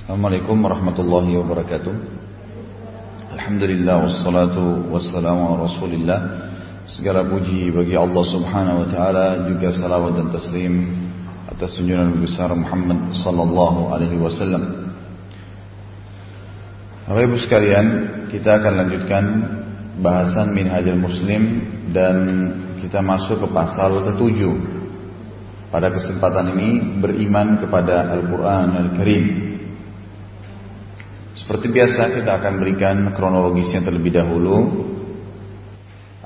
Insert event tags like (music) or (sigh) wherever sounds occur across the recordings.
Assalamualaikum warahmatullahi wabarakatuh. Alhamdulillah wassalatu wassalamu ala rasulillah. Segala puji bagi Allah subhanahu wa ta'ala Juga salawat dan taslim Atas junjungan besar Muhammad sallallahu alaihi wasallam. Bapak ibu sekalian Kita akan lanjutkan Bahasan minhajul muslim Dan kita masuk ke pasal ketujuh. Pada kesempatan ini Beriman kepada Al-Quran Al-Karim seperti biasa kita akan berikan kronologisnya terlebih dahulu.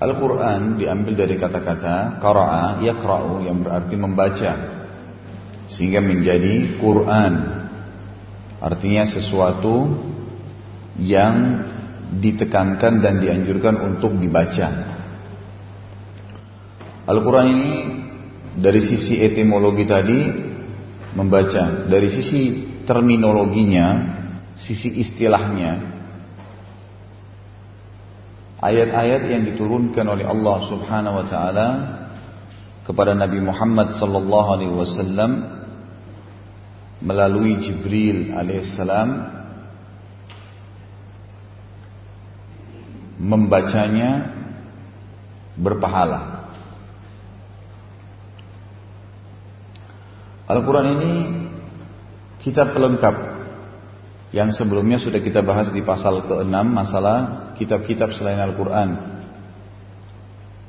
Al-Quran diambil dari kata-kata qara'a yakra'u yang berarti membaca. Sehingga menjadi Quran. Artinya sesuatu yang ditekankan dan dianjurkan untuk dibaca. Al-Quran ini dari sisi etimologi tadi membaca, dari sisi terminologinya sisi istilahnya ayat-ayat yang diturunkan oleh Allah Subhanahu wa taala kepada Nabi Muhammad sallallahu alaihi wasallam melalui Jibril alaihissalam membacanya berpahala. Al-Quran ini kitab pelengkap yang sebelumnya sudah kita bahas di pasal ke-6 masalah kitab-kitab selain Al-Quran.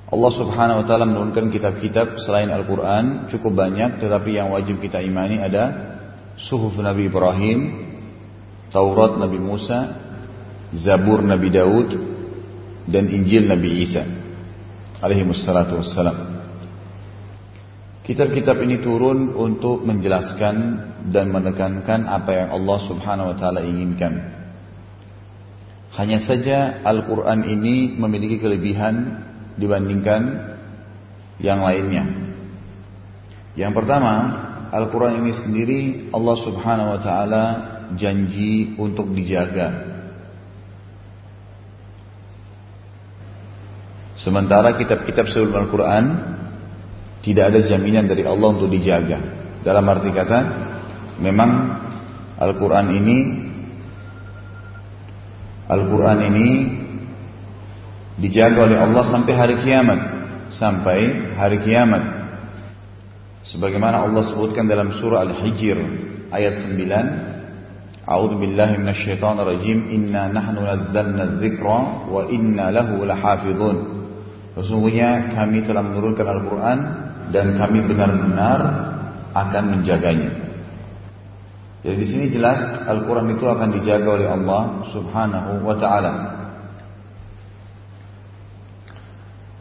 Allah subhanahu wa ta'ala menurunkan kitab-kitab selain Al-Quran cukup banyak tetapi yang wajib kita imani ada Suhuf Nabi Ibrahim, Taurat Nabi Musa, Zabur Nabi Daud, dan Injil Nabi Isa alaihi wassalam. Kitab-kitab ini turun untuk menjelaskan dan menekankan apa yang Allah Subhanahu wa taala inginkan. Hanya saja Al-Qur'an ini memiliki kelebihan dibandingkan yang lainnya. Yang pertama, Al-Qur'an ini sendiri Allah Subhanahu wa taala janji untuk dijaga. Sementara kitab-kitab sebelum Al-Quran tidak ada jaminan dari Allah untuk dijaga. Dalam arti kata, memang Al-Quran ini Al-Quran ini dijaga oleh Allah sampai hari kiamat. Sampai hari kiamat. Sebagaimana Allah sebutkan dalam surah Al-Hijr ayat 9. A'udzu billahi minasyaitonir rajim. Inna nahnu nazzalna dzikra wa inna lahu lahafizun. Sesungguhnya kami telah menurunkan Al-Quran dan kami benar-benar akan menjaganya. Jadi di sini jelas Al-Quran itu akan dijaga oleh Allah Subhanahu wa Ta'ala.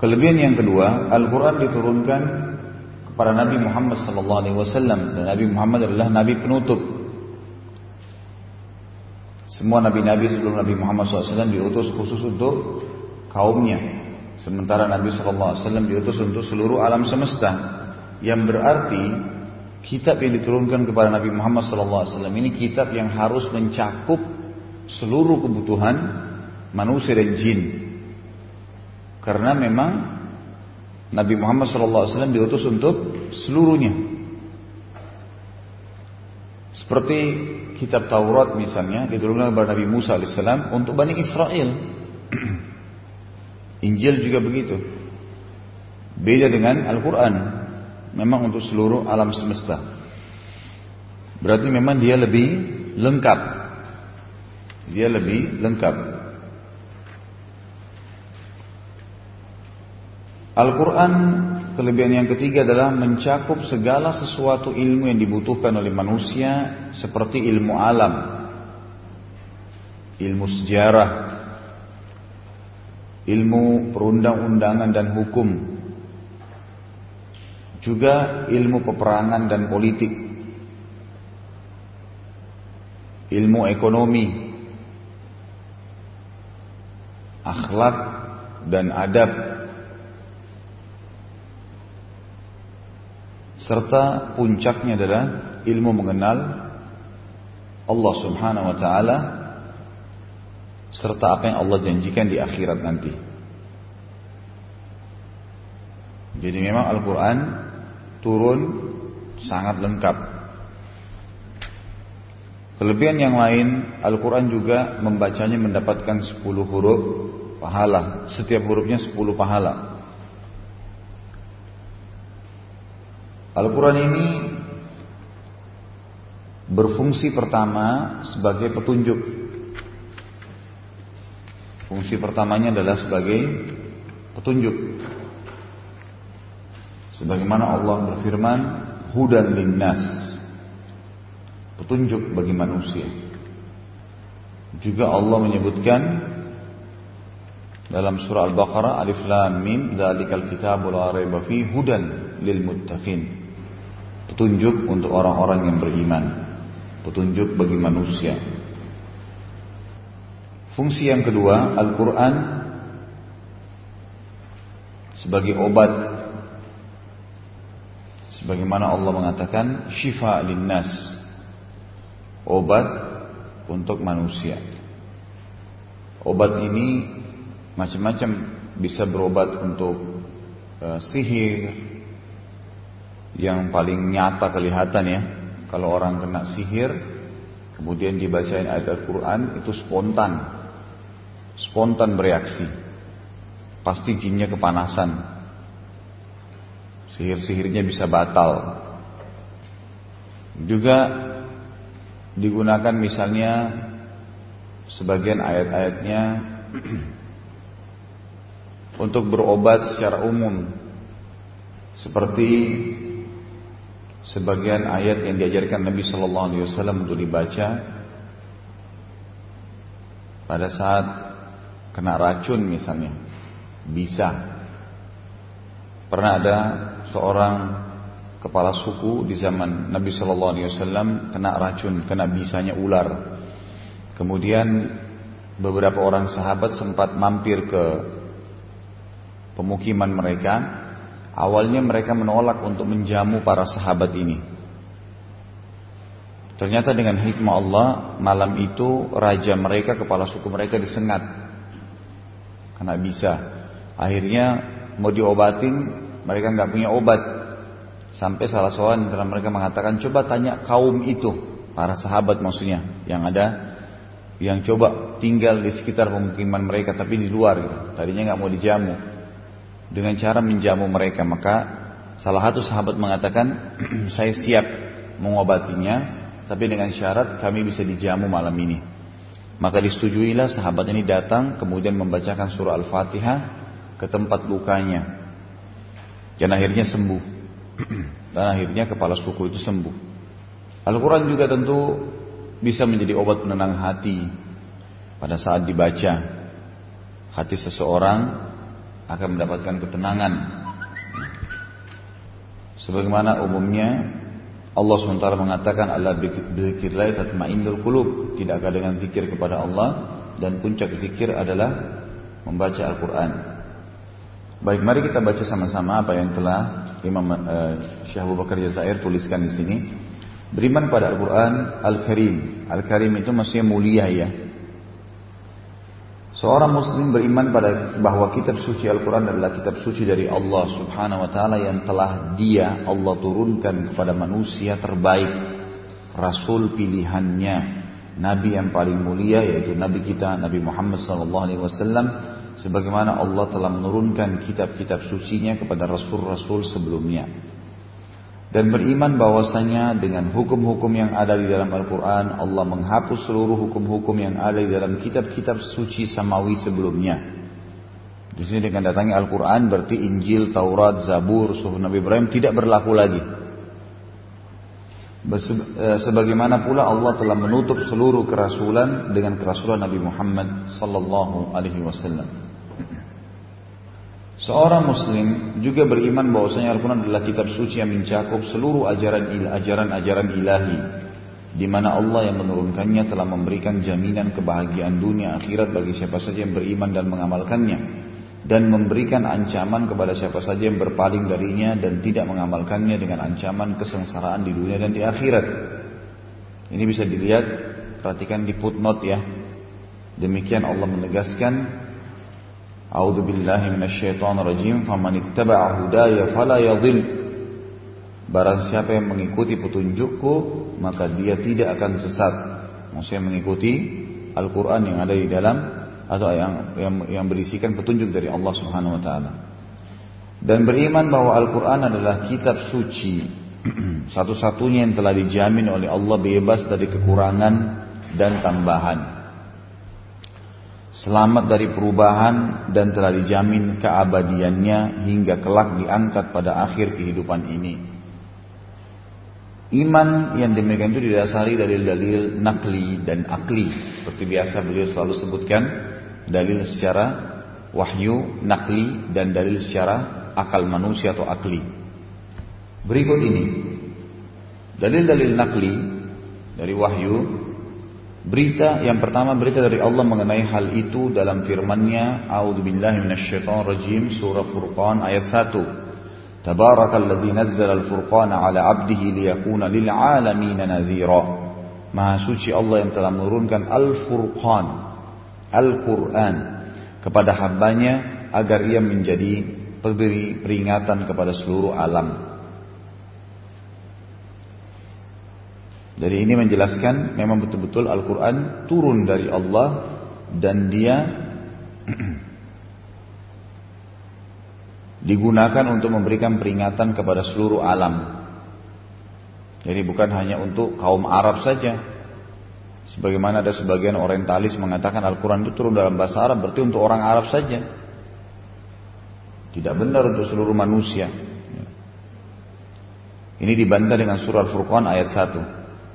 Kelebihan yang kedua, Al-Quran diturunkan kepada Nabi Muhammad Wasallam dan Nabi Muhammad adalah Nabi penutup. Semua nabi-nabi sebelum Nabi Muhammad SAW diutus khusus untuk kaumnya. Sementara Nabi SAW diutus untuk seluruh alam semesta. Yang berarti kitab yang diturunkan kepada Nabi Muhammad SAW ini kitab yang harus mencakup seluruh kebutuhan manusia dan jin. Karena memang Nabi Muhammad SAW diutus untuk seluruhnya. Seperti kitab Taurat misalnya diturunkan kepada Nabi Musa AS untuk Bani Israel. Injil juga begitu. Beda dengan Al-Quran. Memang untuk seluruh alam semesta. Berarti memang dia lebih lengkap. Dia lebih lengkap. Al-Quran kelebihan yang ketiga adalah mencakup segala sesuatu ilmu yang dibutuhkan oleh manusia seperti ilmu alam, ilmu sejarah, ilmu perundang-undangan dan hukum, juga ilmu peperangan dan politik, ilmu ekonomi, akhlak dan adab, serta puncaknya adalah ilmu mengenal Allah Subhanahu wa taala serta apa yang Allah janjikan di akhirat nanti. Jadi memang Al-Quran turun sangat lengkap. Kelebihan yang lain, Al-Quran juga membacanya mendapatkan 10 huruf pahala. Setiap hurufnya 10 pahala. Al-Quran ini berfungsi pertama sebagai petunjuk. Fungsi pertamanya adalah sebagai petunjuk. Sebagaimana Allah berfirman, hudan linnas petunjuk bagi manusia. Juga Allah menyebutkan dalam surah Al-Baqarah Alif Lam Mim dzalikal kitabul la raiba fi hudan lil muttaqin. Petunjuk untuk orang-orang yang beriman. Petunjuk bagi manusia. Fungsi yang kedua, Al-Qur'an sebagai obat sebagaimana Allah mengatakan syifa linnas obat untuk manusia. Obat ini macam-macam bisa berobat untuk uh, sihir yang paling nyata kelihatan ya. Kalau orang kena sihir, kemudian dibacain ayat Al-Quran itu spontan, spontan bereaksi. Pasti jinnya kepanasan. Sihir-sihirnya bisa batal. Juga digunakan misalnya sebagian ayat-ayatnya (clears throat) untuk berobat secara umum seperti sebagian ayat yang diajarkan Nabi Shallallahu Alaihi Wasallam untuk dibaca pada saat kena racun misalnya bisa pernah ada seorang kepala suku di zaman Nabi Shallallahu Alaihi Wasallam kena racun, kena bisanya ular. Kemudian beberapa orang sahabat sempat mampir ke pemukiman mereka. Awalnya mereka menolak untuk menjamu para sahabat ini. Ternyata dengan hikmah Allah malam itu raja mereka kepala suku mereka disengat karena bisa. Akhirnya mau diobatin mereka nggak punya obat Sampai salah seorang antara mereka mengatakan, coba tanya kaum itu, para sahabat maksudnya, yang ada, yang coba tinggal di sekitar pemukiman mereka, tapi di luar gitu. Tadinya nggak mau dijamu. Dengan cara menjamu mereka, maka salah satu sahabat mengatakan, (clears throat) saya siap mengobatinya, tapi dengan syarat kami bisa dijamu malam ini. Maka disetujuilah sahabat ini datang, kemudian membacakan surah Al-Fatihah ke tempat lukanya. Dan akhirnya sembuh. (clears throat) Dan akhirnya kepala suku itu sembuh. Al-Quran juga tentu bisa menjadi obat penenang hati pada saat dibaca. Hati seseorang akan mendapatkan ketenangan. Sebagaimana umumnya Allah SWT mengatakan Allah bidzikrillah tatmainnul qulub. Tidakkah dengan zikir kepada Allah dan puncak zikir adalah membaca Al-Quran. Baik, mari kita baca sama-sama apa yang telah Imam uh, Syekh Abu Bakar Jazair tuliskan di sini. Beriman pada Al-Quran Al-Karim. Al-Karim itu maksudnya mulia ya. Seorang muslim beriman pada bahwa kitab suci Al-Quran adalah kitab suci dari Allah subhanahu wa ta'ala yang telah dia Allah turunkan kepada manusia terbaik. Rasul pilihannya. Nabi yang paling mulia yaitu Nabi kita Nabi Muhammad sallallahu alaihi wasallam sebagaimana Allah telah menurunkan kitab-kitab sucinya kepada rasul-rasul sebelumnya dan beriman bahwasanya dengan hukum-hukum yang ada di dalam Al-Quran Allah menghapus seluruh hukum-hukum yang ada di dalam kitab-kitab suci samawi sebelumnya di sini dengan datangnya Al-Quran berarti Injil, Taurat, Zabur, Suhuf Nabi Ibrahim tidak berlaku lagi eh, sebagaimana pula Allah telah menutup seluruh kerasulan dengan kerasulan Nabi Muhammad sallallahu alaihi wasallam. Seorang muslim juga beriman bahwasanya Al-Quran adalah kitab suci yang mencakup seluruh ajaran ajaran-ajaran ilahi di mana Allah yang menurunkannya telah memberikan jaminan kebahagiaan dunia akhirat bagi siapa saja yang beriman dan mengamalkannya dan memberikan ancaman kepada siapa saja yang berpaling darinya dan tidak mengamalkannya dengan ancaman kesengsaraan di dunia dan di akhirat. Ini bisa dilihat, perhatikan di footnote ya. Demikian Allah menegaskan A'udzu billahi minasyaitonir rajim. Faman ittaba'a hudaya fala yadhil. Barang siapa yang mengikuti petunjukku, maka dia tidak akan sesat. maksudnya mengikuti Al-Quran yang ada di dalam atau yang, yang yang berisikan petunjuk dari Allah Subhanahu Wa Taala dan beriman bahwa Al-Quran adalah kitab suci (clears throat) satu-satunya yang telah dijamin oleh Allah bebas dari kekurangan dan tambahan selamat dari perubahan dan telah dijamin keabadiannya hingga kelak diangkat pada akhir kehidupan ini. Iman yang demikian itu didasari dalil-dalil nakli dan akli. Seperti biasa beliau selalu sebutkan dalil secara wahyu, nakli dan dalil secara akal manusia atau akli. Berikut ini dalil-dalil nakli dari wahyu Berita yang pertama berita dari Allah mengenai hal itu dalam firman-Nya A'udzubillahi minasyaitonirrajim surah Furqan ayat 1 Tabarakalladzi nazzala al-furqana 'ala 'abdihi liyakuna lil 'alamin nadhira Maha suci Allah yang telah menurunkan Al-Furqan Al-Qur'an kepada hambanya agar ia menjadi pemberi peringatan kepada seluruh alam Dari ini menjelaskan memang betul-betul Al-Quran turun dari Allah dan dia (clears throat) digunakan untuk memberikan peringatan kepada seluruh alam. Jadi bukan hanya untuk kaum Arab saja. Sebagaimana ada sebagian orientalis mengatakan Al-Quran itu turun dalam bahasa Arab berarti untuk orang Arab saja. Tidak benar untuk seluruh manusia. Ini dibantah dengan surah Al-Furqan ayat 1.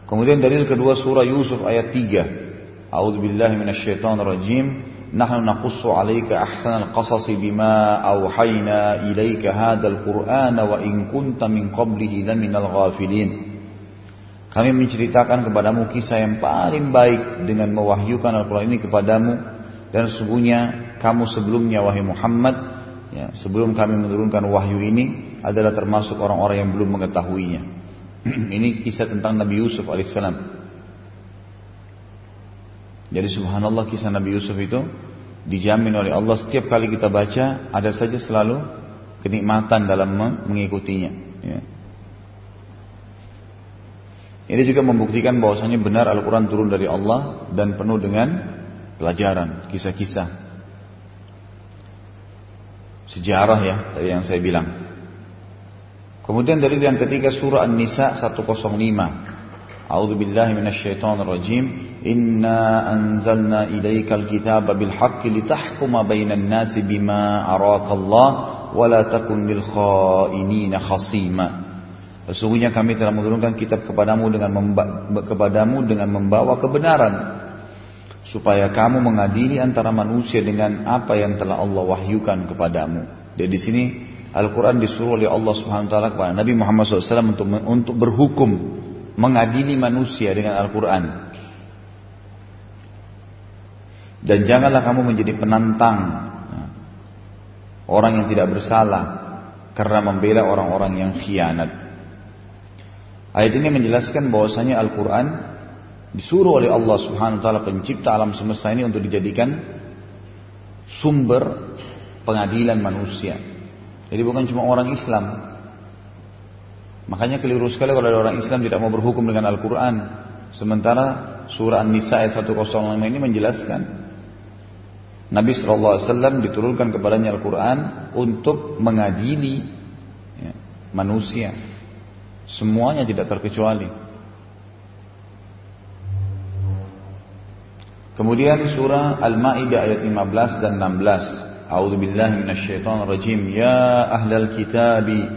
Kemudian dalil kedua surah Yusuf ayat 3. A'udzu billahi minasyaitonir rajim. Nahnu naqussu 'alaika ahsanal qasasi bima awhayna ilaika hadzal qur'ana wa in kunta min qablihi laminal ghafilin. Kami menceritakan kepadamu kisah yang paling baik dengan mewahyukan Al-Quran ini kepadamu dan sesungguhnya kamu sebelumnya wahai Muhammad ya, sebelum kami menurunkan wahyu ini adalah termasuk orang-orang yang belum mengetahuinya. (clears throat) Ini kisah tentang Nabi Yusuf alaihissalam. Jadi subhanallah kisah Nabi Yusuf itu dijamin oleh Allah setiap kali kita baca ada saja selalu kenikmatan dalam mengikutinya. Ya. Ini juga membuktikan bahwasanya benar Al-Quran turun dari Allah dan penuh dengan pelajaran, kisah-kisah. Sejarah ya, tadi yang saya bilang. Kemudian dari yang ketiga surah An-Nisa 105. A'udzu billahi minasyaitonir rajim. Inna anzalna ilaikal kitaba bil haqqi litahkuma bainan nasi bima arakallah wa la takun lil khainina khasima. Sesungguhnya kami telah menurunkan kitab kepadamu dengan kepadamu dengan membawa kebenaran supaya kamu mengadili antara manusia dengan apa yang telah Allah wahyukan kepadamu. Jadi di sini Al-Quran disuruh oleh Allah Subhanahu Wa Taala kepada Nabi Muhammad SAW untuk untuk berhukum, mengadili manusia dengan Al-Quran. Dan janganlah kamu menjadi penantang orang yang tidak bersalah karena membela orang-orang yang khianat. Ayat ini menjelaskan bahwasanya Al-Quran disuruh oleh Allah Subhanahu Wa Taala pencipta alam semesta ini untuk dijadikan sumber pengadilan manusia. Jadi bukan cuma orang Islam. Makanya keliru sekali kalau ada orang Islam tidak mau berhukum dengan Al-Quran. Sementara surah An-Nisa ayat 105 ini menjelaskan Nabi SAW diturunkan kepadanya Al-Quran untuk mengadili ya, manusia. Semuanya tidak terkecuali. Kemudian surah Al-Ma'idah ayat 15 dan 16. أعوذ بالله من الشيطان الرجيم. يا أهل الكتاب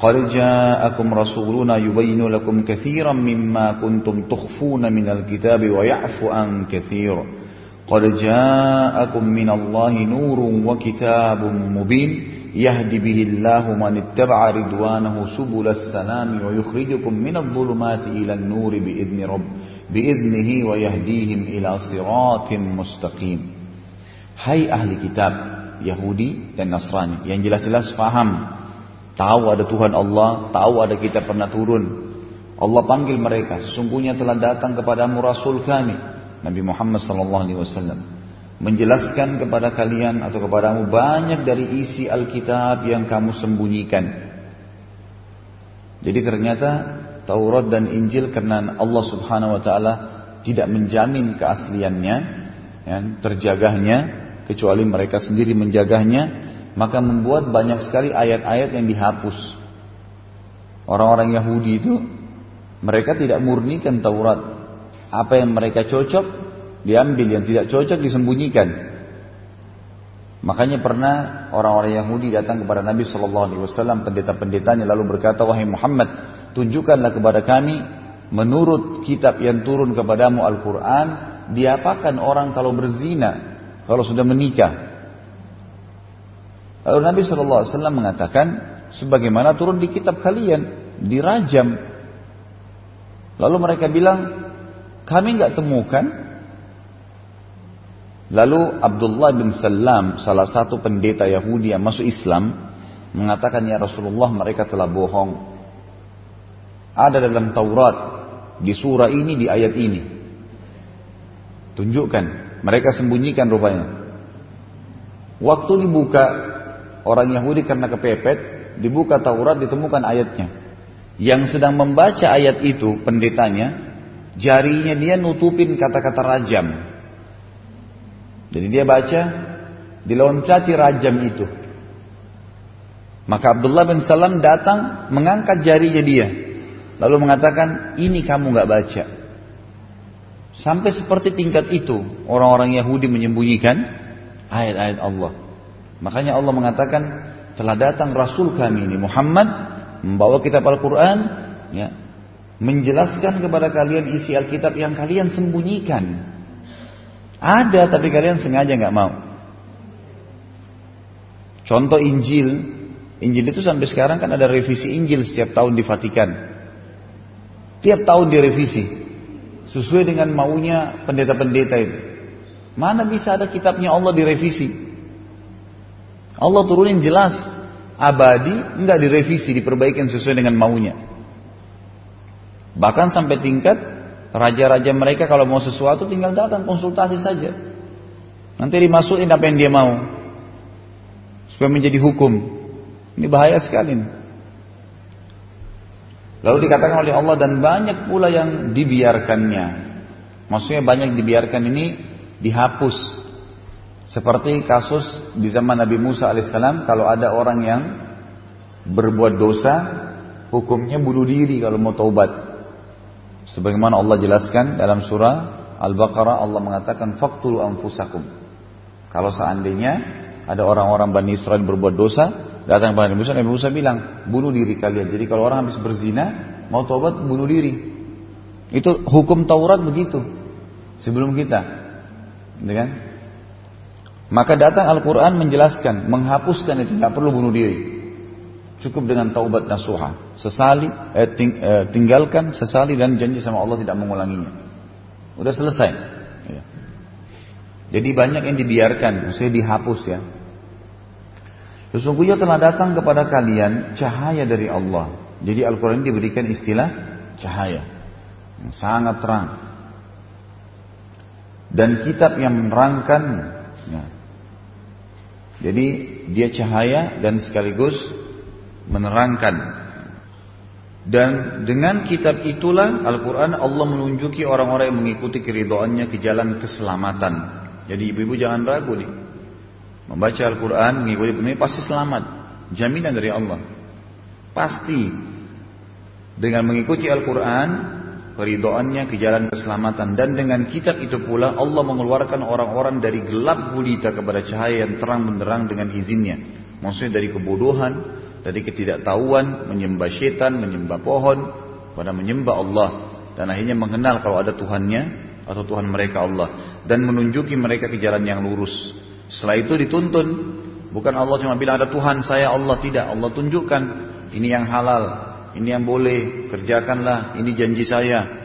قد جاءكم رسولنا يبين لكم كثيرا مما كنتم تخفون من الكتاب ويعفو عن كثير. قد جاءكم من الله نور وكتاب مبين. يهدي به الله من اتبع رضوانه سبل السلام ويخرجكم من الظلمات إلى النور بإذن رب بإذنه ويهديهم إلى صراط مستقيم. Hai ahli kitab Yahudi dan Nasrani yang jelas-jelas faham tahu ada Tuhan Allah, tahu ada kitab pernah turun. Allah panggil mereka, sesungguhnya telah datang kepadamu Rasul kami, Nabi Muhammad wasallam, menjelaskan kepada kalian atau kepadamu banyak dari isi Alkitab yang kamu sembunyikan. Jadi ternyata Taurat dan Injil karena Allah Subhanahu wa taala tidak menjamin keasliannya, ya, terjagahnya, kecuali mereka sendiri menjaganya, maka membuat banyak sekali ayat-ayat yang dihapus. Orang-orang Yahudi itu mereka tidak murnikan Taurat. Apa yang mereka cocok diambil, yang tidak cocok disembunyikan. Makanya pernah orang-orang Yahudi datang kepada Nabi Shallallahu Alaihi Wasallam pendeta-pendetanya lalu berkata wahai Muhammad tunjukkanlah kepada kami menurut kitab yang turun kepadamu Al-Quran diapakan orang kalau berzina kalau sudah menikah lalu Nabi Wasallam mengatakan sebagaimana turun di kitab kalian dirajam lalu mereka bilang kami nggak temukan Lalu Abdullah bin Salam, salah satu pendeta Yahudi yang masuk Islam, mengatakan ya Rasulullah mereka telah bohong. Ada dalam Taurat, di surah ini, di ayat ini. Tunjukkan, mereka sembunyikan rupanya. Waktu dibuka, orang Yahudi karena kepepet, dibuka Taurat ditemukan ayatnya. Yang sedang membaca ayat itu pendetanya, jarinya dia nutupin kata-kata rajam. Jadi dia baca, diloncati rajam itu. Maka Abdullah bin Salam datang mengangkat jarinya dia. Lalu mengatakan, ini kamu nggak baca. Sampai seperti tingkat itu, orang-orang Yahudi menyembunyikan ayat-ayat Allah. Makanya Allah mengatakan, telah datang Rasul kami ini, Muhammad, membawa kitab Al-Quran, ya, menjelaskan kepada kalian isi Alkitab yang kalian sembunyikan. Ada tapi kalian sengaja nggak mau. Contoh Injil, Injil itu sampai sekarang kan ada revisi Injil setiap tahun di Vatikan. Tiap tahun direvisi sesuai dengan maunya pendeta-pendeta itu. Mana bisa ada kitabnya Allah direvisi? Allah turunin jelas abadi, enggak direvisi, diperbaikin sesuai dengan maunya. Bahkan sampai tingkat Raja-raja mereka kalau mau sesuatu tinggal datang konsultasi saja. Nanti dimasukin apa yang dia mau. Supaya menjadi hukum. Ini bahaya sekali. Lalu dikatakan oleh Allah dan banyak pula yang dibiarkannya. Maksudnya banyak dibiarkan ini dihapus. Seperti kasus di zaman Nabi Musa alaihissalam kalau ada orang yang berbuat dosa, hukumnya bunuh diri kalau mau taubat. Sebagaimana Allah jelaskan dalam surah Al-Baqarah Allah mengatakan faqtulu anfusakum. Kalau seandainya ada orang-orang Bani Israel berbuat dosa, datang kepada Nabi Musa, Nabi Musa bilang, bunuh diri kalian. Jadi kalau orang habis berzina, mau tobat, bunuh diri. Itu hukum Taurat begitu. Sebelum kita. Gitu kan? Maka datang Al-Quran menjelaskan, menghapuskan itu, tidak perlu bunuh diri. Cukup dengan taubat nasuha. Sesali, eh, ting, eh, tinggalkan, sesali dan janji sama Allah tidak mengulanginya. Udah selesai. Ya. Jadi banyak yang dibiarkan, maksudnya dihapus ya. Sesungguhnya telah datang kepada kalian cahaya dari Allah. Jadi Al-Quran diberikan istilah cahaya. Yang sangat terang. Dan kitab yang menerangkan. Ya. Jadi dia cahaya dan sekaligus menerangkan dan dengan kitab itulah Al-Quran Allah menunjuki orang-orang yang mengikuti keridoannya ke jalan keselamatan. Jadi ibu-ibu jangan ragu nih. Membaca Al-Quran, mengikuti ini pasti selamat. Jaminan dari Allah. Pasti. Dengan mengikuti Al-Quran, keridoannya ke jalan keselamatan. Dan dengan kitab itu pula Allah mengeluarkan orang-orang dari gelap gulita kepada cahaya yang terang benderang dengan izinnya. Maksudnya dari kebodohan, dari ketidaktahuan, menyembah setan, menyembah pohon, pada menyembah Allah dan akhirnya mengenal kalau ada Tuhannya atau Tuhan mereka Allah dan menunjuki mereka ke jalan yang lurus. Setelah itu dituntun, bukan Allah cuma bilang ada Tuhan saya Allah tidak, Allah tunjukkan ini yang halal, ini yang boleh, kerjakanlah, ini janji saya.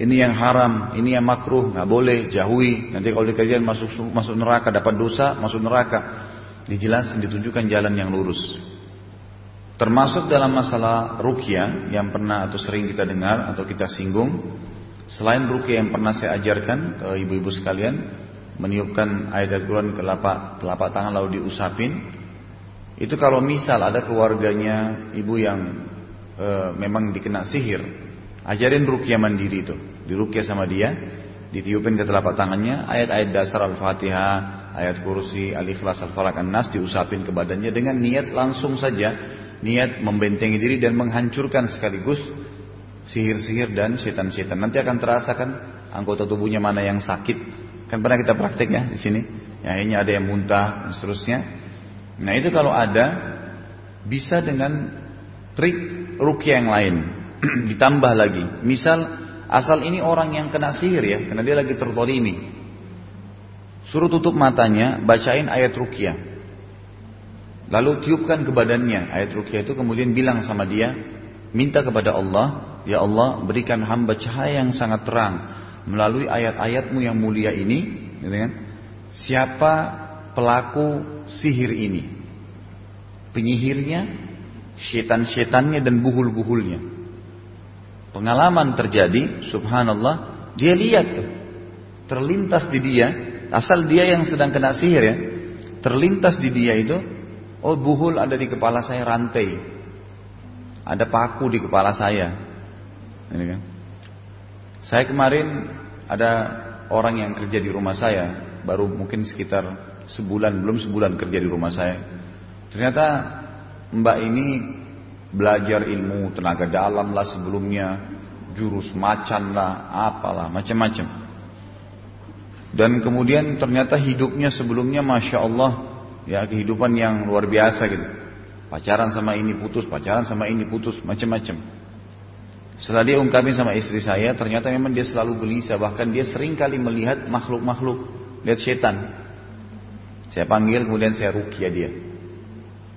Ini yang haram, ini yang makruh, nggak boleh, jauhi. Nanti kalau dikerjain masuk masuk neraka, dapat dosa, masuk neraka. Dijelasin, ditunjukkan jalan yang lurus. Termasuk dalam masalah rukyah yang pernah atau sering kita dengar atau kita singgung, selain rukyah yang pernah saya ajarkan ke ibu-ibu sekalian, meniupkan ayat Al-Quran ke telapak, telapak tangan lalu diusapin, itu kalau misal ada keluarganya ibu yang e, memang dikena sihir, ajarin rukyah mandiri itu. dirukyah sama dia, ditiupin ke telapak tangannya, ayat-ayat dasar Al-Fatihah, ayat kursi, Al-Ikhlas, Al-Falaq, An-Nas diusapin ke badannya dengan niat langsung saja, niat membentengi diri dan menghancurkan sekaligus sihir-sihir dan setan-setan. Nanti akan terasa kan anggota tubuhnya mana yang sakit. Kan pernah kita praktek ya di sini. Ya, ini ada yang muntah dan seterusnya. Nah itu kalau ada bisa dengan trik rukyah yang lain (clears throat) ditambah lagi. Misal asal ini orang yang kena sihir ya, karena dia lagi tertolimi. Suruh tutup matanya, bacain ayat rukyah. Lalu tiupkan ke badannya ayat rukyah itu kemudian bilang sama dia, minta kepada Allah, ya Allah berikan hamba cahaya yang sangat terang melalui ayat-ayatmu yang mulia ini, gitu kan? Siapa pelaku sihir ini? Penyihirnya, setan-setannya dan buhul-buhulnya. Pengalaman terjadi, subhanallah, dia lihat. Terlintas di dia, asal dia yang sedang kena sihir ya. Terlintas di dia itu, oh buhul ada di kepala saya rantai. Ada paku di kepala saya. Ini kan. Saya kemarin ada orang yang kerja di rumah saya, baru mungkin sekitar sebulan, belum sebulan kerja di rumah saya. Ternyata mbak ini belajar ilmu tenaga dalam lah sebelumnya, jurus macan lah, apalah, macam-macam. Dan kemudian ternyata hidupnya sebelumnya Masya Allah, ya kehidupan yang luar biasa gitu. Pacaran sama ini putus, pacaran sama ini putus, macam-macam. Setelah dia ungkapin sama istri saya, ternyata memang dia selalu gelisah, bahkan dia sering kali melihat makhluk-makhluk, lihat setan. Saya panggil, kemudian saya rukia dia.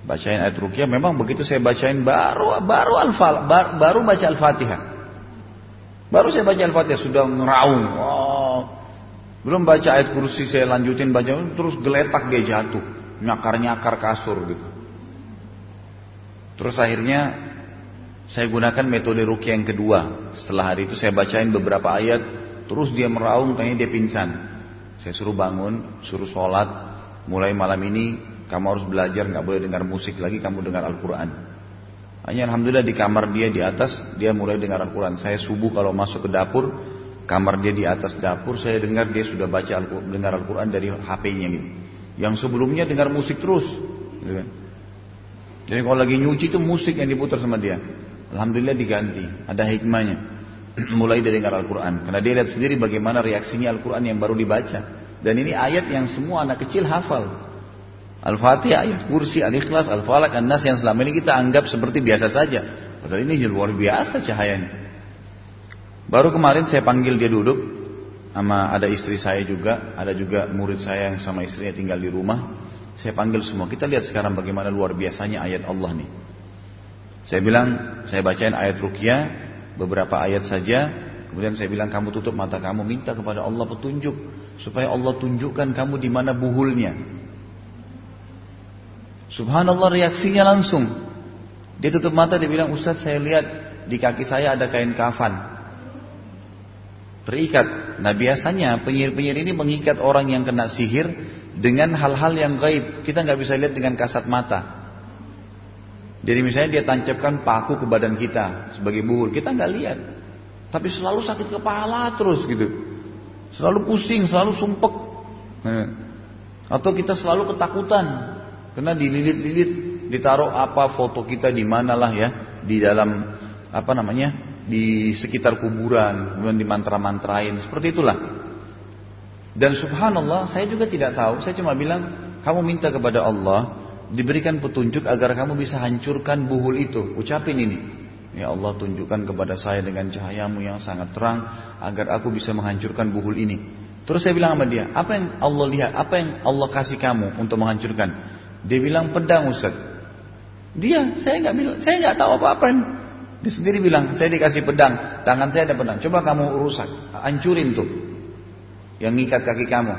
Bacain ayat rukyah memang begitu saya bacain baru baru al bar, baru baca al-fatihah. Baru saya baca al-fatihah sudah ngeraung. Oh. belum baca ayat kursi saya lanjutin baca terus geletak dia jatuh. Nyakar nyakar kasur gitu. Terus akhirnya saya gunakan metode rukyah yang kedua setelah hari itu saya bacain beberapa ayat terus dia meraung kayaknya dia pingsan saya suruh bangun suruh sholat mulai malam ini kamu harus belajar, nggak boleh dengar musik lagi, kamu dengar Al-Quran. Hanya Alhamdulillah di kamar dia di atas, dia mulai dengar Al-Quran. Saya subuh kalau masuk ke dapur, kamar dia di atas dapur, saya dengar dia sudah baca Al dengar Al-Quran dari HP-nya gitu. Yang sebelumnya dengar musik terus. Gitu kan. Jadi kalau lagi nyuci itu musik yang diputar sama dia. Alhamdulillah diganti, ada hikmahnya. (clears throat) mulai dari dengar Al-Quran. Karena dia lihat sendiri bagaimana reaksinya Al-Quran yang baru dibaca. Dan ini ayat yang semua anak kecil hafal. Al-Fatihah, ayat kursi, Al-Ikhlas, Al-Falaq, An-Nas yang selama ini kita anggap seperti biasa saja. Padahal ini luar biasa cahayanya. Baru kemarin saya panggil dia duduk, sama ada istri saya juga, ada juga murid saya yang sama istrinya tinggal di rumah. Saya panggil semua. Kita lihat sekarang bagaimana luar biasanya ayat Allah nih. Saya bilang, saya bacain ayat rukyah, beberapa ayat saja. Kemudian saya bilang, kamu tutup mata kamu, minta kepada Allah petunjuk. Supaya Allah tunjukkan kamu di mana buhulnya. Subhanallah reaksinya langsung. Dia tutup mata dia bilang, Ustaz saya lihat di kaki saya ada kain kafan. Terikat. Nah biasanya penyihir-penyihir ini mengikat orang yang kena sihir dengan hal-hal yang gaib. Kita nggak bisa lihat dengan kasat mata. Jadi misalnya dia tancapkan paku ke badan kita sebagai buhul, kita nggak lihat. Tapi selalu sakit kepala terus gitu. Selalu pusing, selalu sumpek. Nah. Atau kita selalu ketakutan. Karena dililit-lilit, ditaruh apa foto kita di manalah ya, di dalam apa namanya, di sekitar kuburan, kemudian dimantra-mantrain, seperti itulah. Dan subhanallah, saya juga tidak tahu, saya cuma bilang, kamu minta kepada Allah, diberikan petunjuk agar kamu bisa hancurkan buhul itu. Ucapin ini. Ya Allah tunjukkan kepada saya dengan cahayamu yang sangat terang agar aku bisa menghancurkan buhul ini. Terus saya bilang sama dia, apa yang Allah lihat, apa yang Allah kasih kamu untuk menghancurkan? Dia bilang pedang Ustaz. Dia, saya nggak bilang, saya nggak tahu apa-apa. Dia sendiri bilang, saya dikasih pedang, tangan saya ada pedang. Coba kamu rusak, hancurin tuh. Yang ngikat kaki kamu.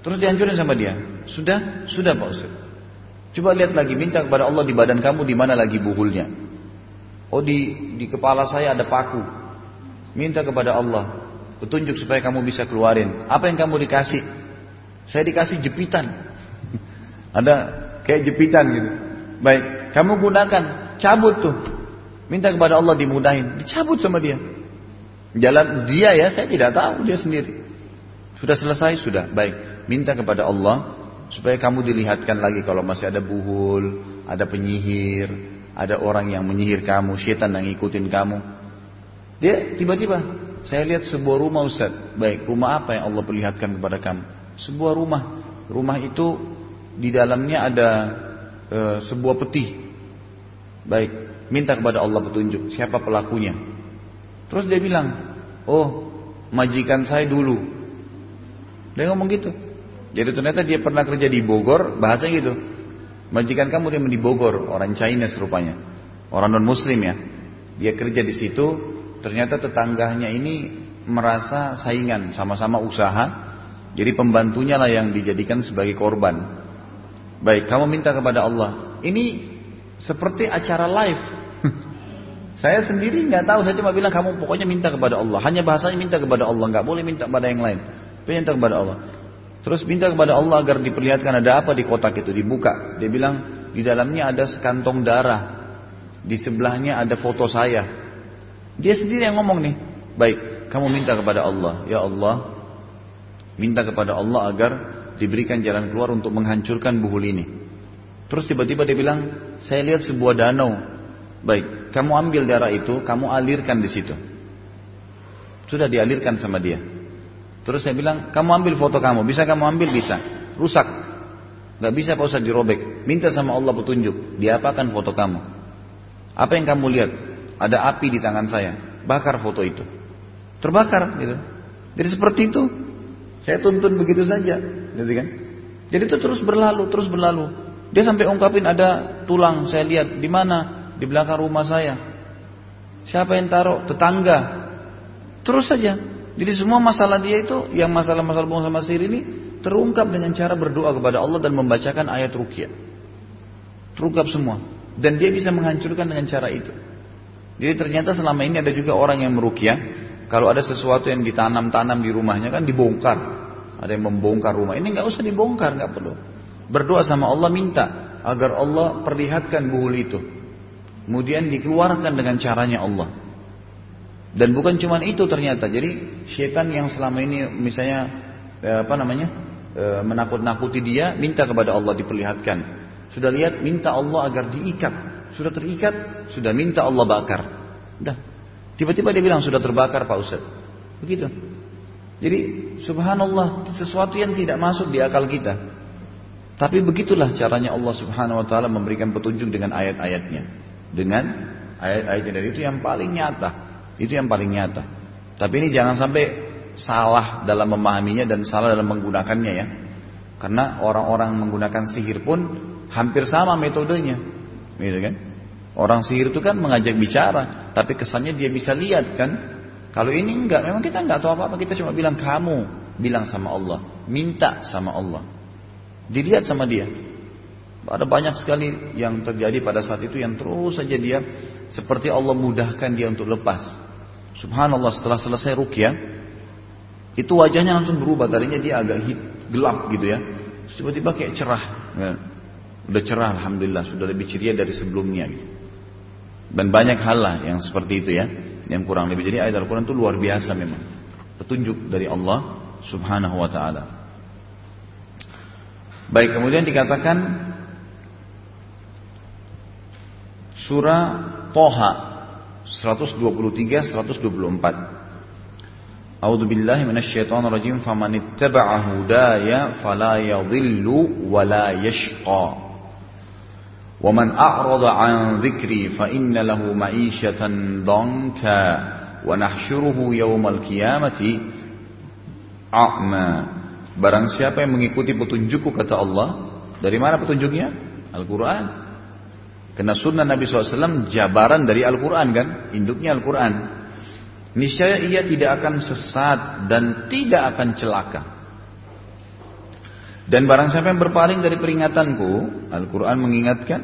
Terus dihancurin sama dia. Sudah, sudah Pak Ustaz. Coba lihat lagi, minta kepada Allah di badan kamu di mana lagi buhulnya. Oh di di kepala saya ada paku. Minta kepada Allah petunjuk supaya kamu bisa keluarin. Apa yang kamu dikasih? Saya dikasih jepitan. (laughs) ada Kayak jepitan gitu. Baik, kamu gunakan, cabut tuh. Minta kepada Allah dimudahin, dicabut sama dia. Jalan dia ya, saya tidak tahu dia sendiri. Sudah selesai, sudah. Baik. Minta kepada Allah supaya kamu dilihatkan lagi kalau masih ada buhul, ada penyihir, ada orang yang menyihir kamu, setan yang ngikutin kamu. Dia tiba-tiba, saya lihat sebuah rumah Ustaz. Baik, rumah apa yang Allah perlihatkan kepada kamu? Sebuah rumah. Rumah itu di dalamnya ada e, sebuah peti. Baik, minta kepada Allah petunjuk siapa pelakunya. Terus dia bilang, oh majikan saya dulu. Dia ngomong gitu. Jadi ternyata dia pernah kerja di Bogor, bahasa gitu. Majikan kamu dia di Bogor, orang Chinese rupanya. Orang non muslim ya. Dia kerja di situ, ternyata tetangganya ini merasa saingan, sama-sama usaha. Jadi pembantunya lah yang dijadikan sebagai korban. Baik, kamu minta kepada Allah. Ini seperti acara live. (laughs) saya sendiri nggak tahu, saya cuma bilang kamu pokoknya minta kepada Allah. Hanya bahasanya minta kepada Allah, nggak boleh minta kepada yang lain. Minta kepada Allah. Terus minta kepada Allah agar diperlihatkan ada apa di kotak itu, dibuka. Dia bilang di dalamnya ada sekantong darah. Di sebelahnya ada foto saya. Dia sendiri yang ngomong nih. Baik, kamu minta kepada Allah, ya Allah, minta kepada Allah agar diberikan jalan keluar untuk menghancurkan buhul ini. Terus tiba-tiba dia bilang, saya lihat sebuah danau. Baik, kamu ambil darah itu, kamu alirkan di situ. Sudah dialirkan sama dia. Terus saya bilang, kamu ambil foto kamu. Bisa kamu ambil? Bisa. Rusak. Gak bisa Pak Ustaz dirobek. Minta sama Allah petunjuk. Diapakan foto kamu? Apa yang kamu lihat? Ada api di tangan saya. Bakar foto itu. Terbakar gitu. Jadi seperti itu. Saya tuntun begitu saja. Gitu kan? Jadi itu terus berlalu, terus berlalu. Dia sampai ungkapin ada tulang, saya lihat di mana? Di belakang rumah saya. Siapa yang taruh? Tetangga. Terus saja. Jadi semua masalah dia itu, yang masalah-masalah bohong sama sihir ini terungkap dengan cara berdoa kepada Allah dan membacakan ayat rukyah. Terungkap semua. Dan dia bisa menghancurkan dengan cara itu. Jadi ternyata selama ini ada juga orang yang merukyah. Kalau ada sesuatu yang ditanam-tanam di rumahnya kan dibongkar. Ada yang membongkar rumah. Ini nggak usah dibongkar, nggak perlu. Berdoa sama Allah minta agar Allah perlihatkan buhul itu. Kemudian dikeluarkan dengan caranya Allah. Dan bukan cuma itu ternyata. Jadi syaitan yang selama ini misalnya eh, apa namanya eh, menakut-nakuti dia, minta kepada Allah diperlihatkan. Sudah lihat, minta Allah agar diikat. Sudah terikat, sudah minta Allah bakar. Udah. Tiba-tiba dia bilang sudah terbakar Pak Ustaz. Begitu. Jadi subhanallah sesuatu yang tidak masuk di akal kita. Tapi begitulah caranya Allah subhanahu wa ta'ala memberikan petunjuk dengan ayat-ayatnya. Dengan ayat-ayatnya dari itu yang paling nyata. Itu yang paling nyata. Tapi ini jangan sampai salah dalam memahaminya dan salah dalam menggunakannya ya. Karena orang-orang menggunakan sihir pun hampir sama metodenya. Gitu kan? Orang sihir itu kan mengajak bicara, tapi kesannya dia bisa lihat kan. Kalau ini enggak, memang kita enggak tahu apa-apa, kita cuma bilang kamu, bilang sama Allah, minta sama Allah. Dilihat sama dia. Ada banyak sekali yang terjadi pada saat itu yang terus saja dia seperti Allah mudahkan dia untuk lepas. Subhanallah setelah selesai rukyah itu wajahnya langsung berubah tadinya dia agak hit, gelap gitu ya. Tiba-tiba kayak cerah ya. udah cerah alhamdulillah sudah lebih ceria dari sebelumnya gitu. dan banyak hal lah yang seperti itu ya yang kurang lebih. Jadi ayat Al-Quran itu luar biasa memang. Petunjuk dari Allah subhanahu wa ta'ala. Baik kemudian dikatakan surah Toha 123 124 A'udzu billahi minasyaitonir rajim faman ittaba'a hudaya fala yadhillu wa la yashqa ومن أعرض عن ذكري فإن له معيشة ضنكا ونحشره يوم القيامة أعمى Barang siapa yang mengikuti petunjukku kata Allah Dari mana petunjuknya? Al-Quran karena sunnah Nabi SAW jabaran dari Al-Quran kan, induknya Al-Quran. Niscaya ia tidak akan sesat dan tidak akan celaka. Dan barang siapa yang berpaling dari peringatanku, Al-Quran mengingatkan,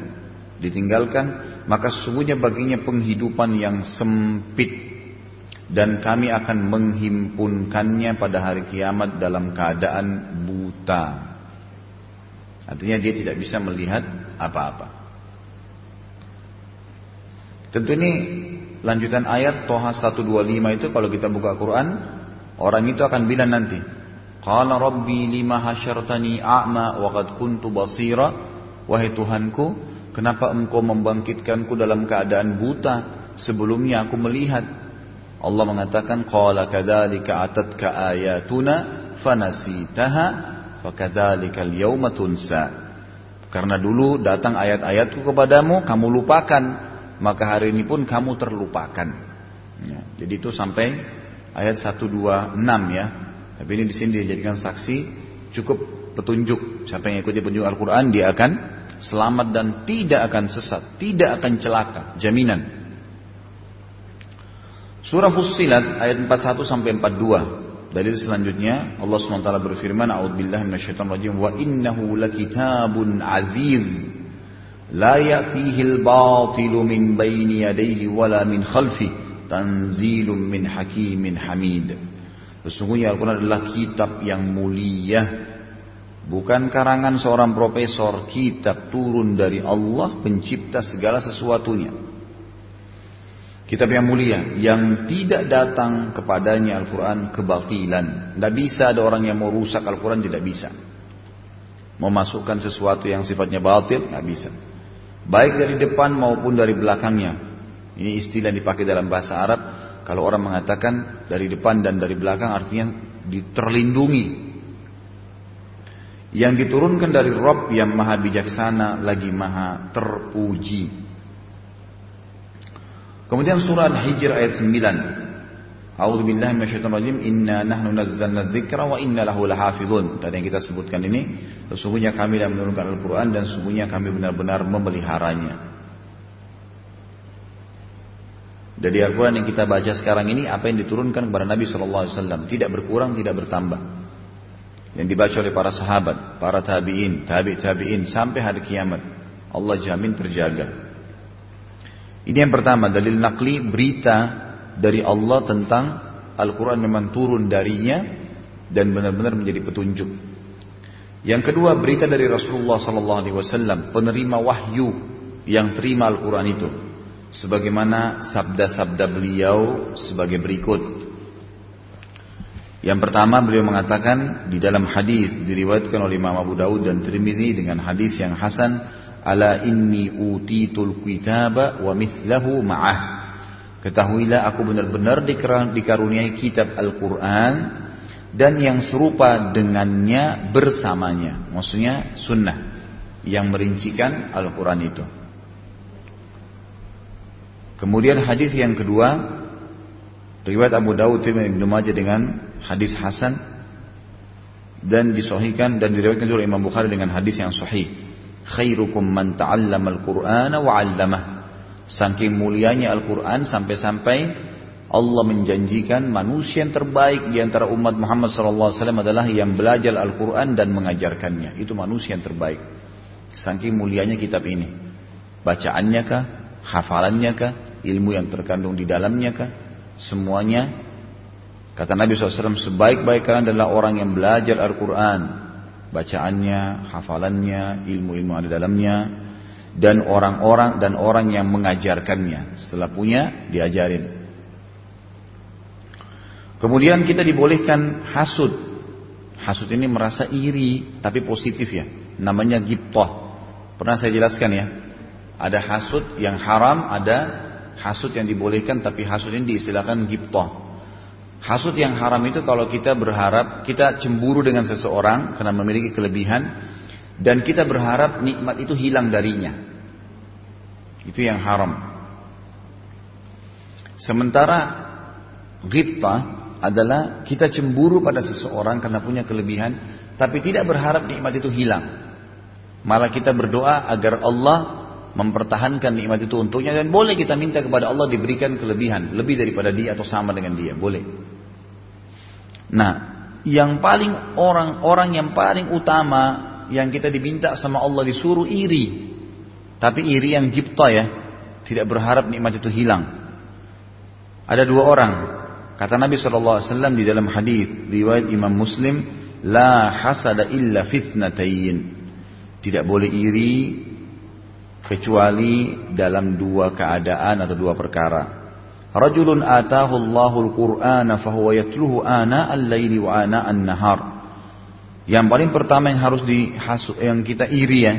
ditinggalkan, maka sesungguhnya baginya penghidupan yang sempit. Dan kami akan menghimpunkannya pada hari kiamat dalam keadaan buta. Artinya dia tidak bisa melihat apa-apa. Tentu ini lanjutan ayat Toha 125 itu kalau kita buka Quran, orang itu akan bilang nanti, Qala Rabbi lima hasyartani a'ma wa qad kuntu basira. Wahai Tuhanku, kenapa engkau membangkitkanku dalam keadaan buta sebelumnya aku melihat? Allah mengatakan, Qala kadzalika atatka ayatuna fanasitaha fakadzalikal yawma tunsa. Karena dulu datang ayat-ayatku kepadamu, kamu lupakan. Maka hari ini pun kamu terlupakan. Ya, jadi itu sampai ayat 126 ya. Tapi ini di sini dijadikan saksi cukup petunjuk. Siapa yang ikuti petunjuk Al-Quran dia akan selamat dan tidak akan sesat, tidak akan celaka, jaminan. Surah Fussilat ayat 41 sampai 42. Dalil selanjutnya Allah SWT berfirman A'udzubillahi minasyaitonir wa innahu lakitabun aziz la ya'tihi al-batilu min baini yadayhi wala min khalfi tanzilun min hakimin hamid. Sesungguhnya Al-Quran adalah kitab yang mulia Bukan karangan seorang profesor, kitab turun dari Allah pencipta segala sesuatunya. Kitab yang mulia yang tidak datang kepadanya Al-Quran kebatilan. Tidak bisa ada orang yang mau rusak Al-Quran tidak bisa. Memasukkan sesuatu yang sifatnya batil nggak bisa. Baik dari depan maupun dari belakangnya. Ini istilah yang dipakai dalam bahasa Arab. Kalau orang mengatakan dari depan dan dari belakang artinya terlindungi. Yang diturunkan dari Rob yang maha bijaksana lagi maha terpuji. Kemudian surah Al-Hijr ayat 9. A'udzu billahi minasyaitonir rajim. Inna nahnu nazzalna dzikra wa inna lahu lahafizun. Tadi yang kita sebutkan ini, sesungguhnya kami yang menurunkan Al-Qur'an dan sesungguhnya kami benar-benar memeliharanya. Dari Al-Quran yang kita baca sekarang ini apa yang diturunkan kepada Nabi Shallallahu Alaihi Wasallam tidak berkurang tidak bertambah. Yang dibaca oleh para sahabat, para tabiin, tabi tabiin sampai hari kiamat, Allah jamin terjaga. Ini yang pertama, dalil nakli berita dari Allah tentang Al-Quran memang turun darinya dan benar-benar menjadi petunjuk. Yang kedua, berita dari Rasulullah Sallallahu Alaihi Wasallam, penerima wahyu yang terima Al-Quran itu, sebagaimana sabda-sabda beliau sebagai berikut. Yang pertama beliau mengatakan di dalam hadis diriwayatkan oleh Imam Abu Daud dan Tirmidzi dengan hadis yang hasan Ala inni utitul kitaba wa mithlahu ma'ah. Ketahuilah aku benar-benar dikaruniai kitab Al-Quran dan yang serupa dengannya bersamanya. Maksudnya sunnah yang merincikan Al-Quran itu. Kemudian hadis yang kedua riwayat Abu Dawud Ibnu Majah dengan hadis Hasan dan disahihkan dan diriwayatkan oleh Imam Bukhari dengan hadis yang sahih khairukum man ta'allama al-Qur'ana wa 'allamah. Saking mulianya Al-Qur'an sampai-sampai Allah menjanjikan manusia yang terbaik di antara umat Muhammad SAW adalah yang belajar Al-Quran dan mengajarkannya. Itu manusia yang terbaik. Saking mulianya kitab ini. Bacaannya kah? Hafalannya kah? Ilmu yang terkandung di dalamnya kah? Semuanya. Kata Nabi SAW, sebaik-baik kalian adalah orang yang belajar Al-Quran bacaannya, hafalannya, ilmu-ilmu ada dalamnya, dan orang-orang dan orang yang mengajarkannya. Setelah punya, diajarin. Kemudian kita dibolehkan hasud. Hasud ini merasa iri, tapi positif ya. Namanya giptoh. Pernah saya jelaskan ya. Ada hasud yang haram, ada hasud yang dibolehkan, tapi hasud ini diistilahkan giptoh. Hasud yang haram itu kalau kita berharap kita cemburu dengan seseorang karena memiliki kelebihan dan kita berharap nikmat itu hilang darinya. Itu yang haram. Sementara ghibta adalah kita cemburu pada seseorang karena punya kelebihan tapi tidak berharap nikmat itu hilang. Malah kita berdoa agar Allah mempertahankan nikmat itu untuknya dan boleh kita minta kepada Allah diberikan kelebihan lebih daripada dia atau sama dengan dia, boleh. Nah, yang paling orang-orang yang paling utama yang kita diminta sama Allah disuruh iri. Tapi iri yang gipta ya, tidak berharap nikmat itu hilang. Ada dua orang, kata Nabi SAW di dalam hadis riwayat Imam Muslim, la hasada illa fitnatain. Tidak boleh iri kecuali dalam dua keadaan atau dua perkara. Rajulun atahu Allahul Qur'ana fahuwa yatluhu ana al-laili wa ana an-nahar. Yang paling pertama yang harus di yang kita iri ya.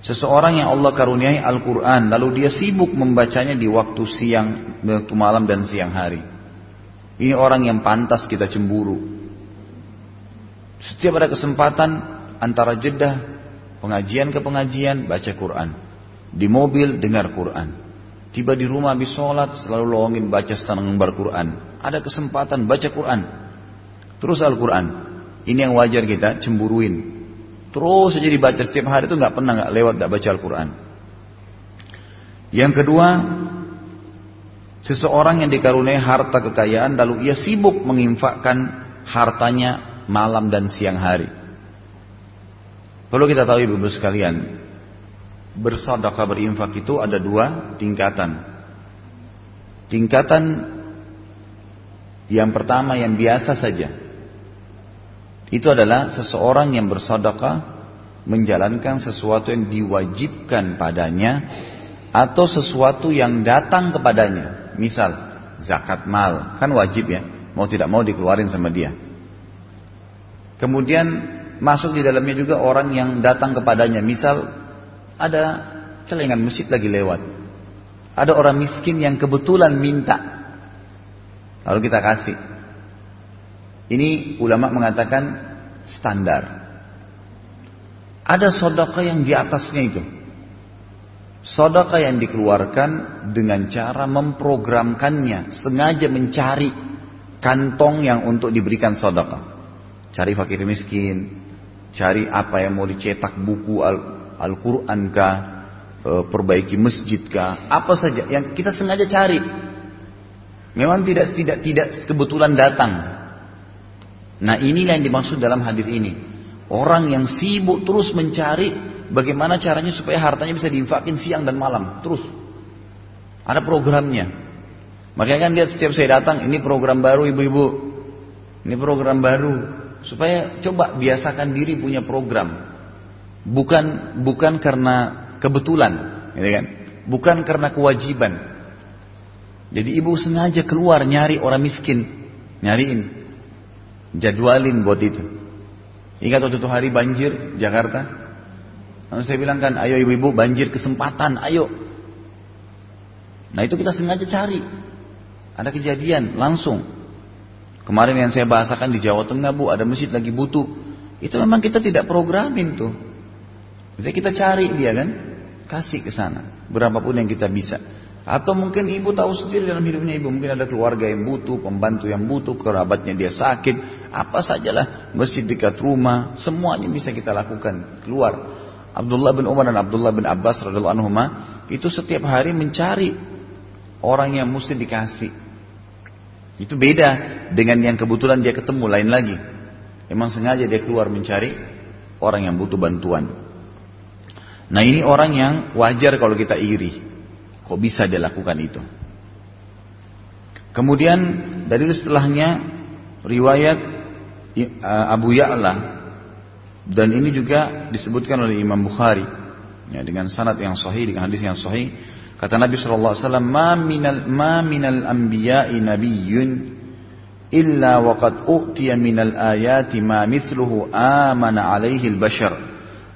Seseorang yang Allah karuniai Al-Quran Lalu dia sibuk membacanya di waktu siang Waktu malam dan siang hari Ini orang yang pantas kita cemburu Setiap ada kesempatan Antara jeda Pengajian ke pengajian Baca Quran Di mobil dengar Quran Tiba di rumah habis sholat selalu longin baca setengah lembar Quran. Ada kesempatan baca Quran. Terus Al-Quran. Ini yang wajar kita cemburuin. Terus saja dibaca setiap hari itu nggak pernah nggak lewat nggak baca Al-Quran. Yang kedua, seseorang yang dikaruniai harta kekayaan lalu ia sibuk menginfakkan hartanya malam dan siang hari. Perlu kita tahu ibu-ibu sekalian, bersedekah berinfak itu ada dua tingkatan. Tingkatan yang pertama yang biasa saja. Itu adalah seseorang yang bersedekah menjalankan sesuatu yang diwajibkan padanya atau sesuatu yang datang kepadanya. Misal zakat mal kan wajib ya, mau tidak mau dikeluarin sama dia. Kemudian masuk di dalamnya juga orang yang datang kepadanya, misal ada celengan masjid lagi lewat. Ada orang miskin yang kebetulan minta. Lalu kita kasih. Ini ulama mengatakan standar. Ada sodaka yang di atasnya itu. Sodaka yang dikeluarkan dengan cara memprogramkannya. Sengaja mencari kantong yang untuk diberikan sodaka. Cari fakir miskin. Cari apa yang mau dicetak buku Al-Quran kah, e, perbaiki masjid kah, apa saja yang kita sengaja cari. Memang tidak tidak tidak kebetulan datang. Nah inilah yang dimaksud dalam hadir ini. Orang yang sibuk terus mencari bagaimana caranya supaya hartanya bisa diinfakin siang dan malam. Terus. Ada programnya. Makanya kan lihat setiap saya datang, ini program baru ibu-ibu. Ini program baru. Supaya coba biasakan diri punya program bukan bukan karena kebetulan, gitu kan? Bukan karena kewajiban. Jadi ibu sengaja keluar nyari orang miskin, nyariin, jadwalin buat itu. Ingat waktu itu hari banjir Jakarta, Lalu saya bilang kan, ayo ibu-ibu banjir kesempatan, ayo. Nah itu kita sengaja cari. Ada kejadian langsung. Kemarin yang saya bahasakan di Jawa Tengah bu, ada masjid lagi butuh. Itu memang kita tidak programin tuh. Jadi kita cari dia kan, kasih ke sana, berapapun yang kita bisa. Atau mungkin ibu tahu sendiri dalam hidupnya ibu mungkin ada keluarga yang butuh, pembantu yang butuh, kerabatnya dia sakit, apa sajalah masjid dekat rumah, semuanya bisa kita lakukan keluar. Abdullah bin Umar dan Abdullah bin Abbas radhiallahu anhu itu setiap hari mencari orang yang mesti dikasih. Itu beda dengan yang kebetulan dia ketemu lain lagi. Emang sengaja dia keluar mencari orang yang butuh bantuan. Nah ini orang yang wajar kalau kita iri. Kok bisa dia lakukan itu? Kemudian dari setelahnya riwayat Abu Ya'la. Dan ini juga disebutkan oleh Imam Bukhari. Ya, dengan sanad yang sahih dengan hadis yang sahih. Kata Nabi sallallahu alaihi wasallam ma minal ma minal anbiya'i nabiyyun illa waqad utiya minal ayati ma mithluhu amana alaihi al-bashar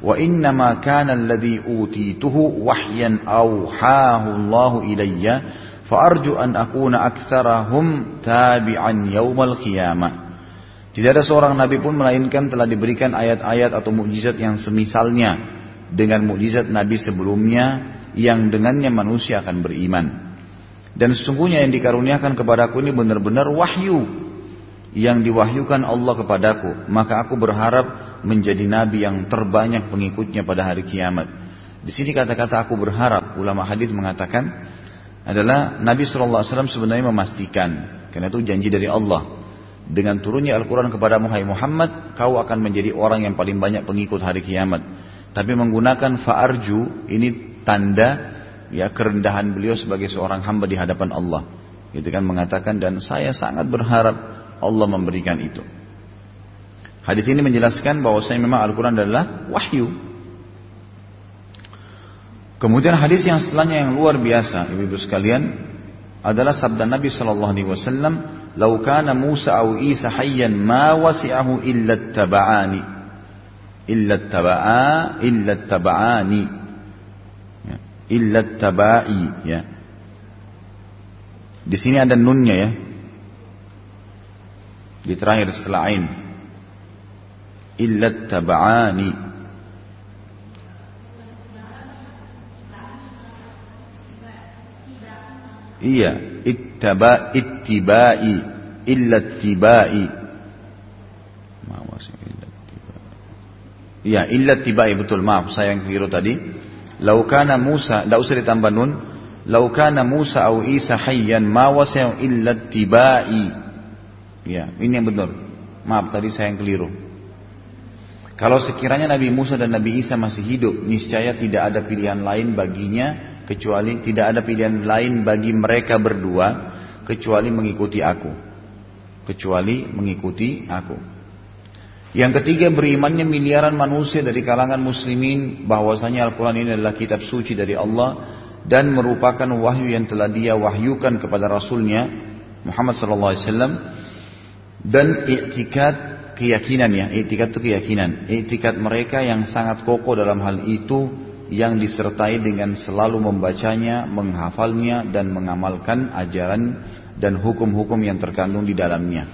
وإنما كان الذي أوتيته وحيا أوحاه الله إلي فأرجو أن أكون أكثرهم تابعا يوم القيامة Tidak ada seorang nabi pun melainkan telah diberikan ayat-ayat atau mukjizat yang semisalnya dengan mukjizat nabi sebelumnya yang dengannya manusia akan beriman. Dan sesungguhnya yang dikaruniakan kepadaku ini benar-benar wahyu yang diwahyukan Allah kepadaku. Maka aku berharap menjadi nabi yang terbanyak pengikutnya pada hari kiamat. Di sini kata-kata aku berharap ulama hadis mengatakan adalah Nabi SAW sebenarnya memastikan karena itu janji dari Allah dengan turunnya Al-Quran kepada Muhammad kau akan menjadi orang yang paling banyak pengikut hari kiamat. Tapi menggunakan fa'arju ini tanda ya kerendahan beliau sebagai seorang hamba di hadapan Allah. Gitu kan mengatakan dan saya sangat berharap Allah memberikan itu Hadis ini menjelaskan bahwasanya memang Al-Quran adalah wahyu. Kemudian hadis yang setelahnya yang luar biasa, ibu-ibu sekalian, adalah sabda Nabi sallallahu alaihi wasallam, "Lau kana Musa atau Isa hayyan ma wasi'ahu illa taba'ani." Illa taba'a illa taba'ani. Ya. Illa taba'i ya. Di sini ada nunnya ya. Di terakhir setelah ain. Illa taba'ani. Iya, ittaba ittibai illa ittibai. Iya, illa ittibai betul. Maaf, saya yang keliru tadi. Laukana Musa, tidak usah ditambah nun. Laukana Musa au Isa hayyan ma wasi'u illa ittibai. Ya, ini yang benar. Maaf tadi saya yang keliru. Kalau sekiranya Nabi Musa dan Nabi Isa masih hidup, niscaya tidak ada pilihan lain baginya kecuali tidak ada pilihan lain bagi mereka berdua kecuali mengikuti aku. Kecuali mengikuti aku. Yang ketiga berimannya miliaran manusia dari kalangan muslimin bahwasanya Al-Quran ini adalah kitab suci dari Allah dan merupakan wahyu yang telah dia wahyukan kepada Rasulnya Muhammad SAW dan iktikat keyakinan ya, iktikat itu keyakinan, iktikat mereka yang sangat kokoh dalam hal itu yang disertai dengan selalu membacanya, menghafalnya dan mengamalkan ajaran dan hukum-hukum yang terkandung di dalamnya.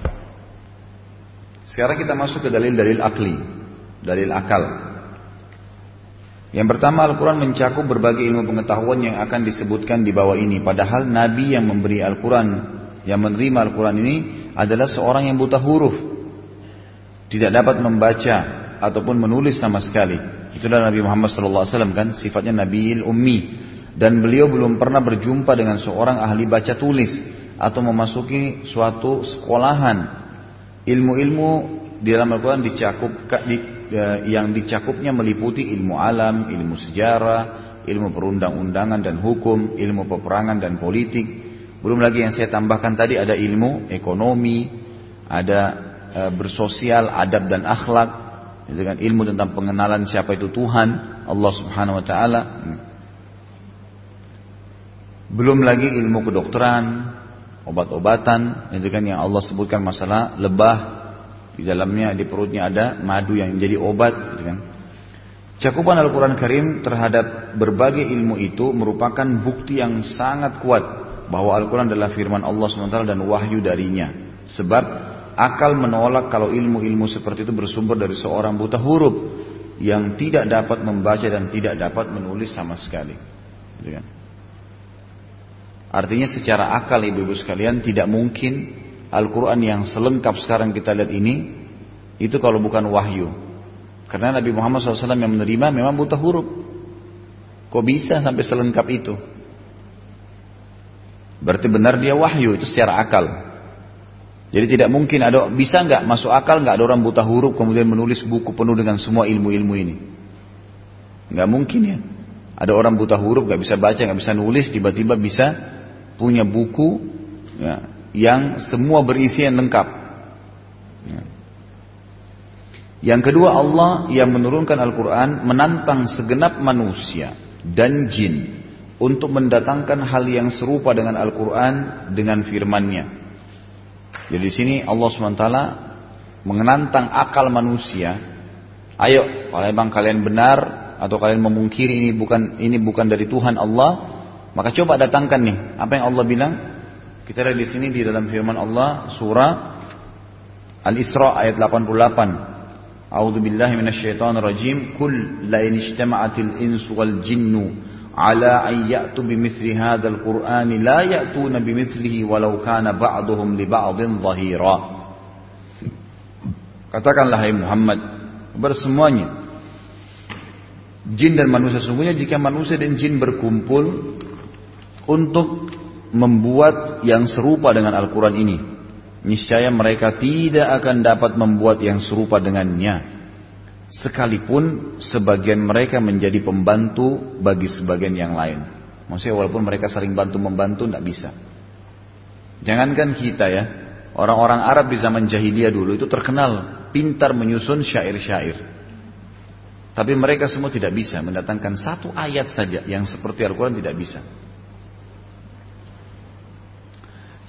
Sekarang kita masuk ke dalil-dalil akli, dalil akal. Yang pertama Al-Quran mencakup berbagai ilmu pengetahuan yang akan disebutkan di bawah ini. Padahal Nabi yang memberi Al-Quran, yang menerima Al-Quran ini adalah seorang yang buta huruf. Tidak dapat membaca ataupun menulis sama sekali. Itulah Nabi Muhammad SAW kan sifatnya Nabi Ummi dan beliau belum pernah berjumpa dengan seorang ahli baca tulis atau memasuki suatu sekolahan. Ilmu-ilmu di dalam Al-Quran dicakup di, ya, yang dicakupnya meliputi ilmu alam, ilmu sejarah, ilmu perundang-undangan dan hukum, ilmu peperangan dan politik. Belum lagi yang saya tambahkan tadi ada ilmu ekonomi, ada e, bersosial, adab dan akhlak, dengan ilmu tentang pengenalan siapa itu Tuhan Allah Subhanahu wa taala. Belum lagi ilmu kedokteran obat-obatan itu kan? Yang Allah sebutkan masalah lebah di dalamnya di perutnya ada madu yang menjadi obat gitu kan? Cakupan Al-Quran Karim terhadap berbagai ilmu itu merupakan bukti yang sangat kuat bahwa Al-Quran adalah firman Allah SWT dan wahyu darinya. Sebab Akal menolak kalau ilmu-ilmu seperti itu bersumber dari seorang buta huruf yang tidak dapat membaca dan tidak dapat menulis sama sekali. Gitu kan? Artinya secara akal ibu-ibu sekalian tidak mungkin Al-Quran yang selengkap sekarang kita lihat ini itu kalau bukan wahyu. Karena Nabi Muhammad SAW yang menerima memang buta huruf. Kok bisa sampai selengkap itu? Berarti benar dia wahyu itu secara akal. Jadi tidak mungkin ada bisa nggak masuk akal nggak ada orang buta huruf kemudian menulis buku penuh dengan semua ilmu-ilmu ini. Nggak mungkin ya. Ada orang buta huruf nggak bisa baca nggak bisa nulis tiba-tiba bisa punya buku ya, yang semua berisi yang lengkap. Ya. Yang kedua Allah yang menurunkan Al-Quran menantang segenap manusia dan jin untuk mendatangkan hal yang serupa dengan Al-Quran dengan firmannya. Jadi di sini Allah SWT mengenantang akal manusia. Ayo, kalau memang kalian benar atau kalian memungkiri ini bukan ini bukan dari Tuhan Allah, maka coba datangkan nih apa yang Allah bilang. Kita lihat di sini di dalam firman Allah surah Al-Isra ayat 88. A'udzu billahi minasyaitonir rajim. Kul la in ijtama'atil insu wal jinnu ala an ya'tu bimithli hadzal qur'ani la ya'tuna bimithlihi walau kana ba'dhum li ba'dhin katakanlah hai Muhammad bersemuanya jin dan manusia sungguhnya jika manusia dan jin berkumpul untuk membuat yang serupa dengan Al-Quran ini niscaya mereka tidak akan dapat membuat yang serupa dengannya sekalipun sebagian mereka menjadi pembantu bagi sebagian yang lain. Maksudnya walaupun mereka saling bantu membantu tidak bisa. Jangankan kita ya, orang-orang Arab di zaman jahiliyah dulu itu terkenal pintar menyusun syair-syair. Tapi mereka semua tidak bisa mendatangkan satu ayat saja yang seperti Al-Quran tidak bisa.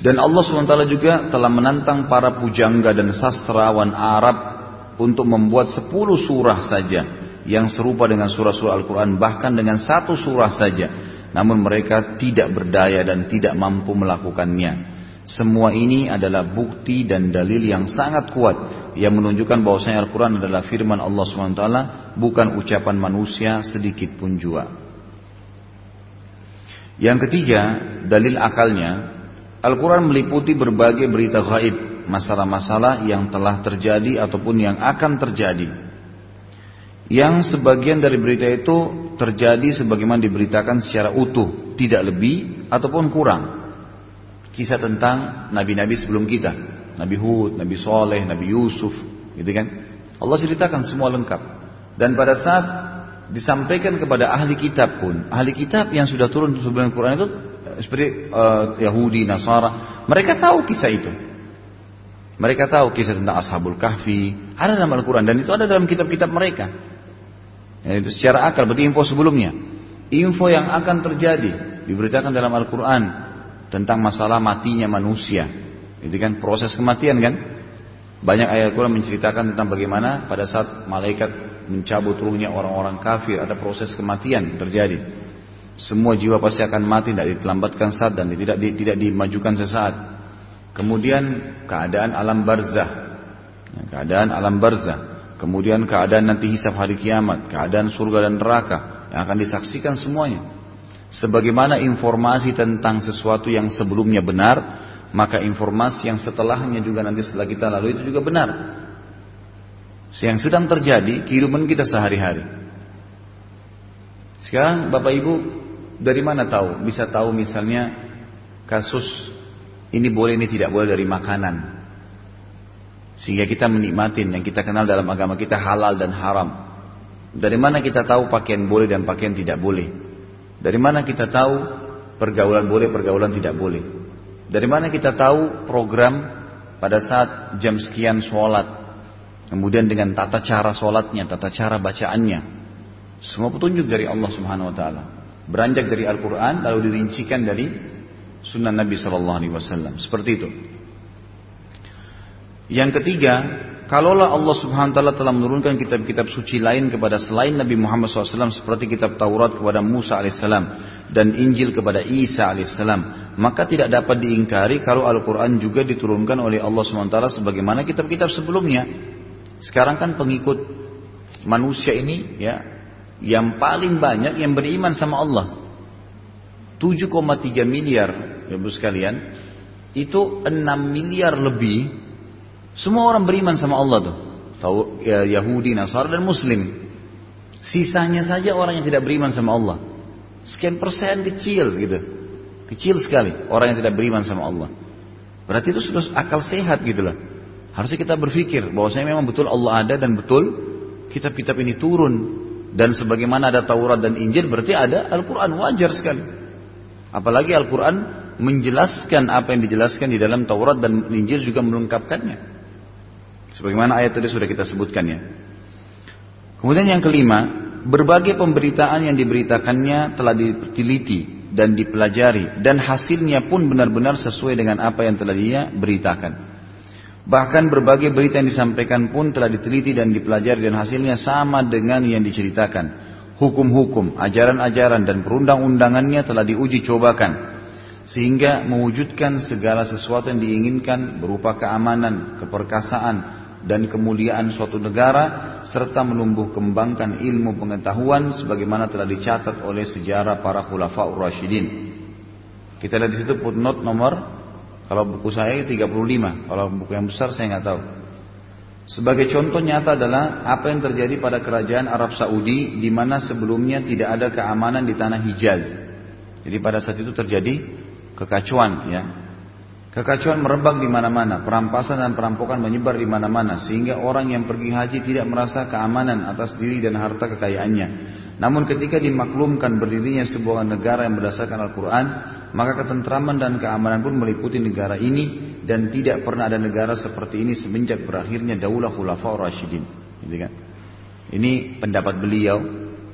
Dan Allah SWT juga telah menantang para pujangga dan sastrawan Arab untuk membuat sepuluh surah saja yang serupa dengan surah-surah Al-Quran bahkan dengan satu surah saja. Namun mereka tidak berdaya dan tidak mampu melakukannya. Semua ini adalah bukti dan dalil yang sangat kuat yang menunjukkan bahwasanya Al-Quran adalah firman Allah SWT bukan ucapan manusia sedikit pun jua. Yang ketiga, dalil akalnya Al-Quran meliputi berbagai berita gaib, masalah-masalah yang telah terjadi ataupun yang akan terjadi. Yang sebagian dari berita itu terjadi sebagaimana diberitakan secara utuh, tidak lebih ataupun kurang. Kisah tentang nabi-nabi sebelum kita, Nabi Hud, Nabi Soleh, Nabi Yusuf, gitu kan? Allah ceritakan semua lengkap. Dan pada saat disampaikan kepada ahli kitab pun, ahli kitab yang sudah turun sebelum Al-Quran itu seperti uh, Yahudi, Nasara, mereka tahu kisah itu. Mereka tahu kisah tentang Ashabul Kahfi, ada dalam Al-Quran dan itu ada dalam kitab-kitab mereka. Ya, itu secara akal, berarti info sebelumnya. Info yang akan terjadi diberitakan dalam Al-Quran tentang masalah matinya manusia. Itu kan proses kematian kan? Banyak ayat Al-Quran menceritakan tentang bagaimana pada saat malaikat mencabut ruhnya orang-orang kafir ada proses kematian terjadi. Semua jiwa pasti akan mati, tidak ditelambatkan saat dan tidak tidak dimajukan sesaat. Kemudian keadaan alam barzah, ya, keadaan alam barzah. Kemudian keadaan nanti hisab hari kiamat, keadaan surga dan neraka yang akan disaksikan semuanya. Sebagaimana informasi tentang sesuatu yang sebelumnya benar, maka informasi yang setelahnya juga nanti setelah kita lalu itu juga benar. Yang sedang terjadi kehidupan kita sehari-hari. Sekarang Bapak Ibu dari mana tahu? Bisa tahu misalnya kasus ini boleh ini tidak boleh dari makanan. Sehingga kita menikmatin yang kita kenal dalam agama kita halal dan haram. Dari mana kita tahu pakaian boleh dan pakaian tidak boleh? Dari mana kita tahu pergaulan boleh, pergaulan tidak boleh? Dari mana kita tahu program pada saat jam sekian sholat, kemudian dengan tata cara sholatnya, tata cara bacaannya, semua petunjuk dari Allah Subhanahu Wa Taala beranjak dari Al-Quran lalu dirincikan dari Sunnah Nabi Sallallahu Alaihi Wasallam seperti itu. Yang ketiga, kalaulah Allah Subhanahu Wa Taala telah menurunkan kitab-kitab suci lain kepada selain Nabi Muhammad SAW seperti kitab Taurat kepada Musa alaihissalam dan Injil kepada Isa alaihissalam, maka tidak dapat diingkari kalau Al-Quran juga diturunkan oleh Allah Subhanahu Wa Taala sebagaimana kitab-kitab sebelumnya. Sekarang kan pengikut manusia ini ya yang paling banyak yang beriman sama Allah. 7,3 miliar, Ibu sekalian, itu 6 miliar lebih semua orang beriman sama Allah tuh. Tahu ya, Yahudi, Nasara dan Muslim. Sisanya saja orang yang tidak beriman sama Allah. Sekian persen kecil gitu. Kecil sekali orang yang tidak beriman sama Allah. Berarti itu sudah akal sehat gitu lah. Harusnya kita berpikir bahwa saya memang betul Allah ada dan betul kitab-kitab ini turun dan sebagaimana ada Taurat dan Injil berarti ada Al-Quran wajar sekali. Apalagi Al-Quran menjelaskan apa yang dijelaskan di dalam Taurat dan Injil juga melengkapkannya. Sebagaimana ayat tadi sudah kita sebutkan ya. Kemudian yang kelima, berbagai pemberitaan yang diberitakannya telah diteliti dan dipelajari dan hasilnya pun benar-benar sesuai dengan apa yang telah dia beritakan. Bahkan berbagai berita yang disampaikan pun telah diteliti dan dipelajari dan hasilnya sama dengan yang diceritakan. Hukum-hukum, ajaran-ajaran dan perundang-undangannya telah diuji cobakan. Sehingga mewujudkan segala sesuatu yang diinginkan berupa keamanan, keperkasaan, dan kemuliaan suatu negara serta menumbuh kembangkan ilmu pengetahuan sebagaimana telah dicatat oleh sejarah para khulafaur rasyidin. Kita lihat di situ footnote nomor kalau buku saya 35, kalau buku yang besar saya nggak tahu. Sebagai contoh nyata adalah apa yang terjadi pada kerajaan Arab Saudi di mana sebelumnya tidak ada keamanan di tanah Hijaz. Jadi pada saat itu terjadi kekacauan ya. Kekacauan merebak di mana-mana, perampasan dan perampokan menyebar di mana-mana sehingga orang yang pergi haji tidak merasa keamanan atas diri dan harta kekayaannya. Namun ketika dimaklumkan berdirinya sebuah negara yang berdasarkan Al-Quran, maka ketentraman dan keamanan pun meliputi negara ini dan tidak pernah ada negara seperti ini semenjak berakhirnya Daulah Khulafaur Rashidin. Gitu kan? Ini pendapat beliau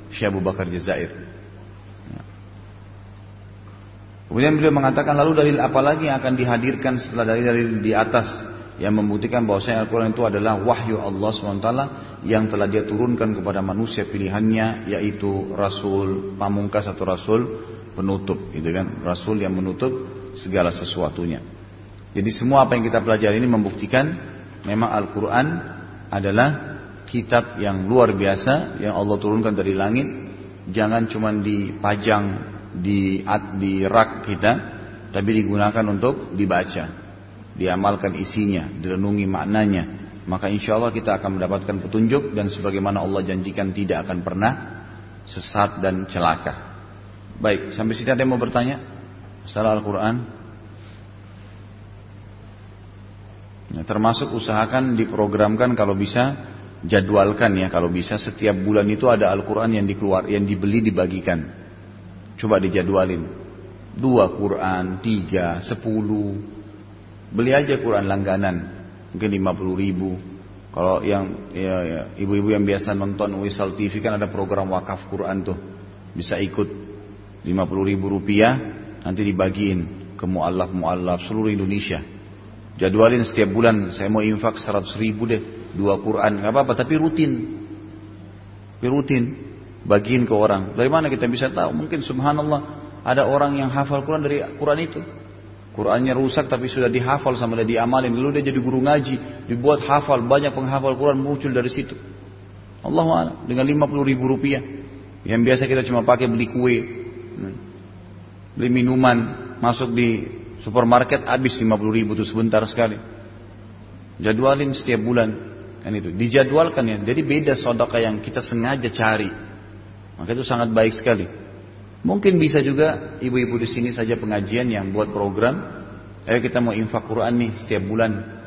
Syekh Abu Bakar Jazair. Ya. Kemudian beliau mengatakan lalu dalil apa lagi yang akan dihadirkan setelah dalil-dalil di atas yang membuktikan bahwa Al-Quran itu adalah wahyu Allah SWT yang telah dia turunkan kepada manusia pilihannya yaitu Rasul pamungkas atau Rasul penutup gitu kan? Rasul yang menutup segala sesuatunya. Jadi semua apa yang kita pelajari ini membuktikan memang Al-Quran adalah kitab yang luar biasa yang Allah turunkan dari langit. Jangan cuma dipajang di di rak kita tapi digunakan untuk dibaca diamalkan isinya direnungi maknanya. Maka insya Allah kita akan mendapatkan petunjuk dan sebagaimana Allah janjikan tidak akan pernah sesat dan celaka. Baik sampai sini ada yang mau bertanya? Masalah Al-Quran? Ya, termasuk usahakan diprogramkan kalau bisa jadwalkan ya kalau bisa. Setiap bulan itu ada Al-Quran yang dikeluar yang dibeli dibagikan Coba dijadwalin. Dua Quran, tiga, sepuluh. Beli aja Quran langganan. Mungkin lima puluh ribu. Kalau yang ya, ya, ibu-ibu yang biasa nonton Wisal TV kan ada program wakaf Quran tuh. Bisa ikut lima puluh ribu rupiah. Nanti dibagiin ke mu'allaf mu'allaf seluruh Indonesia. Jadwalin setiap bulan saya mau infak seratus ribu deh. Dua Quran. Gak apa-apa tapi rutin. Tapi rutin bagiin ke orang. Dari mana kita bisa tahu? Mungkin subhanallah ada orang yang hafal Quran dari Quran itu. Qurannya rusak tapi sudah dihafal sama dia diamalin. Lalu dia jadi guru ngaji, dibuat hafal, banyak penghafal Quran muncul dari situ. Allah dengan 50 ribu rupiah. Yang biasa kita cuma pakai beli kue, hmm. beli minuman, masuk di supermarket habis 50 ribu itu sebentar sekali. Jadwalin setiap bulan kan itu dijadwalkan ya. Jadi beda sodaka yang kita sengaja cari. Maka itu sangat baik sekali. Mungkin bisa juga ibu-ibu di sini saja pengajian yang buat program. Ayo kita mau infak Quran nih setiap bulan.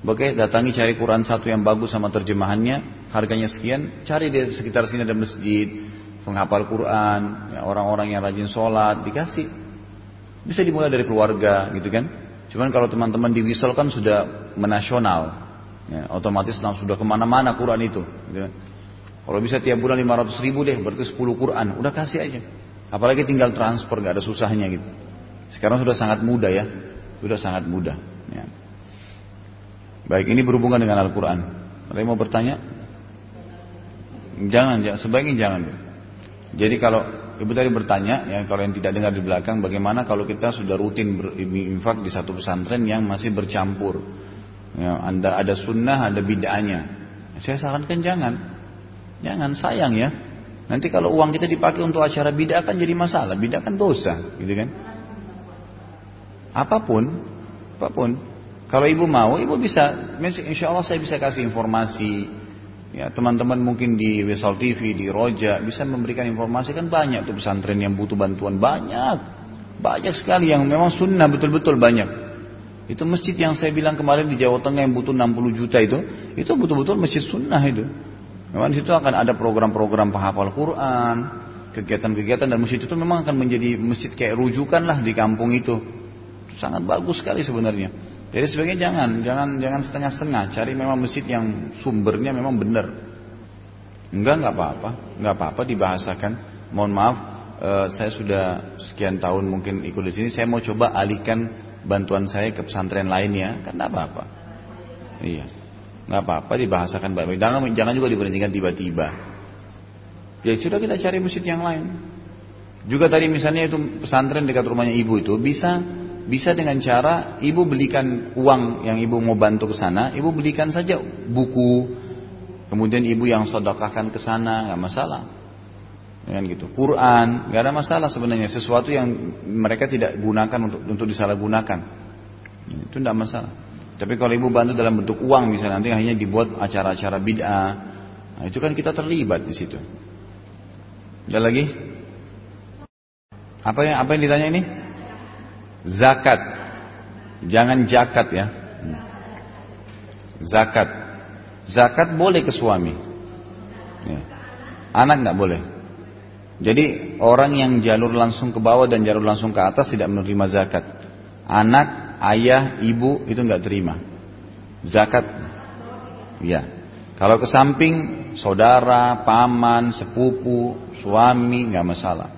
Oke, datangi cari Quran satu yang bagus sama terjemahannya, harganya sekian. Cari di sekitar sini ada masjid, penghafal Quran, ya, orang-orang yang rajin sholat, dikasih. Bisa dimulai dari keluarga, gitu kan? Cuman kalau teman-teman di Wisel kan sudah menasional, ya, otomatis langsung sudah ke mana-mana Quran itu. Gitu kan? Kalau bisa tiap bulan 500 ribu deh, berarti 10 Quran. Udah kasih aja. Apalagi tinggal transfer, gak ada susahnya gitu. Sekarang sudah sangat mudah ya. Sudah sangat mudah. Ya. Baik, ini berhubungan dengan Al-Quran. Ada yang mau bertanya? Jangan, jangan sebaiknya jangan. Jadi kalau ibu tadi bertanya, ya kalau yang tidak dengar di belakang, bagaimana kalau kita sudah rutin berinfak di satu pesantren yang masih bercampur? Ya, anda ada sunnah, ada bid'ahnya. Saya sarankan jangan. Jangan sayang ya. Nanti kalau uang kita dipakai untuk acara bid'ah kan jadi masalah. Bid'ah kan dosa, gitu kan? Apa pun, apa pun. Kalau ibu mau, ibu bisa, insya Allah saya bisa kasih informasi. Ya, teman-teman mungkin di Wesal TV, di Roja bisa memberikan informasi kan banyak tuh pesantren yang butuh bantuan banyak, banyak sekali yang memang sunnah betul-betul banyak. Itu masjid yang saya bilang kemarin di Jawa Tengah yang butuh 60 juta itu, itu betul-betul masjid sunnah itu. Memang di situ akan ada program-program penghafal Quran, kegiatan-kegiatan dan masjid itu memang akan menjadi masjid kayak rujukan lah di kampung itu. Sangat bagus sekali sebenarnya. Jadi sebaiknya jangan, jangan, jangan setengah-setengah. Cari memang masjid yang sumbernya memang benar. Enggak, enggak apa-apa, enggak apa-apa dibahasakan. Mohon maaf, eh, saya sudah sekian tahun mungkin ikut di sini. Saya mau coba alihkan bantuan saya ke pesantren lainnya, kan enggak apa-apa. Iya nggak apa-apa dibahasakan baik-baik. Jangan, jangan juga diberhentikan tiba-tiba. Ya sudah kita cari masjid yang lain. Juga tadi misalnya itu pesantren dekat rumahnya ibu itu bisa bisa dengan cara ibu belikan uang yang ibu mau bantu ke sana, ibu belikan saja buku, kemudian ibu yang sedekahkan ke sana, nggak masalah. Dengan gitu. Quran, nggak ada masalah sebenarnya. Sesuatu yang mereka tidak gunakan untuk untuk disalahgunakan. Itu tidak masalah. Tapi kalau ibu bantu dalam bentuk uang bisa nanti hanya dibuat acara-acara bid'ah. Nah, itu kan kita terlibat di situ. Ada lagi? Apa yang apa yang ditanya ini? Zakat. Jangan jakat ya. Zakat. Zakat boleh ke suami. Ya. Anak nggak boleh. Jadi orang yang jalur langsung ke bawah dan jalur langsung ke atas tidak menerima zakat. Anak ayah, ibu itu nggak terima. Zakat, ya. Kalau ke samping saudara, paman, sepupu, suami nggak masalah.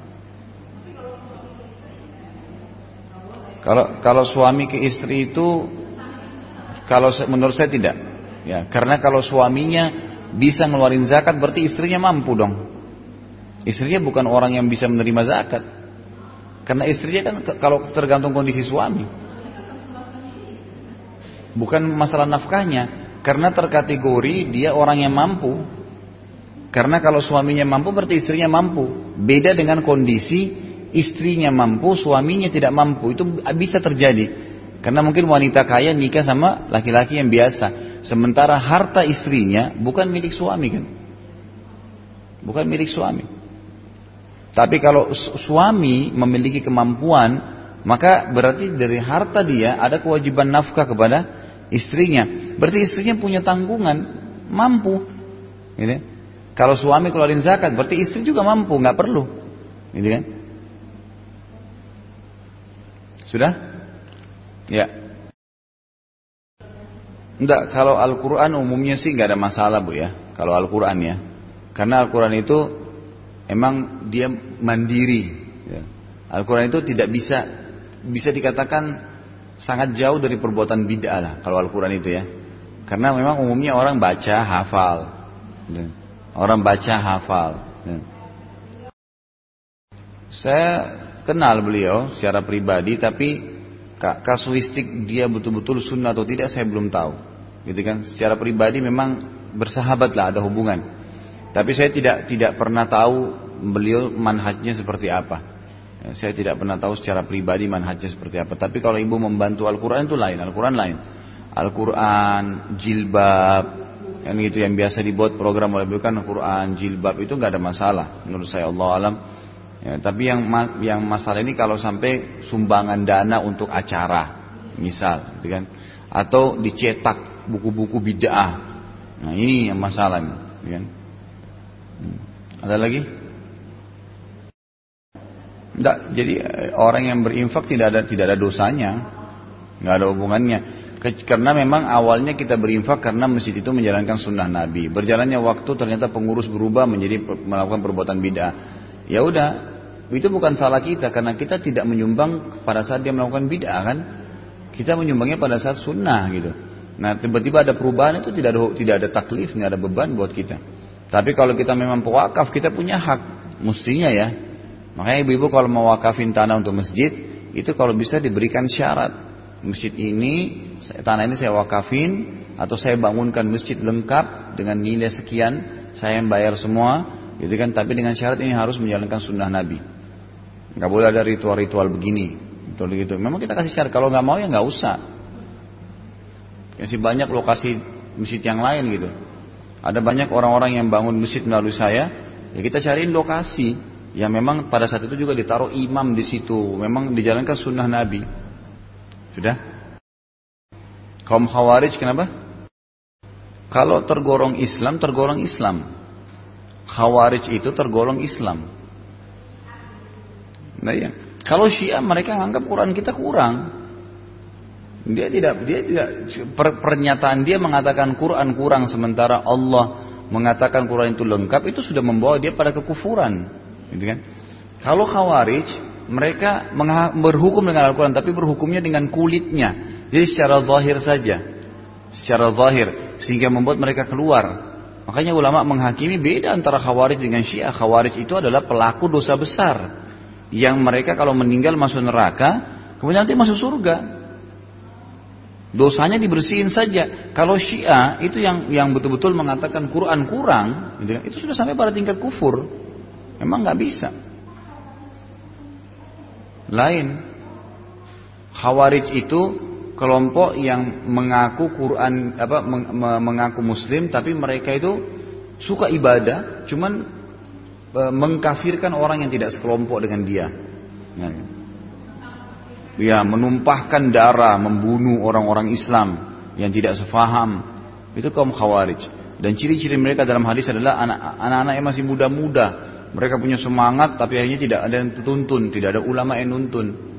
Kalau kalau suami ke istri itu kalau menurut saya tidak. Ya, karena kalau suaminya bisa ngeluarin zakat berarti istrinya mampu dong. Istrinya bukan orang yang bisa menerima zakat. Karena istrinya kan kalau tergantung kondisi suami. Bukan masalah nafkahnya, karena terkategori dia orang yang mampu. Karena kalau suaminya mampu berarti istrinya mampu. Beda dengan kondisi istrinya mampu, suaminya tidak mampu. Itu bisa terjadi. Karena mungkin wanita kaya nikah sama laki-laki yang biasa. Sementara harta istrinya bukan milik suami kan. Bukan milik suami. Tapi kalau suami memiliki kemampuan, maka berarti dari harta dia ada kewajiban nafkah kepada istrinya. Berarti istrinya punya tanggungan, mampu. Gitu. Kalau suami keluarin zakat, berarti istri juga mampu, nggak perlu. Gitu kan? Sudah? Ya. Enggak, kalau Al-Quran umumnya sih nggak ada masalah bu ya. Kalau Al-Quran ya. Karena Al-Quran itu emang dia mandiri. Ya. Al-Quran itu tidak bisa bisa dikatakan sangat jauh dari perbuatan bid'ah lah kalau Al-Quran itu ya. Karena memang umumnya orang baca, hafal. Ya. Orang baca hafal. Ya. Saya kenal beliau secara pribadi, tapi kasuistik dia betul-betul sunnah atau tidak saya belum tahu. Gitu kan? Secara pribadi memang bersahabat lah, ada hubungan. Tapi saya tidak tidak pernah tahu beliau manhajnya seperti apa. Ya, saya tidak pernah tahu secara pribadi manhajnya seperti apa. Tapi kalau ibu membantu Al-Quran itu lain. Al-Quran lain. Al-Quran, jilbab, yang itu yang biasa dibuat program oleh beliau kan Quran, jilbab itu nggak ada masalah menurut saya Allah alam. Ya, tapi yang yang masalah ini kalau sampai sumbangan dana untuk acara, misal, gitu kan, atau dicetak buku-buku bid'ah. Nah ini yang masalah, gitu kan. Hmm. Ada lagi? Enggak, jadi eh, orang yang berinfak tidak ada tidak ada dosanya, nggak ada hubungannya. Karena memang awalnya kita berinfak karena masjid itu menjalankan sunnah Nabi. Berjalannya waktu ternyata pengurus berubah menjadi melakukan perbuatan bid'ah. Ya udah, itu bukan salah kita karena kita tidak menyumbang pada saat dia melakukan bid'ah kan. Kita menyumbangnya pada saat sunnah gitu. Nah tiba-tiba ada perubahan itu tidak ada tidak ada taklif, tidak ada beban buat kita. Tapi kalau kita memang pewakaf, kita punya hak, mestinya ya. Makanya ibu-ibu kalau mau wakafin tanah untuk masjid, itu kalau bisa diberikan syarat. Masjid ini tanah ini saya wakafin atau saya bangunkan masjid lengkap dengan nilai sekian saya yang bayar semua gitu kan? Tapi dengan syarat ini harus menjalankan sunnah Nabi. Nggak boleh ada ritual-ritual begini betul gitu. Memang kita kasih syarat kalau nggak mau ya nggak usah. Kasih banyak lokasi masjid yang lain gitu. Ada banyak orang-orang yang bangun masjid melalui saya ya kita cariin lokasi yang memang pada saat itu juga ditaruh imam di situ memang dijalankan sunnah Nabi sudah? Kaum Khawarij kenapa? Kalau tergolong Islam, tergolong Islam. Khawarij itu tergolong Islam. Nah ya. Kalau Syiah mereka menganggap Quran kita kurang. Dia tidak dia tidak per, pernyataan dia mengatakan Quran kurang sementara Allah mengatakan Quran itu lengkap itu sudah membawa dia pada kekufuran. Gitu kan? Kalau Khawarij mereka berhukum dengan Al-Quran tapi berhukumnya dengan kulitnya. Jadi secara zahir saja. Secara zahir. Sehingga membuat mereka keluar. Makanya ulama menghakimi beda antara khawarij dengan syiah. Khawarij itu adalah pelaku dosa besar. Yang mereka kalau meninggal masuk neraka kemudian nanti masuk surga. Dosanya dibersihin saja. Kalau syiah itu yang yang betul-betul mengatakan Quran kurang gitu kan, itu sudah sampai pada tingkat kufur memang nggak bisa lain. Khawarij itu kelompok yang mengaku Quran apa mengaku muslim tapi mereka itu suka ibadah cuman e, mengkafirkan orang yang tidak sekelompok dengan dia. Ya, ya menumpahkan darah, membunuh orang-orang Islam yang tidak sefaham. Itu kaum Khawarij. Dan ciri-ciri mereka dalam hadis adalah anak-anak yang masih muda-muda mereka punya semangat tapi akhirnya tidak ada yang tuntun, tidak ada ulama yang nuntun.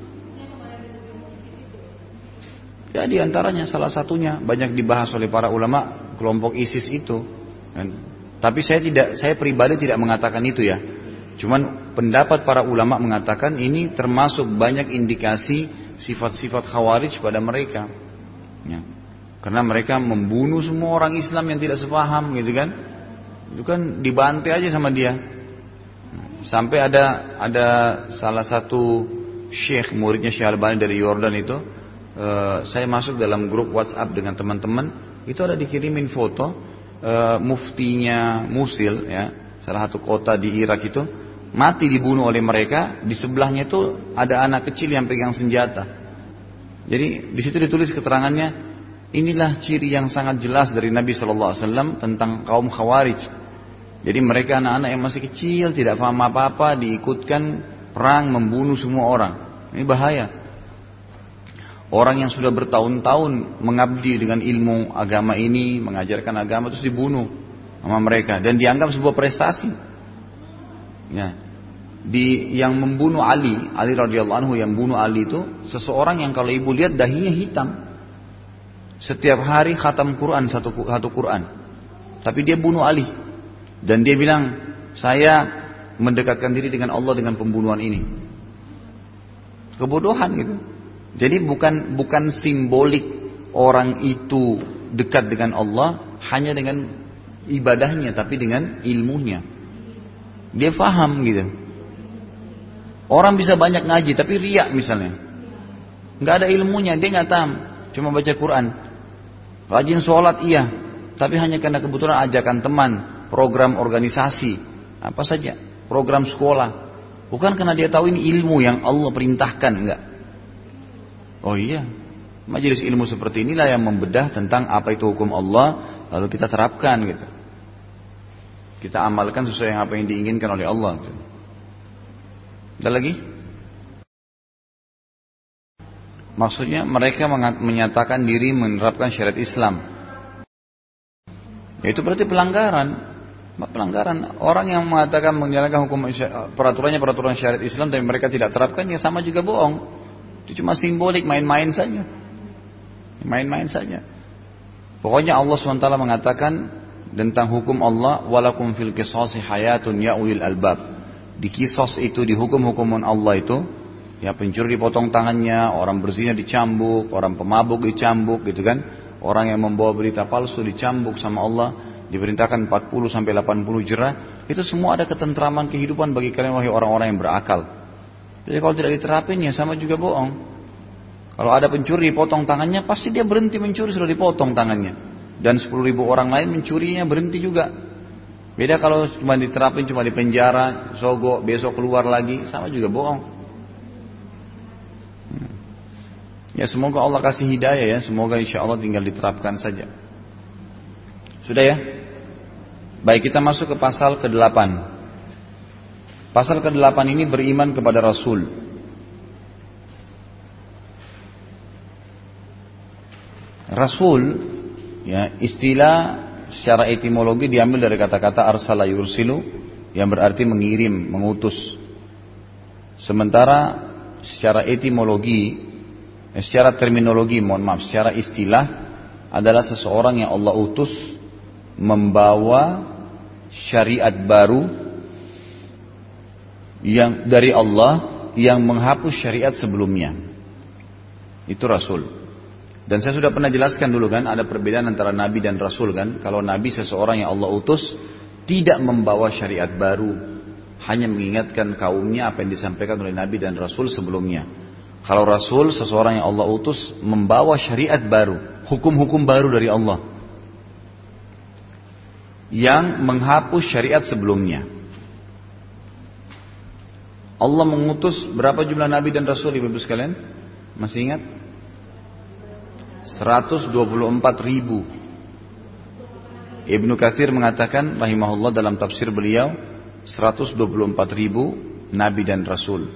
Ya di antaranya salah satunya banyak dibahas oleh para ulama kelompok ISIS itu. Tapi saya tidak, saya pribadi tidak mengatakan itu ya. Cuman pendapat para ulama mengatakan ini termasuk banyak indikasi sifat-sifat khawarij pada mereka. Ya. Karena mereka membunuh semua orang Islam yang tidak sepaham gitu kan. Itu kan dibantai aja sama dia. Sampai ada ada salah satu syekh muridnya Syekh Albani dari Yordan itu uh, saya masuk dalam grup WhatsApp dengan teman-teman itu ada dikirimin foto uh, muftinya Musil ya salah satu kota di Irak itu mati dibunuh oleh mereka di sebelahnya itu ada anak kecil yang pegang senjata jadi di situ ditulis keterangannya Inilah ciri yang sangat jelas dari Nabi Shallallahu Alaihi Wasallam tentang kaum Khawarij. Jadi mereka anak-anak yang masih kecil tidak paham apa-apa diikutkan perang membunuh semua orang. Ini bahaya. Orang yang sudah bertahun-tahun mengabdi dengan ilmu agama ini, mengajarkan agama terus dibunuh sama mereka dan dianggap sebuah prestasi. Ya. Di yang membunuh Ali, Ali radhiyallahu anhu yang bunuh Ali itu seseorang yang kalau ibu lihat dahinya hitam. Setiap hari khatam Quran satu, satu Quran. Tapi dia bunuh Ali. Dan dia bilang, saya mendekatkan diri dengan Allah dengan pembunuhan ini. Kebodohan gitu. Jadi bukan bukan simbolik orang itu dekat dengan Allah hanya dengan ibadahnya tapi dengan ilmunya. Dia faham gitu. Orang bisa banyak ngaji tapi riak misalnya. Nggak ada ilmunya, dia nggak tahu. Cuma baca Quran. Rajin sholat iya, tapi hanya karena kebetulan ajakan teman, program organisasi, apa saja, program sekolah. Bukan karena dia tahu ini ilmu yang Allah perintahkan, enggak. Oh iya, majelis ilmu seperti inilah yang membedah tentang apa itu hukum Allah, lalu kita terapkan gitu. Kita amalkan sesuai yang apa yang diinginkan oleh Allah. Gitu. Ada lagi? Maksudnya mereka menyatakan diri menerapkan syariat Islam. Itu berarti pelanggaran. Pelanggaran orang yang mengatakan menjalankan hukum peraturannya peraturan syariat Islam tapi mereka tidak terapkan ya sama juga bohong. Itu cuma simbolik main-main saja. Main-main saja. Pokoknya Allah SWT mengatakan tentang hukum Allah walakum fil qisasi hayatun ya ulil albab. Di kisos itu di hukum-hukuman Allah itu Ya pencuri dipotong tangannya, orang berzina dicambuk, orang pemabuk dicambuk gitu kan. Orang yang membawa berita palsu dicambuk sama Allah, diperintahkan 40 sampai 80 jerah. Itu semua ada ketentraman kehidupan bagi kalian wahai orang-orang yang berakal. Jadi kalau tidak diterapin ya sama juga bohong. Kalau ada pencuri dipotong tangannya, pasti dia berhenti mencuri sudah dipotong tangannya. Dan 10 ribu orang lain mencurinya berhenti juga. Beda kalau cuma diterapin cuma di penjara, sogok, besok keluar lagi, sama juga bohong. Ya semoga Allah kasih hidayah ya, semoga insya Allah tinggal diterapkan saja. Sudah ya? Baik kita masuk ke pasal ke-8. Pasal ke-8 ini beriman kepada Rasul. Rasul ya istilah secara etimologi diambil dari kata-kata arsala yursilu yang berarti mengirim, mengutus. Sementara secara etimologi Eh, secara terminologi, mohon maaf, secara istilah adalah seseorang yang Allah utus membawa syariat baru yang dari Allah yang menghapus syariat sebelumnya. Itu Rasul. Dan saya sudah pernah jelaskan dulu kan, ada perbedaan antara Nabi dan Rasul kan. Kalau Nabi seseorang yang Allah utus tidak membawa syariat baru, hanya mengingatkan kaumnya apa yang disampaikan oleh Nabi dan Rasul sebelumnya. Kalau Rasul seseorang yang Allah utus membawa syariat baru, hukum-hukum baru dari Allah yang menghapus syariat sebelumnya. Allah mengutus berapa jumlah nabi dan rasul Ibu sekalian? Masih ingat? 124 ribu. Ibnu Kathir mengatakan rahimahullah dalam tafsir beliau 124 ribu nabi dan rasul.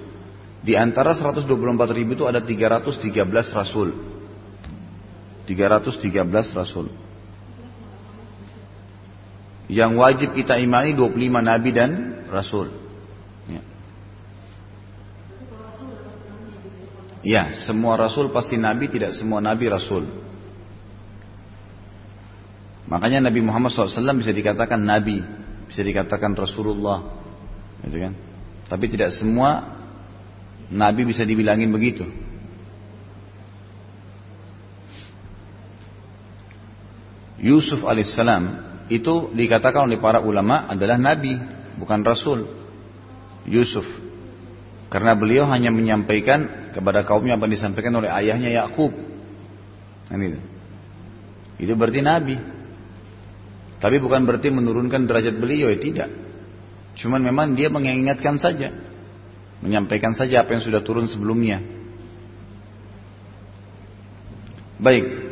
Di antara 124 ribu itu ada 313 rasul. 313 rasul. Yang wajib kita imani 25 nabi dan rasul. Ya. ya, semua rasul pasti nabi, tidak semua nabi rasul. Makanya Nabi Muhammad SAW bisa dikatakan nabi, bisa dikatakan Rasulullah, gitu kan? Tapi tidak semua nabi bisa dibilangin begitu. Yusuf alaihissalam itu dikatakan oleh para ulama adalah nabi, bukan rasul. Yusuf. Karena beliau hanya menyampaikan kepada kaumnya apa yang disampaikan oleh ayahnya Yakub. Kan itu. Itu berarti nabi. Tapi bukan berarti menurunkan derajat beliau, ya tidak. Cuman memang dia mengingatkan saja. Menyampaikan saja apa yang sudah turun sebelumnya. Baik.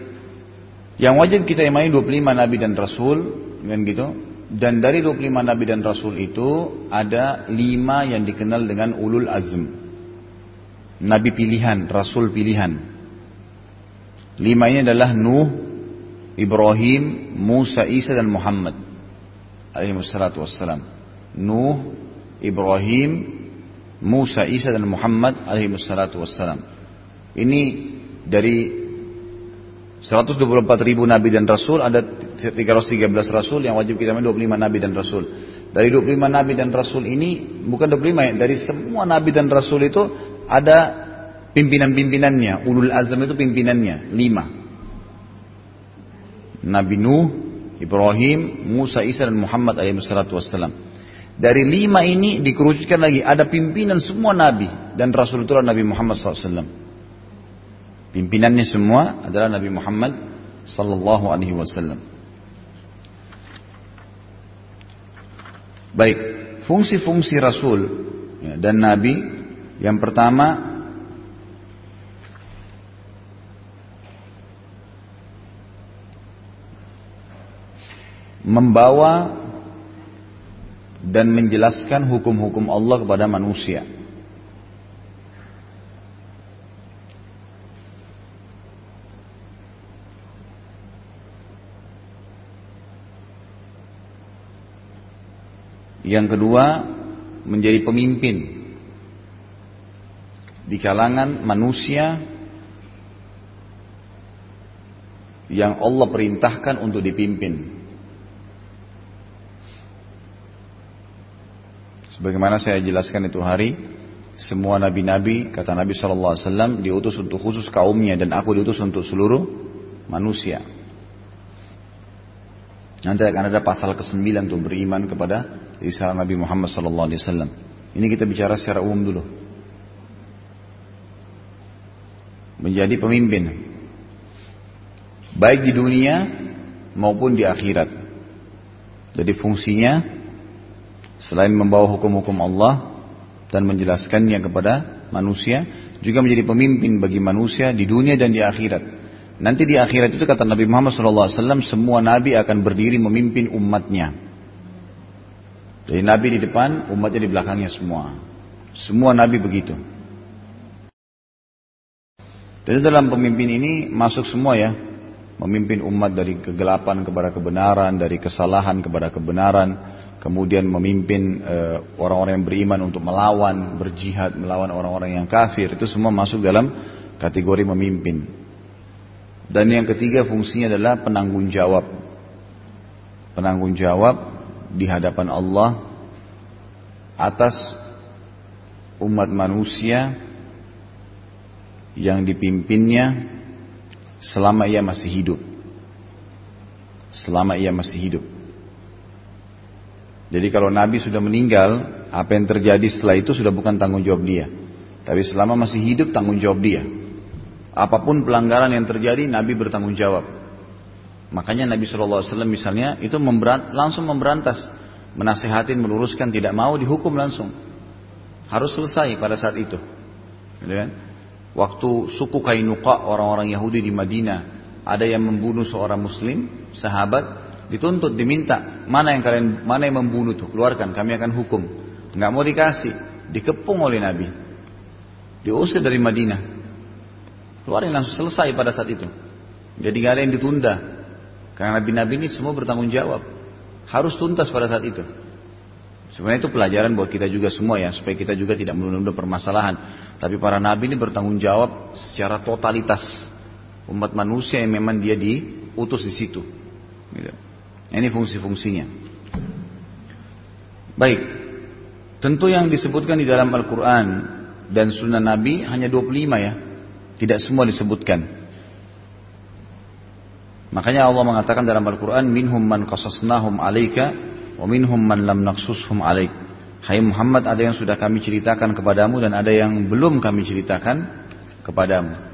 Yang wajib kita imani 25 nabi dan rasul, kan gitu. Dan dari 25 nabi dan rasul itu ada 5 yang dikenal dengan ulul azm. Nabi pilihan, rasul pilihan. 5 ini adalah Nuh, Ibrahim, Musa, Isa dan Muhammad alaihi wassalatu wassalam. Nuh, Ibrahim, Musa, Isa dan Muhammad alaihi wassalatu wassalam. Ini dari 124 ribu nabi dan rasul ada 313 rasul yang wajib kita 25 nabi dan rasul. Dari 25 nabi dan rasul ini bukan 25 ya, dari semua nabi dan rasul itu ada pimpinan-pimpinannya. Ulul azam itu pimpinannya, 5. Nabi Nuh, Ibrahim, Musa, Isa dan Muhammad alaihissalatu. Dari lima ini dikerucutkan lagi ada pimpinan semua nabi dan rasul itu Nabi Muhammad SAW. Pimpinannya semua adalah Nabi Muhammad sallallahu alaihi wasallam. Baik, fungsi-fungsi rasul ya, dan nabi yang pertama membawa dan menjelaskan hukum-hukum Allah kepada manusia. Yang kedua, menjadi pemimpin di kalangan manusia yang Allah perintahkan untuk dipimpin. Sebagaimana saya jelaskan itu hari, semua nabi-nabi, kata Nabi SAW, diutus untuk khusus kaumnya dan aku diutus untuk seluruh manusia. Nanti akan ada pasal ke-9 untuk beriman kepada risalah Nabi Muhammad SAW. Ini kita bicara secara umum dulu. Menjadi pemimpin. Baik di dunia maupun di akhirat. Jadi fungsinya Selain membawa hukum-hukum Allah dan menjelaskannya kepada manusia, juga menjadi pemimpin bagi manusia di dunia dan di akhirat. Nanti di akhirat itu kata Nabi Muhammad SAW, semua nabi akan berdiri memimpin umatnya. Jadi nabi di depan, umatnya di belakangnya semua. Semua nabi begitu. Dan dalam pemimpin ini masuk semua ya. Memimpin umat dari kegelapan kepada kebenaran, dari kesalahan kepada kebenaran, kemudian memimpin eh, orang-orang yang beriman untuk melawan, berjihad, melawan orang-orang yang kafir, itu semua masuk dalam kategori memimpin. Dan yang ketiga fungsinya adalah penanggung jawab. Penanggung jawab di hadapan Allah atas umat manusia yang dipimpinnya selama ia masih hidup. Selama ia masih hidup. Jadi kalau Nabi sudah meninggal, apa yang terjadi setelah itu sudah bukan tanggung jawab dia. Tapi selama masih hidup tanggung jawab dia. Apa pun pelanggaran yang terjadi, Nabi bertanggung jawab. Makanya Nabi SAW misalnya itu memberant, langsung memberantas. Menasehatin, meluruskan, tidak mau dihukum langsung. Harus selesai pada saat itu. Gitu kan? Waktu suku Kainuqa orang-orang Yahudi di Madinah ada yang membunuh seorang muslim, sahabat, dituntut diminta mana yang kalian mana yang membunuh tuh keluarkan kami akan hukum nggak mau dikasih dikepung oleh Nabi diusir dari Madinah keluarin langsung selesai pada saat itu jadi gak ada yang ditunda karena Nabi-Nabi ini semua bertanggung jawab harus tuntas pada saat itu sebenarnya itu pelajaran buat kita juga semua ya supaya kita juga tidak menunda permasalahan tapi para Nabi ini bertanggung jawab secara totalitas umat manusia yang memang dia diutus di situ gitu. Ini fungsi-fungsinya. Baik. Tentu yang disebutkan di dalam Al-Quran dan Sunnah Nabi hanya 25 ya. Tidak semua disebutkan. Makanya Allah mengatakan dalam Al-Quran, minhum man qasasnahum alaika, wa minhum man lam naqsushum alaik. Hai Muhammad, ada yang sudah kami ceritakan kepadamu dan ada yang belum kami ceritakan kepadamu.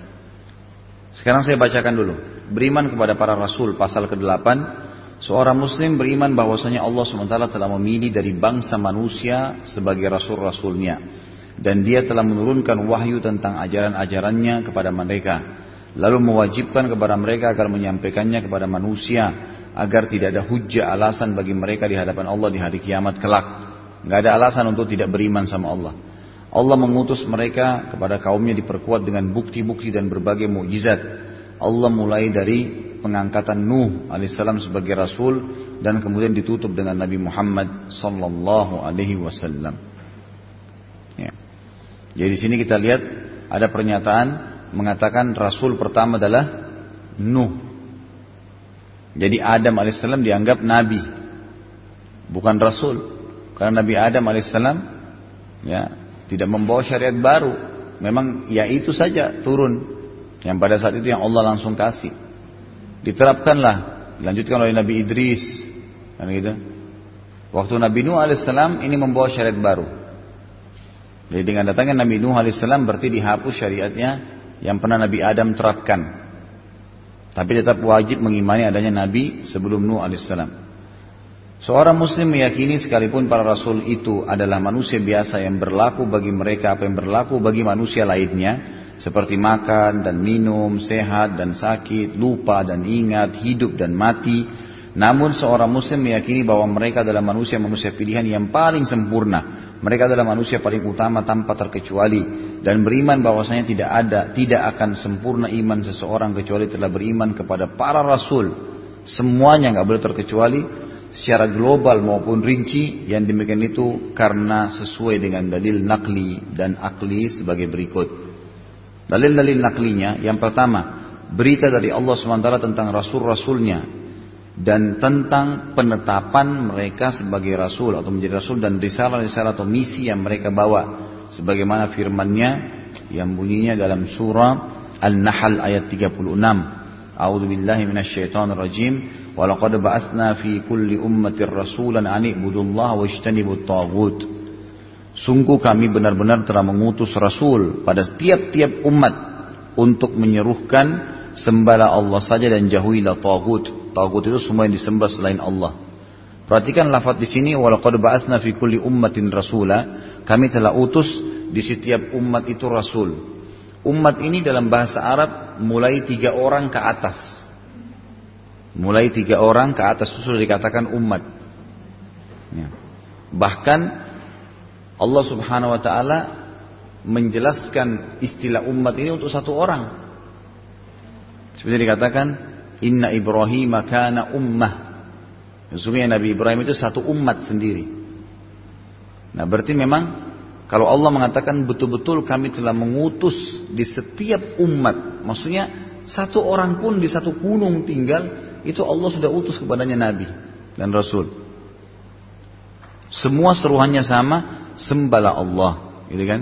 Sekarang saya bacakan dulu. Beriman kepada para rasul pasal ke-8. Seorang muslim beriman bahwasanya Allah SWT telah memilih dari bangsa manusia sebagai rasul-rasulnya. Dan dia telah menurunkan wahyu tentang ajaran-ajarannya kepada mereka lalu mewajibkan kepada mereka agar menyampaikannya kepada manusia agar tidak ada hujah alasan bagi mereka di hadapan Allah di hari kiamat kelak. Nggak ada alasan untuk tidak beriman sama Allah. Allah mengutus mereka kepada kaumnya diperkuat dengan bukti-bukti dan berbagai mukjizat. Allah mulai dari pengangkatan Nuh alaihissalam sebagai rasul dan kemudian ditutup dengan Nabi Muhammad sallallahu alaihi wasallam. Ya. Jadi di sini kita lihat ada pernyataan mengatakan rasul pertama adalah Nuh. Jadi Adam alaihissalam dianggap nabi, bukan rasul. Karena Nabi Adam alaihissalam ya tidak membawa syariat baru. Memang ya itu saja turun yang pada saat itu yang Allah langsung kasih. Diterapkanlah, dilanjutkan oleh Nabi Idris, kan gitu. Waktu Nabi Nuh alaihissalam ini membawa syariat baru. Jadi dengan datangnya Nabi Nuh alaihissalam berarti dihapus syariatnya yang pernah Nabi Adam terapkan. Tapi tetap wajib mengimani adanya Nabi sebelum Nuh alaihissalam. Seorang muslim meyakini sekalipun para rasul itu adalah manusia biasa yang berlaku bagi mereka apa yang berlaku bagi manusia lainnya. Seperti makan dan minum, sehat dan sakit, lupa dan ingat, hidup dan mati. Namun seorang muslim meyakini bahwa mereka adalah manusia-manusia pilihan yang paling sempurna. Mereka adalah manusia paling utama tanpa terkecuali. Dan beriman bahwasanya tidak ada tidak akan sempurna iman seseorang kecuali telah beriman kepada para rasul. Semuanya nggak boleh terkecuali secara global maupun rinci. Yang demikian itu karena sesuai dengan dalil nakli dan akli sebagai berikut. Dalil-dalil naklinya yang pertama berita dari Allah SWT tentang rasul-rasulnya dan tentang penetapan mereka sebagai rasul atau menjadi rasul dan risalah-risalah atau misi yang mereka bawa sebagaimana firman-Nya yang bunyinya dalam surah An-Nahl ayat 36. A'udzu billahi minasyaitonir rajim. Wa laqad ba'atsna fi kulli ummatin rasulan an ibudullaha wajtanibut taghut. Sungguh kami benar-benar telah mengutus rasul pada tiap-tiap umat untuk menyeruhkan sembahlah Allah saja dan jauhilah tagut. Tagut itu semua yang disembah selain Allah. Perhatikan lafaz di sini walaqad ba'atsna fi kulli ummatin rasula. Kami telah utus di setiap umat itu rasul. Umat ini dalam bahasa Arab mulai tiga orang ke atas. Mulai tiga orang ke atas itu sudah dikatakan umat. Ya. Bahkan Allah Subhanahu Wa Taala menjelaskan istilah umat ini untuk satu orang. Seperti dikatakan, Inna Ibrahim kana ummah Sesungguhnya Nabi Ibrahim itu satu umat sendiri. Nah berarti memang kalau Allah mengatakan betul-betul kami telah mengutus di setiap umat. Maksudnya satu orang pun di satu gunung tinggal. Itu Allah sudah utus kepadanya Nabi dan Rasul. Semua seruannya sama. Sembahlah Allah. Gitu kan?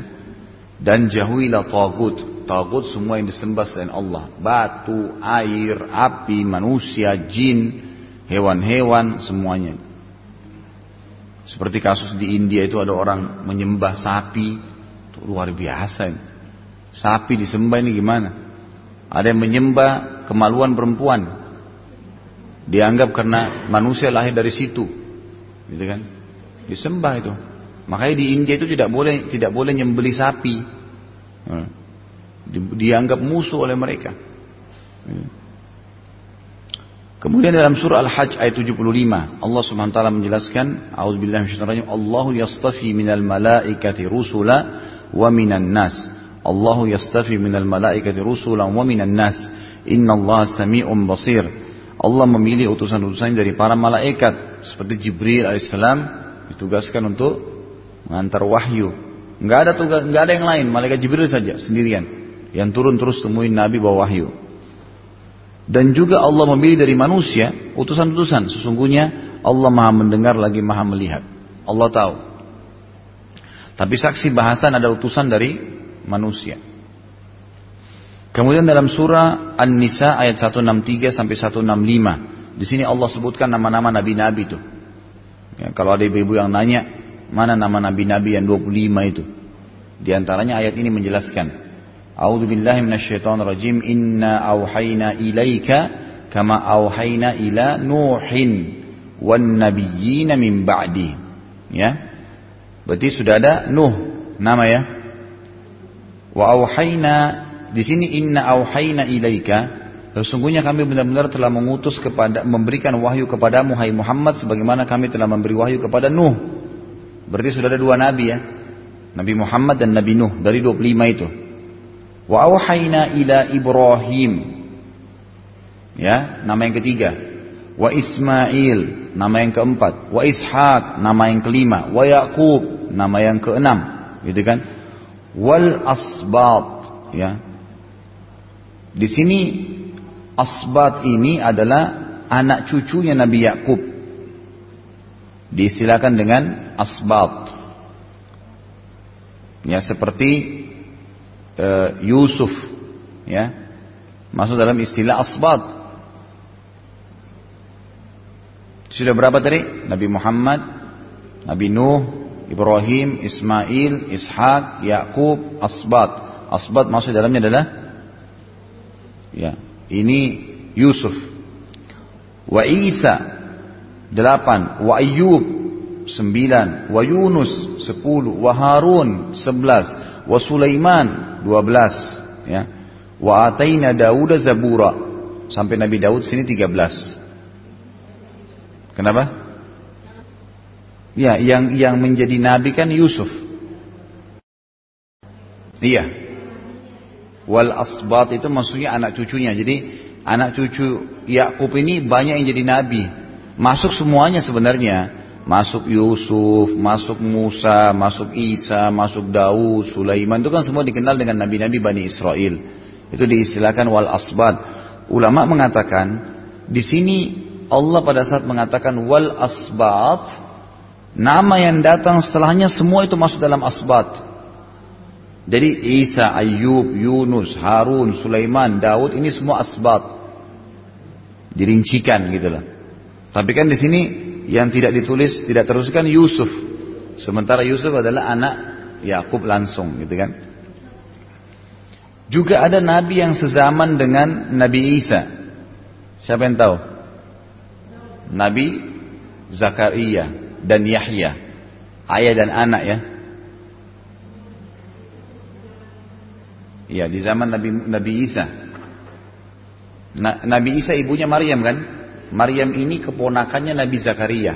Dan jauhilah tagut. Tagut semua yang disembah selain Allah. Batu, air, api, manusia, jin hewan-hewan semuanya. Seperti kasus di India itu ada orang menyembah sapi, itu luar biasa. Ini. Sapi disembah ini gimana? Ada yang menyembah kemaluan perempuan. Dianggap karena manusia lahir dari situ. Gitu kan? Disembah itu. Makanya di India itu tidak boleh tidak boleh nyembeli sapi. Dianggap musuh oleh mereka. Kemudian dalam surah Al-Hajj ayat 75 Allah Subhanahu wa taala menjelaskan A'udzubillahi minasyaitonir Allahu yastafi minal malaikati rusula wa minan nas. Allahu yastafi minal malaikati rusula wa minan nas. Innallaha sami'un basir. Allah memilih utusan-utusan dari para malaikat. Seperti Jibril alaihissalam ditugaskan untuk mengantar wahyu. Enggak ada tugas, enggak ada yang lain, malaikat Jibril saja sendirian yang turun terus temuin Nabi bawa wahyu. Dan juga Allah memilih dari manusia utusan-utusan. Sesungguhnya Allah maha mendengar lagi maha melihat. Allah tahu. Tapi saksi bahasan ada utusan dari manusia. Kemudian dalam surah An-Nisa ayat 163 sampai 165. Di sini Allah sebutkan nama-nama nabi-nabi itu. Ya, kalau ada ibu-ibu yang nanya, mana nama nabi-nabi yang 25 itu? Di antaranya ayat ini menjelaskan. A'udzu billahi minasyaitonir rajim. Inna auhayna ilaika kama auhayna ila Nuhin wan nabiyyina min ba'di. Ya. Berarti sudah ada Nuh nama ya. Wa auhayna di sini inna auhayna ilaika Sesungguhnya kami benar-benar telah mengutus kepada memberikan wahyu kepada Hai Muhammad sebagaimana kami telah memberi wahyu kepada Nuh. Berarti sudah ada dua nabi ya. Nabi Muhammad dan Nabi Nuh dari 25 itu. Wa auhayna ila Ibrahim. Ya, nama yang ketiga. Wa Ismail, nama yang keempat. Wa Ishaq, nama yang kelima. Wa Yaqub, nama yang keenam. Gitu kan? Wal asbat, ya. Di sini asbat ini adalah anak cucunya Nabi Yakub. Diistilahkan dengan asbat. Ya seperti uh, Yusuf ya. Masuk dalam istilah asbat. Sudah berapa tadi? Nabi Muhammad, Nabi Nuh, Ibrahim, Ismail, Ishak, Yakub, asbat. Asbat masuk dalamnya adalah Ya, ini Yusuf. Wa Isa delapan, wa Ayub sembilan, wa Yunus sepuluh, wa Harun sebelas, wa Sulaiman dua belas, ya. Wa Ataina Dawud Zabura sampai Nabi Daud sini tiga belas. Kenapa? Ya, yang yang menjadi nabi kan Yusuf. Iya, Wal asbat itu maksudnya anak cucunya. Jadi anak cucu Yakub ini banyak yang jadi nabi. Masuk semuanya sebenarnya. Masuk Yusuf, masuk Musa, masuk Isa, masuk Daud, Sulaiman. Itu kan semua dikenal dengan nabi-nabi Bani Israel. Itu diistilahkan wal asbat. Ulama mengatakan di sini Allah pada saat mengatakan wal asbat nama yang datang setelahnya semua itu masuk dalam asbat. Jadi Isa, Ayub, Yunus, Harun, Sulaiman, Daud ini semua asbat. Dirincikan gitu loh. Tapi kan di sini yang tidak ditulis, tidak teruskan Yusuf. Sementara Yusuf adalah anak Yakub langsung gitu kan. Juga ada nabi yang sezaman dengan Nabi Isa. Siapa yang tahu? Nabi Zakaria dan Yahya. Ayah dan anak ya. Ya, di zaman Nabi Nabi Isa. Na, Nabi Isa ibunya Maryam kan? Maryam ini keponakannya Nabi Zakaria.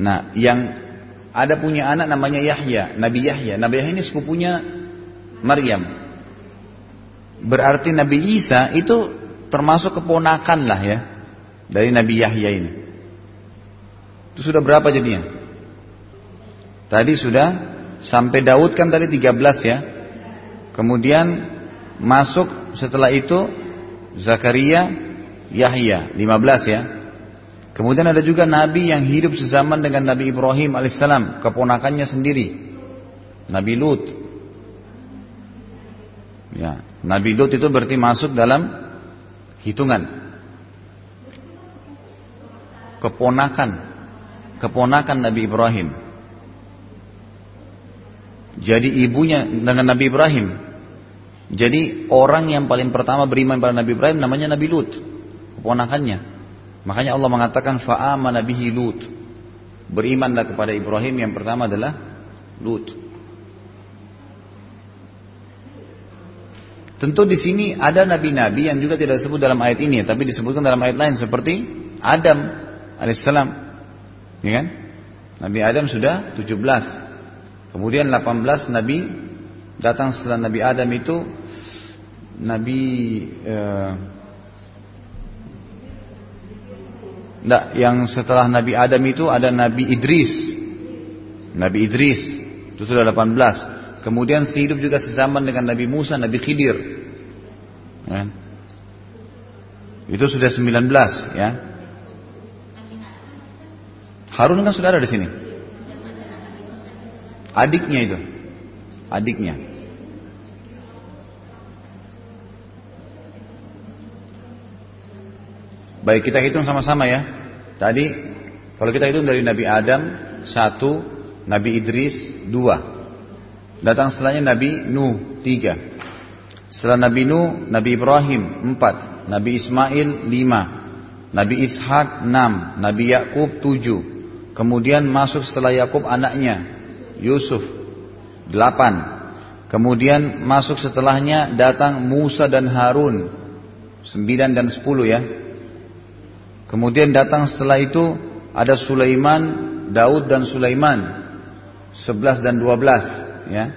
Nah, yang ada punya anak namanya Yahya, Nabi Yahya. Nabi Yahya ini sepupunya Maryam. Berarti Nabi Isa itu termasuk keponakan lah ya dari Nabi Yahya ini. Itu sudah berapa jadinya? Tadi sudah sampai Daud kan tadi 13 ya. Kemudian masuk setelah itu Zakaria, Yahya, 15 ya. Kemudian ada juga nabi yang hidup sezaman dengan Nabi Ibrahim alaihissalam, keponakannya sendiri. Nabi Lut. Ya, Nabi Lut itu berarti masuk dalam hitungan keponakan keponakan Nabi Ibrahim. Jadi ibunya dengan Nabi Ibrahim jadi orang yang paling pertama beriman pada Nabi Ibrahim namanya Nabi Lut, keponakannya. Makanya Allah mengatakan fa'ama nabihi Lut. Berimanlah kepada Ibrahim yang pertama adalah Lut. Tentu di sini ada nabi-nabi yang juga tidak disebut dalam ayat ini, tapi disebutkan dalam ayat lain seperti Adam alaihissalam. Ya kan? Nabi Adam sudah 17. Kemudian 18 nabi datang setelah Nabi Adam itu Nabi eh, Nah, yang setelah Nabi Adam itu ada Nabi Idris. Nabi Idris itu sudah 18. Kemudian sehidup juga sezaman dengan Nabi Musa, Nabi Khidir. Ya. Itu sudah 19 ya. Harun kan sudah ada di sini. Adiknya itu. Adiknya. Baik kita hitung sama-sama ya. Tadi kalau kita hitung dari Nabi Adam satu, Nabi Idris dua. Datang setelahnya Nabi Nuh tiga. Setelah Nabi Nuh, Nabi Ibrahim empat, Nabi Ismail lima, Nabi Ishak enam, Nabi Yakub tujuh. Kemudian masuk setelah Yakub anaknya Yusuf delapan. Kemudian masuk setelahnya datang Musa dan Harun sembilan dan sepuluh ya. Kemudian datang setelah itu ada Sulaiman, Daud dan Sulaiman sebelas dan dua belas ya.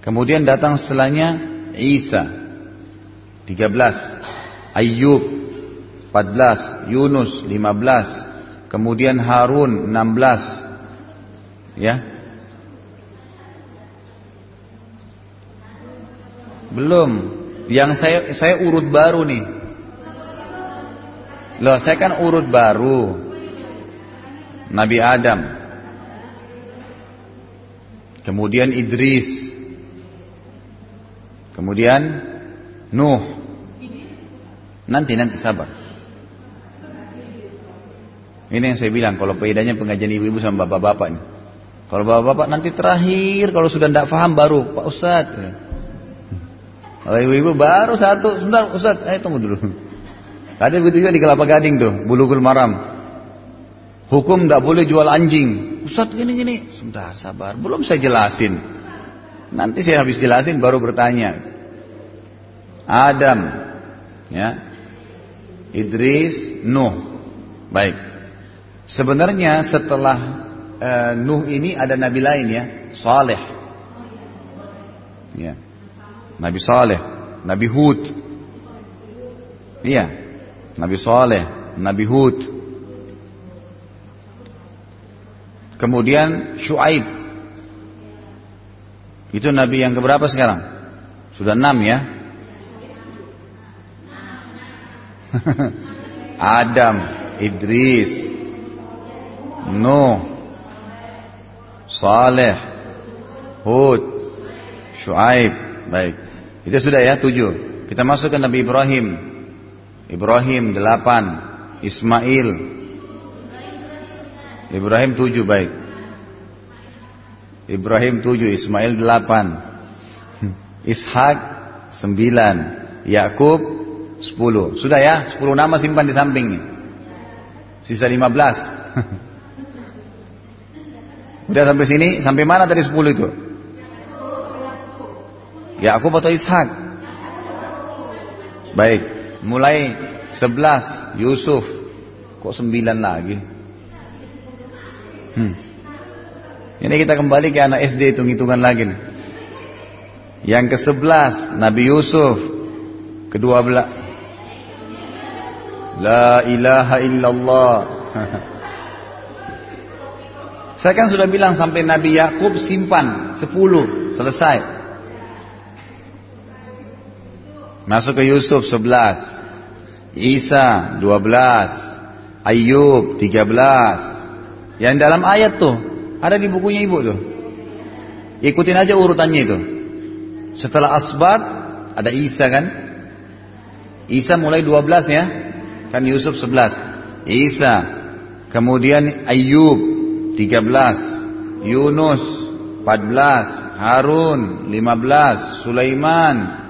Kemudian datang setelahnya Isa 13, Ayub 14, Yunus 15, kemudian Harun 16. Ya. Belum. Yang saya saya urut baru nih. Loh, saya kan urut baru. Nabi Adam, Kemudian Idris. Kemudian Nuh. Nanti nanti sabar. Ini yang saya bilang kalau bedanya pengajian ibu-ibu sama bapak-bapak ini. Kalau bapak-bapak nanti terakhir kalau sudah tidak paham baru Pak Ustad. Kalau ibu-ibu baru satu, sebentar Ustad, ayo tunggu dulu. Tadi begitu juga di Kelapa Gading tuh, Bulughul Maram. Hukum tidak boleh jual anjing. Ustaz gini gini. Sebentar sabar, belum saya jelasin. Nanti saya habis jelasin baru bertanya. Adam, ya, Idris, Nuh. Baik. Sebenarnya setelah uh, Nuh ini ada nabi lain ya, Saleh. Ya. Nabi Saleh, Nabi Hud. Iya. Nabi Saleh, Nabi Hud. Kemudian Shu'aib. Itu nabi yang keberapa sekarang? Sudah enam ya. (laughs) Adam, Idris, Nuh, Saleh, Hud, Shu'aib. Baik. Itu sudah ya tujuh. Kita masuk ke Nabi Ibrahim. Ibrahim delapan. Ismail Ibrahim tujuh baik. Ibrahim tujuh, Ismail delapan, (laughs) Ishak sembilan, Yakub sepuluh. Sudah ya, sepuluh nama simpan di samping. Sisa lima belas. (laughs) Udah sampai sini, sampai mana tadi sepuluh itu? Yakub atau Ishak? Baik, mulai sebelas, Yusuf. Kok sembilan lagi? Hmm. Ini kita kembali ke anak SD hitung-hitungan lagi nih. Yang ke sebelas Nabi Yusuf. Kedua belah. La ilaha illallah. (laughs) Saya kan sudah bilang sampai Nabi Yakub simpan sepuluh selesai. Masuk ke Yusuf sebelas, Isa dua belas, Ayub tiga belas. Yang dalam ayat tuh ada di bukunya ibu tuh. Ikutin aja urutannya itu. Setelah asbat ada Isa kan? Isa mulai 12 ya. Kan Yusuf 11. Isa. Kemudian Ayub 13. Yunus 14. Harun 15. Sulaiman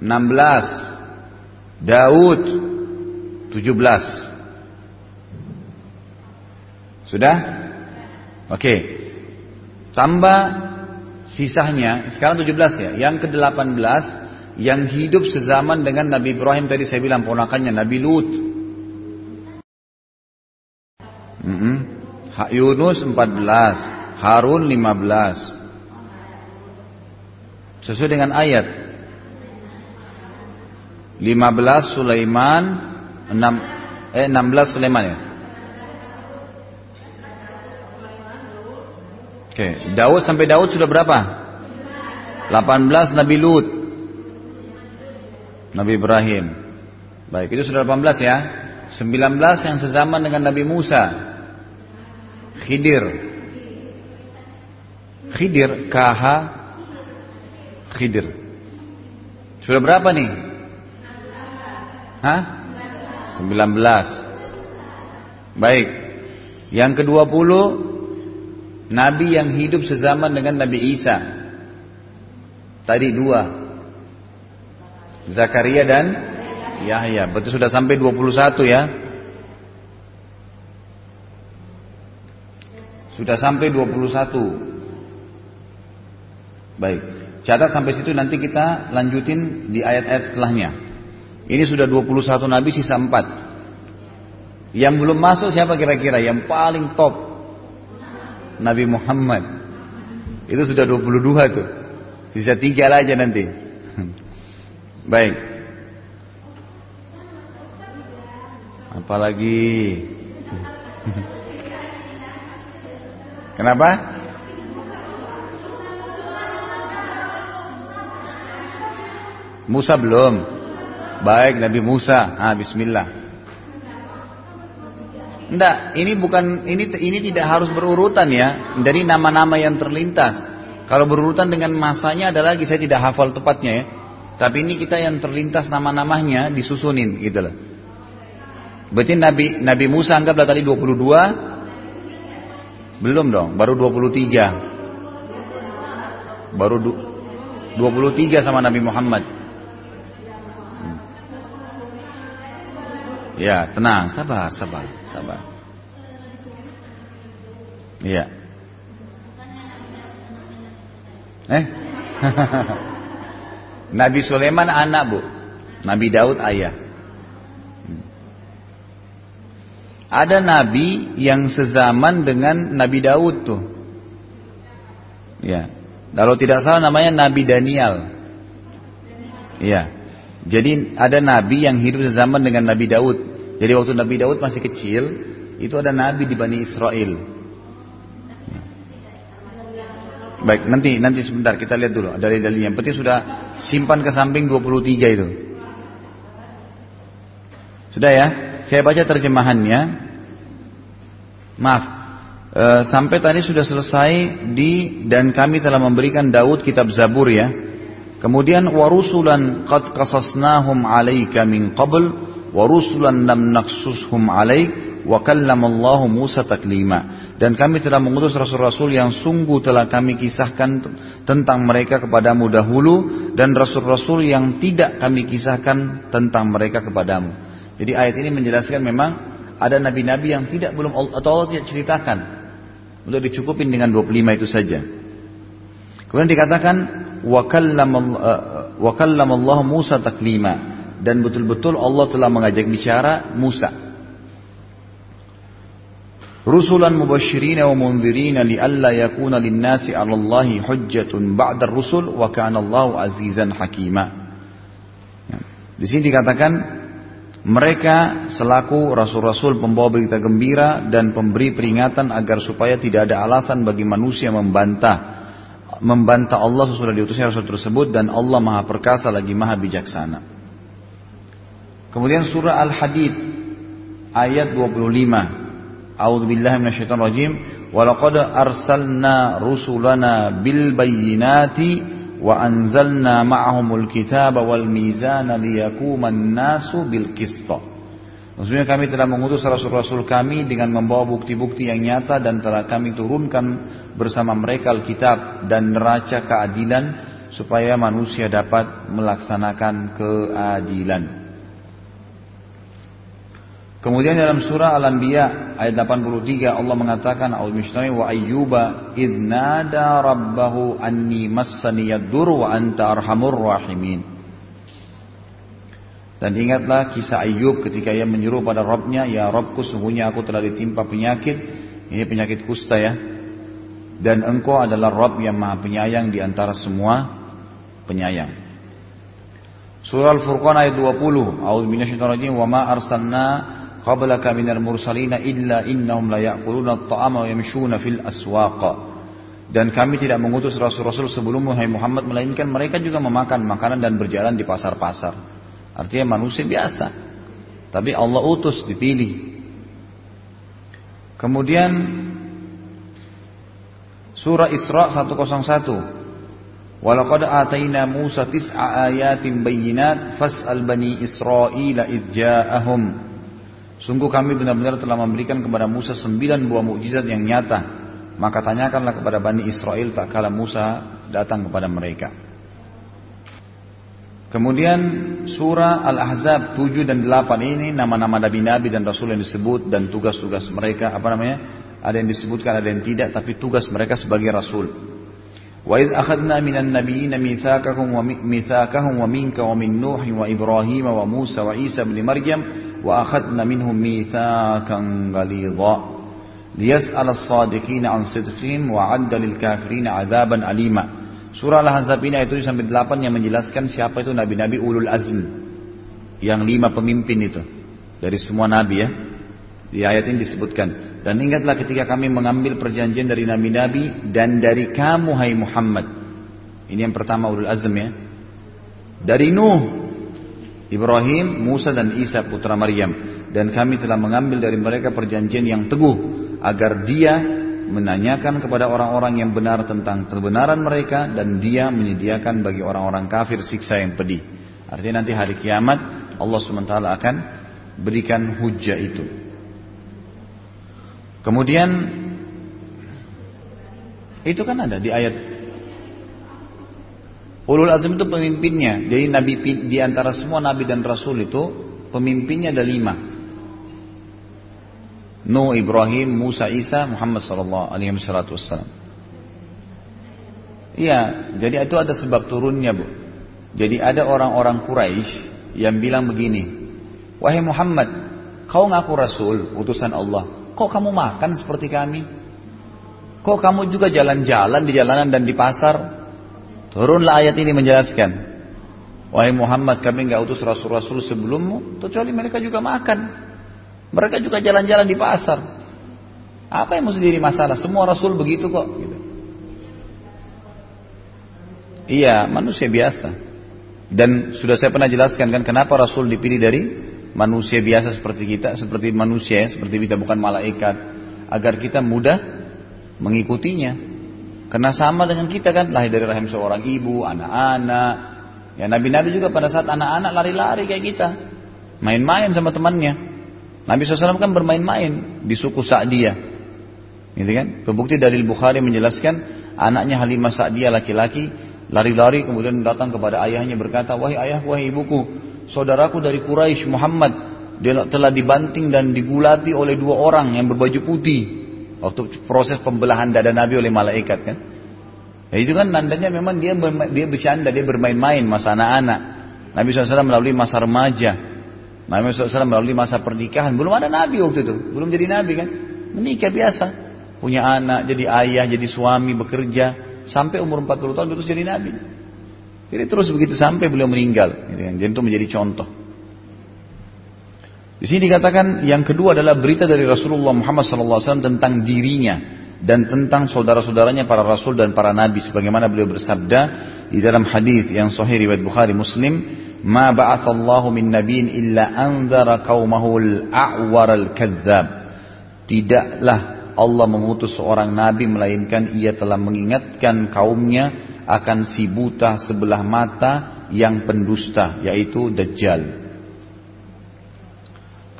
16. Daud 17. Sudah? Oke. Tambah sisanya, sekarang 17 ya. Yang ke-18 yang hidup sezaman dengan Nabi Ibrahim tadi saya bilang ponakannya Nabi Lut. Mm -hmm. Yunus 14, Harun 15. Sesuai dengan ayat. 15 Sulaiman 6 eh 16 Sulaiman ya. Oke, Daud sampai Daud sudah berapa? 18 Nabi Lut. Nabi Ibrahim. Baik, itu sudah 18 ya. 19 yang sezaman dengan Nabi Musa. Khidir. Khidir, KH Khidir. Sudah berapa nih? Hah? 19. Baik. Yang kedua puluh Nabi yang hidup sezaman dengan Nabi Isa. Tadi dua. Zakaria dan Yahya. Betul sudah sampai 21 ya. Sudah sampai 21. Baik. Catat sampai situ nanti kita lanjutin di ayat-ayat setelahnya. Ini sudah 21 nabi sisa 4. Yang belum masuk siapa kira-kira? Yang paling top. Nabi Muhammad. Itu sudah 22 tuh. Sisa tiga aja nanti. (laughs) Baik. Apalagi (laughs) Kenapa? Musa belum. Baik Nabi Musa. Ah bismillah. Enggak, ini bukan ini ini tidak harus berurutan ya. Dari nama-nama yang terlintas. Kalau berurutan dengan masanya ada lagi saya tidak hafal tepatnya ya. Tapi ini kita yang terlintas nama-namanya disusunin gitu loh. Berarti Nabi Nabi Musa anggaplah tadi 22 belum dong, baru 23. Baru 23 sama Nabi Muhammad. Ya, tenang, sabar, sabar, sabar. Iya. Eh? (laughs) Nabi Sulaiman anak, Bu. Nabi Daud ayah. Ada nabi yang sezaman dengan Nabi Daud tuh. Ya. Kalau tidak salah namanya Nabi Daniel. Ya. Jadi ada nabi yang hidup sezaman dengan Nabi Daud. Jadi waktu Nabi Daud masih kecil, itu ada nabi di Bani Israel. Baik, nanti nanti sebentar kita lihat dulu dalil-dalilnya. Yang sudah simpan ke samping 23 itu. Sudah ya? Saya baca terjemahannya. Maaf. E, sampai tadi sudah selesai di dan kami telah memberikan Daud kitab Zabur ya. Kemudian warusulan qad qasasnahum 'alaika min qabl warusulan lam naqsushum 'alaik wa kallamallahu Musa. Dan kami telah mengutus rasul-rasul yang sungguh telah kami kisahkan tentang mereka kepadamu dahulu dan rasul-rasul yang tidak kami kisahkan tentang mereka kepadamu. Jadi ayat ini menjelaskan memang ada nabi-nabi yang tidak belum atau Allah tidak ceritakan untuk dicukupin dengan 25 itu saja. Kemudian dikatakan wa Allah Musa taklima dan betul-betul Allah telah mengajak bicara Musa. Rusulan mubashirin wa munzirin lialla yakuna lin-nasi 'ala Allahi hujjatun ba'da ar-rusul wa kana Allahu azizan hakima. Di sini dikatakan mereka selaku rasul-rasul pembawa berita gembira dan pemberi peringatan agar supaya tidak ada alasan bagi manusia membantah membantah Allah sesudah diutusnya rasul tersebut dan Allah Maha Perkasa lagi Maha Bijaksana. Kemudian surah Al-Hadid ayat 25. A'udzu billahi minasyaitonir rajim. Wa laqad arsalna rusulana bil bayyinati wa anzalna ma'ahumul kitaba wal mizana liyakuman nasu bil qista. Maksudnya kami telah mengutus rasul-rasul kami dengan membawa bukti-bukti yang nyata dan telah kami turunkan bersama mereka Alkitab dan neraca keadilan supaya manusia dapat melaksanakan keadilan. Kemudian dalam surah Al-Anbiya ayat 83 Allah mengatakan wa ayyuba idnada rabbahu anni massani yadur wa anta arhamur rahimin. Dan ingatlah kisah Ayub ketika ia menyeru pada Rabbnya, Ya Rabbku sungguhnya aku telah ditimpa penyakit, ini penyakit kusta ya. Dan engkau adalah Rabb yang maha penyayang di antara semua penyayang. Surah Al-Furqan ayat 20. A'udzu minasyaitonir wa ma arsalna minal mursalina illa innahum la ya'kuluna at-ta'ama wa yamshuna fil aswaq. Dan kami tidak mengutus rasul-rasul sebelum Muhammad melainkan mereka juga memakan makanan dan berjalan di pasar-pasar. Artinya manusia biasa. Tapi Allah utus dipilih. Kemudian surah Isra 101. Walaqad atayna Musa tis'a ayatin bayyinat fas'al bani Israila idh ja'ahum Sungguh kami benar-benar telah memberikan kepada Musa sembilan buah mukjizat yang nyata. Maka tanyakanlah kepada Bani Israel tak kala Musa datang kepada mereka. Kemudian surah Al-Ahzab 7 dan 8 ini nama-nama nabi-nabi dan rasul yang disebut dan tugas-tugas mereka apa namanya? Ada yang disebutkan, ada yang tidak, tapi tugas mereka sebagai rasul. Wa idh akhadna minan nabiyina mitsaqahum wa mitsaqahum wa minka wa min Nuh wa Ibrahim wa Musa wa Isa bin Maryam wa akhadna minhum mithaqan ghalidha liyas'al as-sadiqina an sidqihim wa 'adda lil kafirina 'adzaban alima Surah Al-Ahzab ini ayat 7 sampai 8 yang menjelaskan siapa itu nabi-nabi ulul azm yang lima pemimpin itu dari semua nabi ya. Di ayat ini disebutkan dan ingatlah ketika kami mengambil perjanjian dari nabi-nabi dan dari kamu hai Muhammad. Ini yang pertama ulul azm ya. Dari Nuh Ibrahim, Musa dan Isa putra Maryam dan kami telah mengambil dari mereka perjanjian yang teguh agar dia menanyakan kepada orang-orang yang benar tentang kebenaran mereka dan dia menyediakan bagi orang-orang kafir siksa yang pedih. Artinya nanti hari kiamat Allah SWT akan berikan hujah itu. Kemudian itu kan ada di ayat Ulul azm itu pemimpinnya. Jadi nabi di antara semua nabi dan rasul itu pemimpinnya ada lima. Nuh, Ibrahim, Musa, Isa, Muhammad sallallahu alaihi wasallam. Iya, jadi itu ada sebab turunnya, Bu. Jadi ada orang-orang Quraisy yang bilang begini, "Wahai Muhammad, kau ngaku rasul, utusan Allah. Kok kamu makan seperti kami? Kok kamu juga jalan-jalan di jalanan dan di pasar? Turunlah ayat ini menjelaskan. Wahai Muhammad kami nggak utus rasul-rasul sebelummu, kecuali mereka juga makan. Mereka juga jalan-jalan di pasar. Apa yang mesti jadi masalah? Semua rasul begitu kok. Gitu. Iya, manusia biasa. Dan sudah saya pernah jelaskan kan kenapa rasul dipilih dari manusia biasa seperti kita, seperti manusia, seperti kita bukan malaikat, agar kita mudah mengikutinya. Karena sama dengan kita kan lahir dari rahim seorang ibu, anak-anak. Ya Nabi-Nabi juga pada saat anak-anak lari-lari kayak kita. Main-main sama temannya. Nabi SAW kan bermain-main di suku Sa'diyah. Gitu kan? Kebukti dari Bukhari menjelaskan anaknya Halimah Sa'diyah laki-laki lari-lari kemudian datang kepada ayahnya berkata, "Wahai ayahku, wahai ibuku, saudaraku dari Quraisy Muhammad dia telah dibanting dan digulati oleh dua orang yang berbaju putih. Waktu proses pembelahan dada Nabi oleh malaikat kan. Ya itu kan nandanya memang dia dia bercanda, dia bermain-main masa anak-anak. Nabi SAW melalui masa remaja. Nabi SAW melalui masa pernikahan. Belum ada Nabi waktu itu. Belum jadi Nabi kan. Menikah biasa. Punya anak, jadi ayah, jadi suami, bekerja. Sampai umur 40 tahun terus jadi Nabi. Jadi terus begitu sampai beliau meninggal. Gitu kan. Jadi itu menjadi contoh. Di sini dikatakan yang kedua adalah berita dari Rasulullah Muhammad SAW tentang dirinya dan tentang saudara-saudaranya para rasul dan para nabi sebagaimana beliau bersabda di dalam hadis yang sahih riwayat Bukhari Muslim ma ba'athallahu min nabiyyin illa anzara qaumahu al-a'war al-kadzdzab. Tidaklah Allah mengutus seorang nabi melainkan ia telah mengingatkan kaumnya akan si buta sebelah mata yang pendusta yaitu dajjal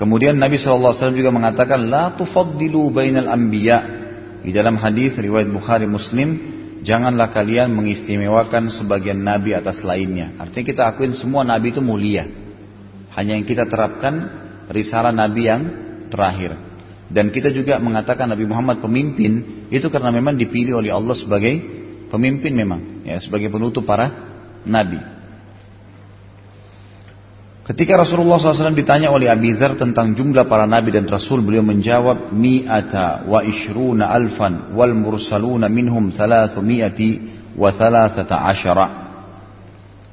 Kemudian Nabi SAW juga mengatakan la tufaddilu bainal anbiya. Di dalam hadis riwayat Bukhari Muslim, janganlah kalian mengistimewakan sebagian nabi atas lainnya. Artinya kita akuin semua nabi itu mulia. Hanya yang kita terapkan risalah nabi yang terakhir. Dan kita juga mengatakan Nabi Muhammad pemimpin itu karena memang dipilih oleh Allah sebagai pemimpin memang, ya sebagai penutup para nabi. Ketika Rasulullah SAW ditanya oleh Abi Dhar tentang jumlah para nabi dan rasul, beliau menjawab, Mi'ata wa ishruna alfan wal mursaluna minhum thalathu mi'ati wa thalathata asyara.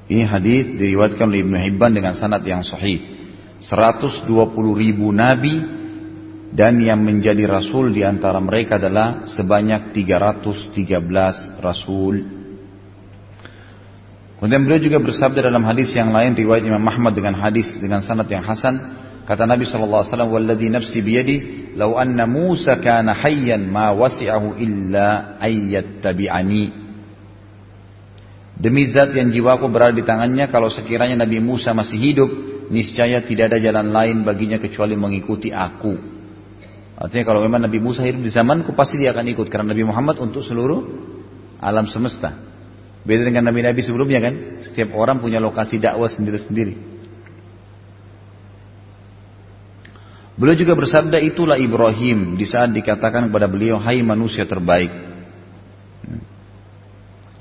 Ini hadis diriwayatkan oleh Ibnu Hibban dengan sanad yang sahih. 120 ribu nabi dan yang menjadi rasul di antara mereka adalah sebanyak 313 rasul Kemudian beliau juga bersabda dalam hadis yang lain riwayat Imam Ahmad dengan hadis dengan sanad yang hasan kata Nabi sallallahu alaihi wasallam walladzi nafsi biyadi law anna Musa kana hayyan ma wasi'ahu illa ayyattabi'ani Demi zat yang jiwaku berada di tangannya kalau sekiranya Nabi Musa masih hidup niscaya tidak ada jalan lain baginya kecuali mengikuti aku. Artinya kalau memang Nabi Musa hidup di zamanku pasti dia akan ikut karena Nabi Muhammad untuk seluruh alam semesta. Beda dengan nabi-nabi sebelumnya kan, setiap orang punya lokasi dakwah sendiri-sendiri. Beliau juga bersabda itulah Ibrahim di saat dikatakan kepada beliau hai manusia terbaik.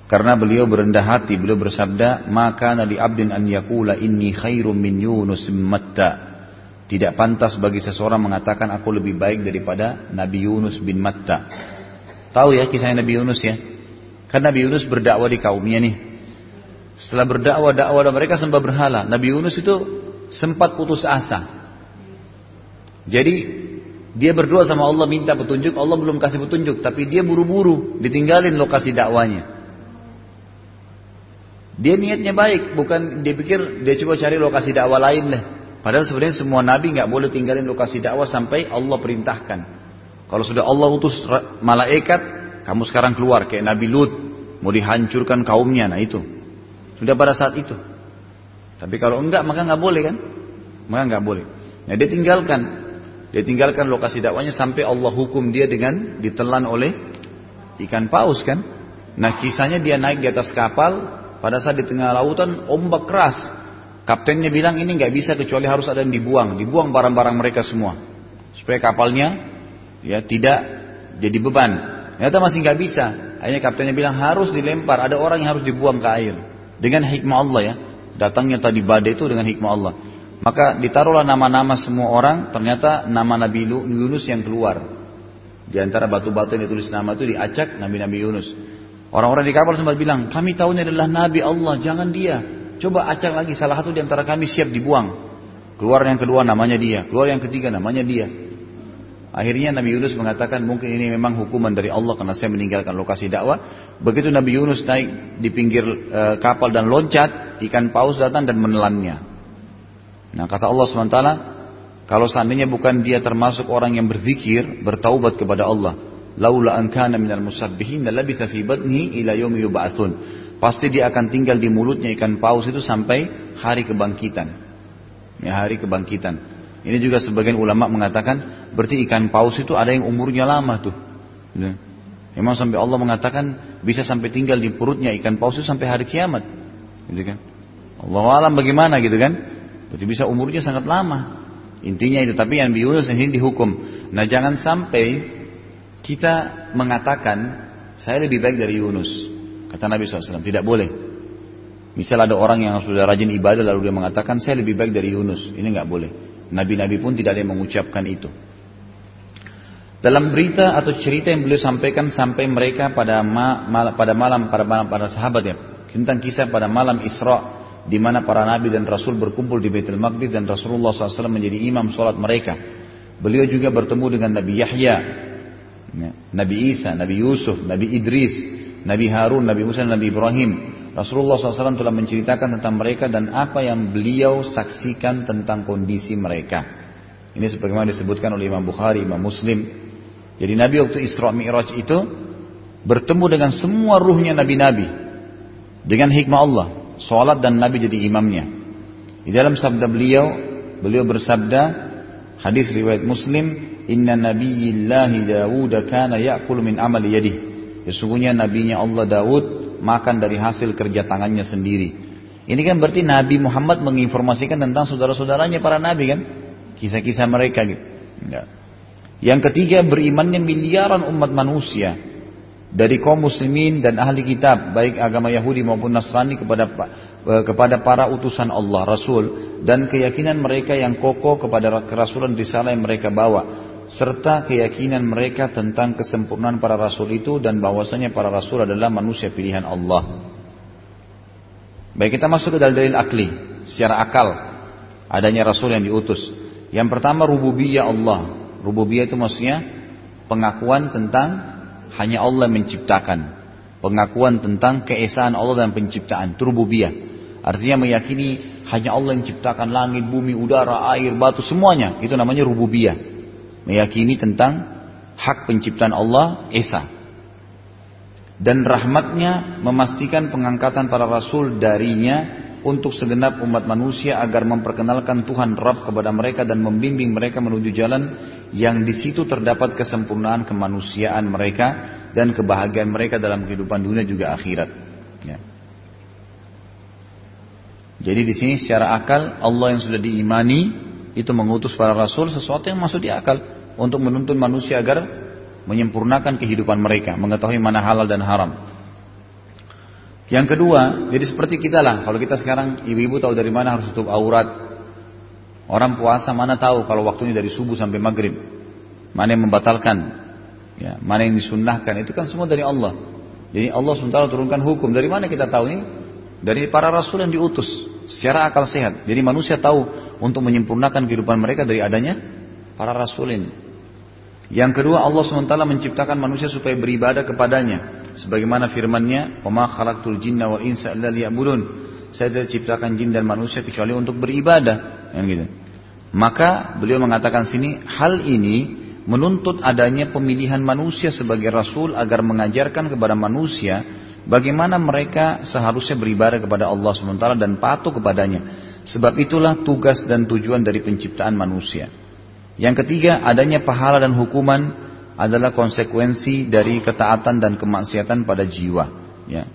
Karena beliau berendah hati, beliau bersabda, "Maka nabi abdin an yakula inni khairum min Yunus matta." Tidak pantas bagi seseorang mengatakan aku lebih baik daripada Nabi Yunus bin Matta. Tahu ya kisahnya Nabi Yunus ya? Kan Nabi Yunus berdakwah di kaumnya nih. Setelah berdakwah dakwah dan mereka sembah berhala, Nabi Yunus itu sempat putus asa. Jadi dia berdoa sama Allah minta petunjuk, Allah belum kasih petunjuk, tapi dia buru-buru ditinggalin lokasi dakwanya. Dia niatnya baik, bukan dia pikir dia coba cari lokasi dakwah lain deh. Padahal sebenarnya semua nabi nggak boleh tinggalin lokasi dakwah sampai Allah perintahkan. Kalau sudah Allah utus malaikat, kamu sekarang keluar kayak Nabi Lut, mau dihancurkan kaumnya, nah itu. Sudah pada saat itu. Tapi kalau enggak maka nggak boleh kan? Maka nggak boleh. Nah dia tinggalkan, dia tinggalkan lokasi dakwanya sampai Allah hukum dia dengan ditelan oleh ikan paus kan? Nah kisahnya dia naik di atas kapal, pada saat di tengah lautan ombak keras. Kaptennya bilang ini nggak bisa kecuali harus ada yang dibuang, dibuang barang-barang mereka semua supaya kapalnya ya tidak jadi beban. Ternyata masih nggak bisa. Akhirnya kaptennya bilang harus dilempar, ada orang yang harus dibuang ke air dengan hikmah Allah ya. Datangnya tadi badai itu dengan hikmah Allah. Maka ditaruhlah nama-nama semua orang, ternyata nama Nabi Yunus yang keluar. Di antara batu-batu yang ditulis nama itu diacak Nabi-Nabi Yunus. Orang-orang di kapal sempat bilang, kami tahu ini adalah Nabi Allah, jangan dia. Coba acak lagi, salah satu di antara kami siap dibuang. Keluar yang kedua namanya dia, keluar yang ketiga namanya dia. Akhirnya Nabi Yunus mengatakan mungkin ini memang hukuman dari Allah karena saya meninggalkan lokasi dakwah. Begitu Nabi Yunus naik di pinggir e, kapal dan loncat, ikan paus datang dan menelannya. Nah kata Allah SWT, kalau seandainya bukan dia termasuk orang yang berzikir, bertaubat kepada Allah, laula an kana minal musabbihin labitha fi batnihi ila yaumi yub'atsun. Pasti dia akan tinggal di mulutnya ikan paus itu sampai hari kebangkitan. Ya, hari kebangkitan. Ini juga sebagian ulama mengatakan berarti ikan paus itu ada yang umurnya lama tuh. Ya. Memang sampai Allah mengatakan bisa sampai tinggal di perutnya ikan paus itu sampai hari kiamat. Gitu kan? Allah alam bagaimana gitu kan? Berarti bisa umurnya sangat lama. Intinya itu, tapi yang Yunus ini dihukum. Nah jangan sampai kita mengatakan saya lebih baik dari Yunus. Kata Nabi SAW, tidak boleh. Misal ada orang yang sudah rajin ibadah lalu dia mengatakan saya lebih baik dari Yunus. Ini nggak boleh. Nabi-nabi pun tidak ada yang mengucapkan itu. Dalam berita atau cerita yang beliau sampaikan sampai mereka pada ma mal pada malam pada malam para sahabat ya tentang kisah pada malam Isra di mana para nabi dan rasul berkumpul di Baitul Maqdis dan Rasulullah SAW menjadi imam sholat mereka. Beliau juga bertemu dengan Nabi Yahya Ya. Nabi Isa, Nabi Yusuf, Nabi Idris, Nabi Harun, Nabi Musa, Nabi Ibrahim. Rasulullah SAW telah menceritakan tentang mereka dan apa yang beliau saksikan tentang kondisi mereka. Ini sebagaimana disebutkan oleh Imam Bukhari, Imam Muslim. Jadi Nabi waktu Isra Mi'raj itu bertemu dengan semua ruhnya Nabi-Nabi. Dengan hikmah Allah. Salat dan Nabi jadi imamnya. Di dalam sabda beliau, beliau bersabda, hadis riwayat Muslim, Inna nabiyillahi Dawud kana ya'kul min amali yadih. Sesungguhnya nabinya Allah Daud makan dari hasil kerja tangannya sendiri. Ini kan berarti Nabi Muhammad menginformasikan tentang saudara-saudaranya para nabi kan? Kisah-kisah mereka gitu. Ya. Yang ketiga berimannya miliaran umat manusia dari kaum muslimin dan ahli kitab baik agama Yahudi maupun Nasrani kepada eh, kepada para utusan Allah Rasul dan keyakinan mereka yang kokoh kepada kerasulan risalah yang mereka bawa serta keyakinan mereka tentang kesempurnaan para rasul itu dan bahwasanya para rasul adalah manusia pilihan Allah. Baik kita masuk ke dalil-dalil akli, secara akal adanya rasul yang diutus. Yang pertama rububiyah Allah. Rububiyah itu maksudnya pengakuan tentang hanya Allah menciptakan. Pengakuan tentang keesaan Allah dan penciptaan, itu rububiyah. Artinya meyakini hanya Allah yang menciptakan langit, bumi, udara, air, batu, semuanya. Itu namanya rububiyah meyakini tentang hak penciptaan Allah Esa dan rahmatnya memastikan pengangkatan para rasul darinya untuk segenap umat manusia agar memperkenalkan Tuhan Rabb kepada mereka dan membimbing mereka menuju jalan yang di situ terdapat kesempurnaan kemanusiaan mereka dan kebahagiaan mereka dalam kehidupan dunia juga akhirat. Ya. Jadi di sini secara akal Allah yang sudah diimani itu mengutus para rasul sesuatu yang masuk di akal untuk menuntun manusia agar menyempurnakan kehidupan mereka, mengetahui mana halal dan haram. Yang kedua, jadi seperti kita lah. Kalau kita sekarang ibu-ibu tahu dari mana harus tutup aurat. Orang puasa mana tahu kalau waktunya dari subuh sampai maghrib. Mana yang membatalkan. Ya, mana yang disunnahkan. Itu kan semua dari Allah. Jadi Allah sementara turunkan hukum. Dari mana kita tahu ini? Dari para rasul yang diutus. Secara akal sehat. Jadi manusia tahu untuk menyempurnakan kehidupan mereka dari adanya para rasul ini. Yang kedua Allah SWT menciptakan manusia supaya beribadah kepadanya sebagaimana firman-Nya, "Wa ma khalaqtul jinna wal insa illa liya'budun." Saya tidak ciptakan jin dan manusia kecuali untuk beribadah, yang gitu. Maka beliau mengatakan sini hal ini menuntut adanya pemilihan manusia sebagai rasul agar mengajarkan kepada manusia bagaimana mereka seharusnya beribadah kepada Allah sementara dan patuh kepadanya. Sebab itulah tugas dan tujuan dari penciptaan manusia. Yang ketiga, adanya pahala dan hukuman adalah konsekuensi dari ketaatan dan kemaksiatan pada jiwa. Ya.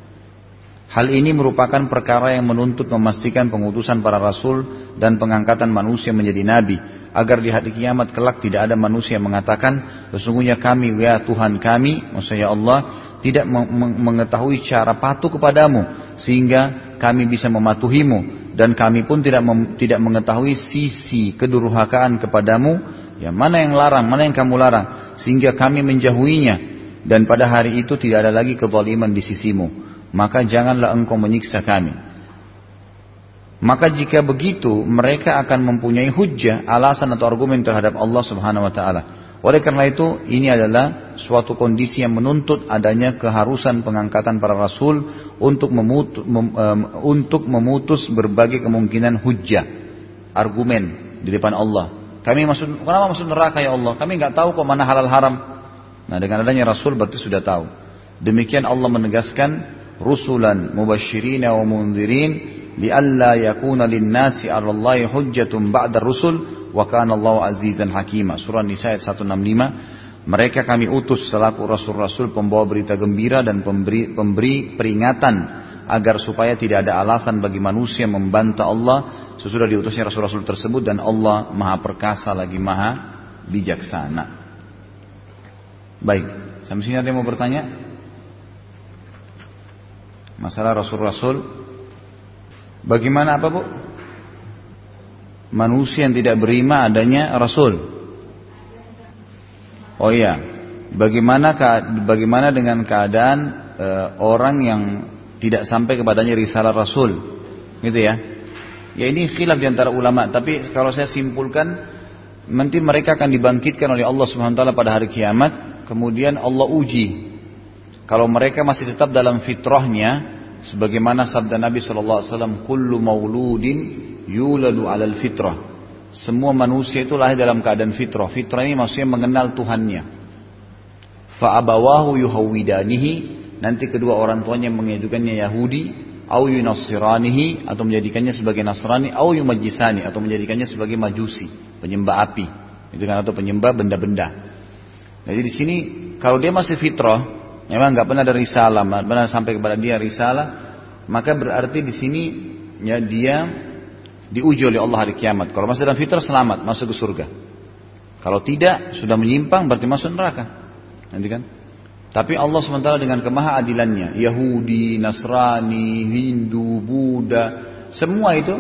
Hal ini merupakan perkara yang menuntut memastikan pengutusan para rasul dan pengangkatan manusia menjadi nabi, agar di hari kiamat kelak tidak ada manusia yang mengatakan, sesungguhnya kami ya Tuhan kami, maksudnya Allah, tidak mengetahui cara patuh kepadamu, sehingga kami bisa mematuhimu, dan kami pun tidak tidak mengetahui sisi kedurhakaan kepadamu, ya mana yang larang, mana yang kamu larang, sehingga kami menjauhinya. Dan pada hari itu tidak ada lagi kezaliman di sisimu. Maka janganlah engkau menyiksa kami. Maka jika begitu mereka akan mempunyai hujah alasan atau argumen terhadap Allah Subhanahu wa taala oleh karena itu ini adalah suatu kondisi yang menuntut adanya keharusan pengangkatan para rasul untuk memutus, mem, um, untuk memutus berbagai kemungkinan hujah argumen di depan Allah kami masuk, kenapa masuk neraka ya Allah? Kami nggak tahu kok mana halal haram. Nah dengan adanya Rasul berarti sudah tahu. Demikian Allah menegaskan rusulan mubashirin wa mundirin lialla yakuna linnasi 'alallahi hujjatun ba'da rusul wa kana Allahu azizan. Surah Nisa ayat 165. Mereka kami utus selaku rasul-rasul pembawa berita gembira dan pemberi, pemberi peringatan agar supaya tidak ada alasan bagi manusia membantah Allah sesudah diutusnya rasul-rasul tersebut dan Allah maha perkasa lagi maha bijaksana. Baik, sampai sini ada yang mau bertanya? Masalah rasul-rasul Bagaimana apa bu? Manusia yang tidak beriman adanya rasul. Oh iya, bagaimana bagaimana dengan keadaan e, orang yang tidak sampai kepadanya risalah rasul, gitu ya? Ya ini khilaf di antara ulama, tapi kalau saya simpulkan nanti mereka akan dibangkitkan oleh Allah Subhanahu wa taala pada hari kiamat, kemudian Allah uji. Kalau mereka masih tetap dalam fitrahnya sebagaimana sabda Nabi sallallahu alaihi wasallam, "Kullu mauludin yuladu 'alal fitrah." Semua manusia itu lahir dalam keadaan fitrah. Fitrah ini maksudnya mengenal Tuhannya. Fa abawahu yuhawidanihi, nanti kedua orang tuanya mengajukannya Yahudi au yunassiranihi atau menjadikannya sebagai Nasrani au yumajisani atau menjadikannya sebagai majusi, penyembah api. Itu kan atau penyembah benda-benda. Jadi di sini kalau dia masih fitrah, memang nggak pernah ada risalah, pernah sampai kepada dia risalah, maka berarti di sini ya dia diuji oleh Allah hari kiamat. Kalau masih dalam fitrah selamat, masuk ke surga. Kalau tidak, sudah menyimpang berarti masuk neraka. Nanti kan? Tapi Allah sementara dengan kemahaadilannya, Yahudi, Nasrani, Hindu, Buddha, semua itu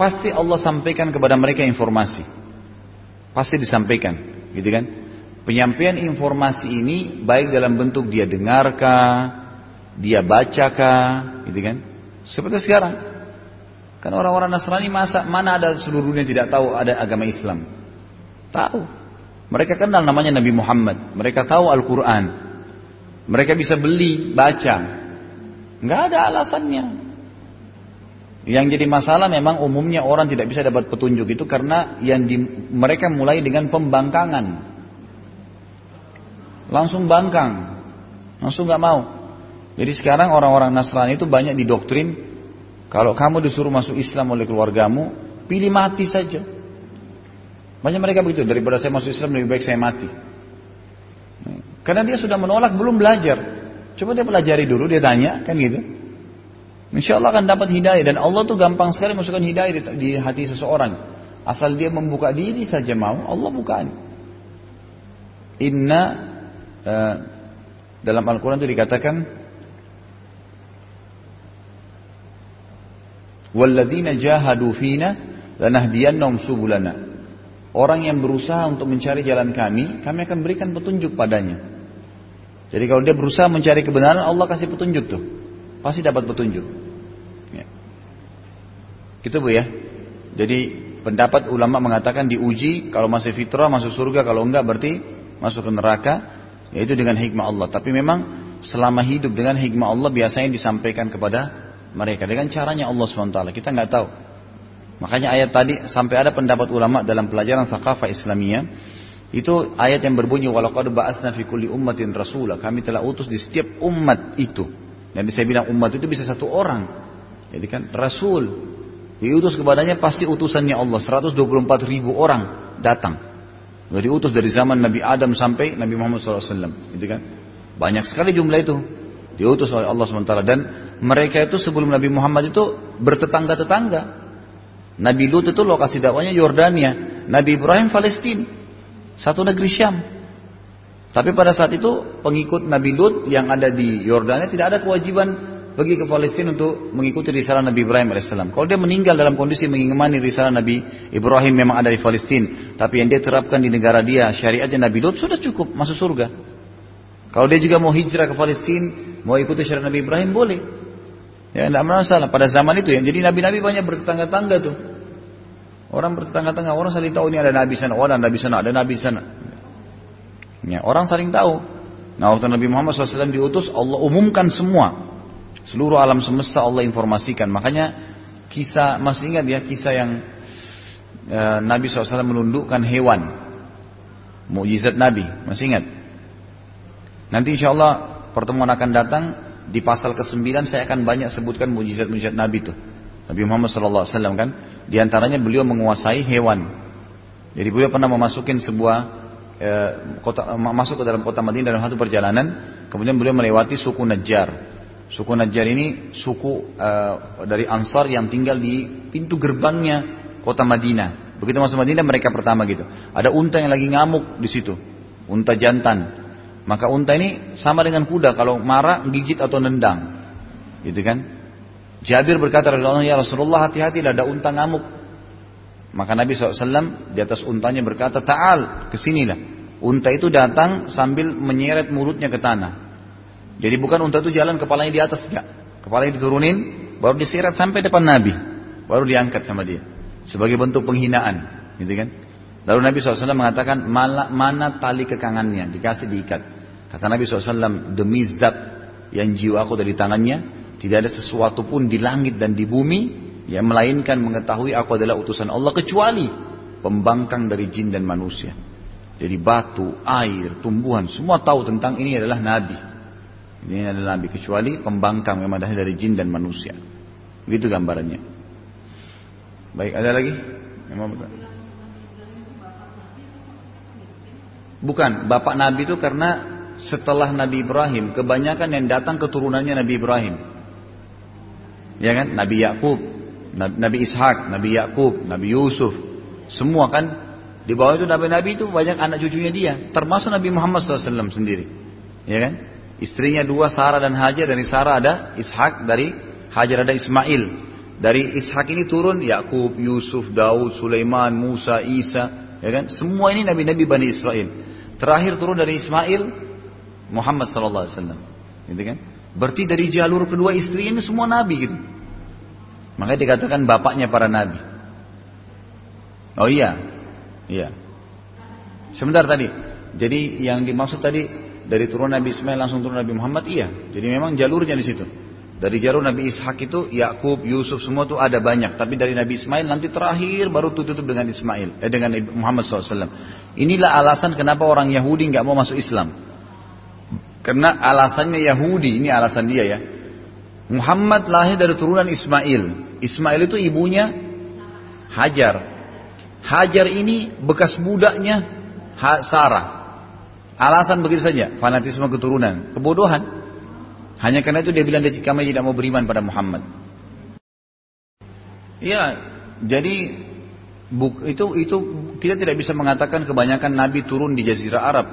pasti Allah sampaikan kepada mereka informasi. Pasti disampaikan, gitu kan? Penyampaian informasi ini baik dalam bentuk dia dengarkah, dia bacakah, gitu kan? Seperti sekarang. Kan orang-orang Nasrani masa mana ada seluruh dunia tidak tahu ada agama Islam? Tahu. Mereka kenal namanya Nabi Muhammad. Mereka tahu Al-Quran. Mereka bisa beli, baca. Nggak ada alasannya. Yang jadi masalah memang umumnya orang tidak bisa dapat petunjuk itu karena yang di, mereka mulai dengan pembangkangan. Langsung bangkang. Langsung nggak mau. Jadi sekarang orang-orang Nasrani itu banyak didoktrin Kalau kamu disuruh masuk Islam oleh keluargamu, pilih mati saja. Banyak mereka begitu, daripada saya masuk Islam lebih baik saya mati. Karena dia sudah menolak, belum belajar. Coba dia pelajari dulu, dia tanya, kan gitu. Insya Allah akan dapat hidayah. Dan Allah tuh gampang sekali masukkan hidayah di, di hati seseorang. Asal dia membuka diri saja mau, Allah bukaan. Inna uh, dalam Al-Quran itu dikatakan Walladzina jahadu fina lanahdiyannahum subulana. Orang yang berusaha untuk mencari jalan kami, kami akan berikan petunjuk padanya. Jadi kalau dia berusaha mencari kebenaran, Allah kasih petunjuk tuh. Pasti dapat petunjuk. Ya. Gitu bu ya. Jadi pendapat ulama mengatakan diuji kalau masih fitrah masuk surga, kalau enggak berarti masuk ke neraka. Yaitu dengan hikmah Allah. Tapi memang selama hidup dengan hikmah Allah biasanya disampaikan kepada mereka dengan caranya Allah swt. Kita nggak tahu. Makanya ayat tadi sampai ada pendapat ulama dalam pelajaran thaqafah Islamiyah itu ayat yang berbunyi walaqad ba'atsna fi kulli ummatin rasula. Kami telah utus di setiap umat itu. Dan saya bilang umat itu bisa satu orang. Jadi kan rasul diutus kepadanya pasti utusannya Allah 124 ribu orang datang. Sudah diutus dari zaman Nabi Adam sampai Nabi Muhammad SAW. Gitu kan? Banyak sekali jumlah itu. Diutus oleh Allah SWT. Dan mereka itu sebelum Nabi Muhammad itu bertetangga-tetangga. Nabi Lut itu lokasi dakwanya Yordania. Nabi Ibrahim Palestina. Satu negeri Syam. Tapi pada saat itu pengikut Nabi Lut yang ada di Yordania tidak ada kewajiban pergi ke Palestina untuk mengikuti risalah Nabi Ibrahim AS. Kalau dia meninggal dalam kondisi mengimani risalah Nabi Ibrahim memang ada di Palestina, tapi yang dia terapkan di negara dia syariatnya Nabi Lut sudah cukup masuk surga. Kalau dia juga mau hijrah ke Palestina, mau ikuti syariat Nabi Ibrahim boleh. Ya tidak masalah pada zaman itu ya. Jadi nabi-nabi banyak bertetangga-tangga tuh. Orang bertetangga-tangga, orang saling tahu ini ada nabi sana, oh ada nabi sana, ada nabi sana. Ya, orang saling tahu. Nah waktu Nabi Muhammad SAW diutus, Allah umumkan semua. Seluruh alam semesta Allah informasikan. Makanya kisah, masih ingat ya kisah yang e, Nabi SAW menundukkan hewan. Mujizat Nabi, masih ingat? Nanti insya Allah pertemuan akan datang di pasal ke-9 saya akan banyak sebutkan mujizat-mujizat Nabi itu. Nabi Muhammad SAW kan, di antaranya beliau menguasai hewan. Jadi beliau pernah memasukin sebuah e, kota, masuk ke dalam kota Madinah dalam satu perjalanan, kemudian beliau melewati suku Najjar. Suku Najjar ini suku e, dari Ansar yang tinggal di pintu gerbangnya kota Madinah. Begitu masuk Madinah mereka pertama gitu. Ada unta yang lagi ngamuk di situ, unta jantan. Maka unta ini sama dengan kuda, kalau marah gigit atau nendang, gitu kan? Jabir berkata ya Rasulullah hati-hati ada unta ngamuk. Maka Nabi SAW di atas untanya berkata, Ta'al, ke sinilah. Unta itu datang sambil menyeret mulutnya ke tanah. Jadi bukan unta itu jalan kepalanya di atas, enggak. Kepalanya diturunin, baru diseret sampai depan Nabi. Baru diangkat sama dia. Sebagai bentuk penghinaan. Gitu kan? Lalu Nabi SAW mengatakan, mana, mana tali kekangannya, dikasih diikat. Kata Nabi SAW, demi zat yang jiwa aku dari tangannya, tidak ada sesuatu pun di langit dan di bumi yang melainkan mengetahui aku adalah utusan Allah kecuali pembangkang dari jin dan manusia. Jadi batu, air, tumbuhan semua tahu tentang ini adalah nabi. Ini adalah nabi kecuali pembangkang ada dari jin dan manusia. Begitu gambarannya. Baik, ada lagi? Bukan, bapak Nabi itu karena setelah Nabi Ibrahim, kebanyakan yang datang keturunannya Nabi Ibrahim. Ya kan? Nabi Yakub, Nabi Ishak, Nabi Yakub, Nabi Yusuf, semua kan di bawah itu nabi-nabi itu banyak anak cucunya dia, termasuk Nabi Muhammad SAW sendiri. Ya kan? Istrinya dua Sarah dan Hajar dari Sarah ada Ishak dari Hajar ada Ismail. Dari Ishak ini turun Yakub, Yusuf, Daud, Sulaiman, Musa, Isa, ya kan? Semua ini nabi-nabi Bani Israel. Terakhir turun dari Ismail Muhammad sallallahu alaihi wasallam. Gitu kan? Berarti dari jalur kedua istri ini semua nabi gitu. Makanya dikatakan bapaknya para nabi. Oh iya. Iya. Sebentar tadi. Jadi yang dimaksud tadi dari turun Nabi Ismail langsung turun Nabi Muhammad iya. Jadi memang jalurnya di situ. Dari jalur Nabi Ishak itu Yakub, Yusuf semua itu ada banyak. Tapi dari Nabi Ismail nanti terakhir baru tutup dengan Ismail, eh, dengan Muhammad SAW. Inilah alasan kenapa orang Yahudi nggak mau masuk Islam. Karena alasannya Yahudi, ini alasan dia ya. Muhammad lahir dari turunan Ismail. Ismail itu ibunya Hajar. Hajar ini bekas budaknya Sarah. Alasan begitu saja, fanatisme keturunan, kebodohan. Hanya karena itu dia bilang dia kami tidak mau beriman pada Muhammad. Ya, jadi buk, itu itu kita tidak bisa mengatakan kebanyakan nabi turun di jazirah Arab.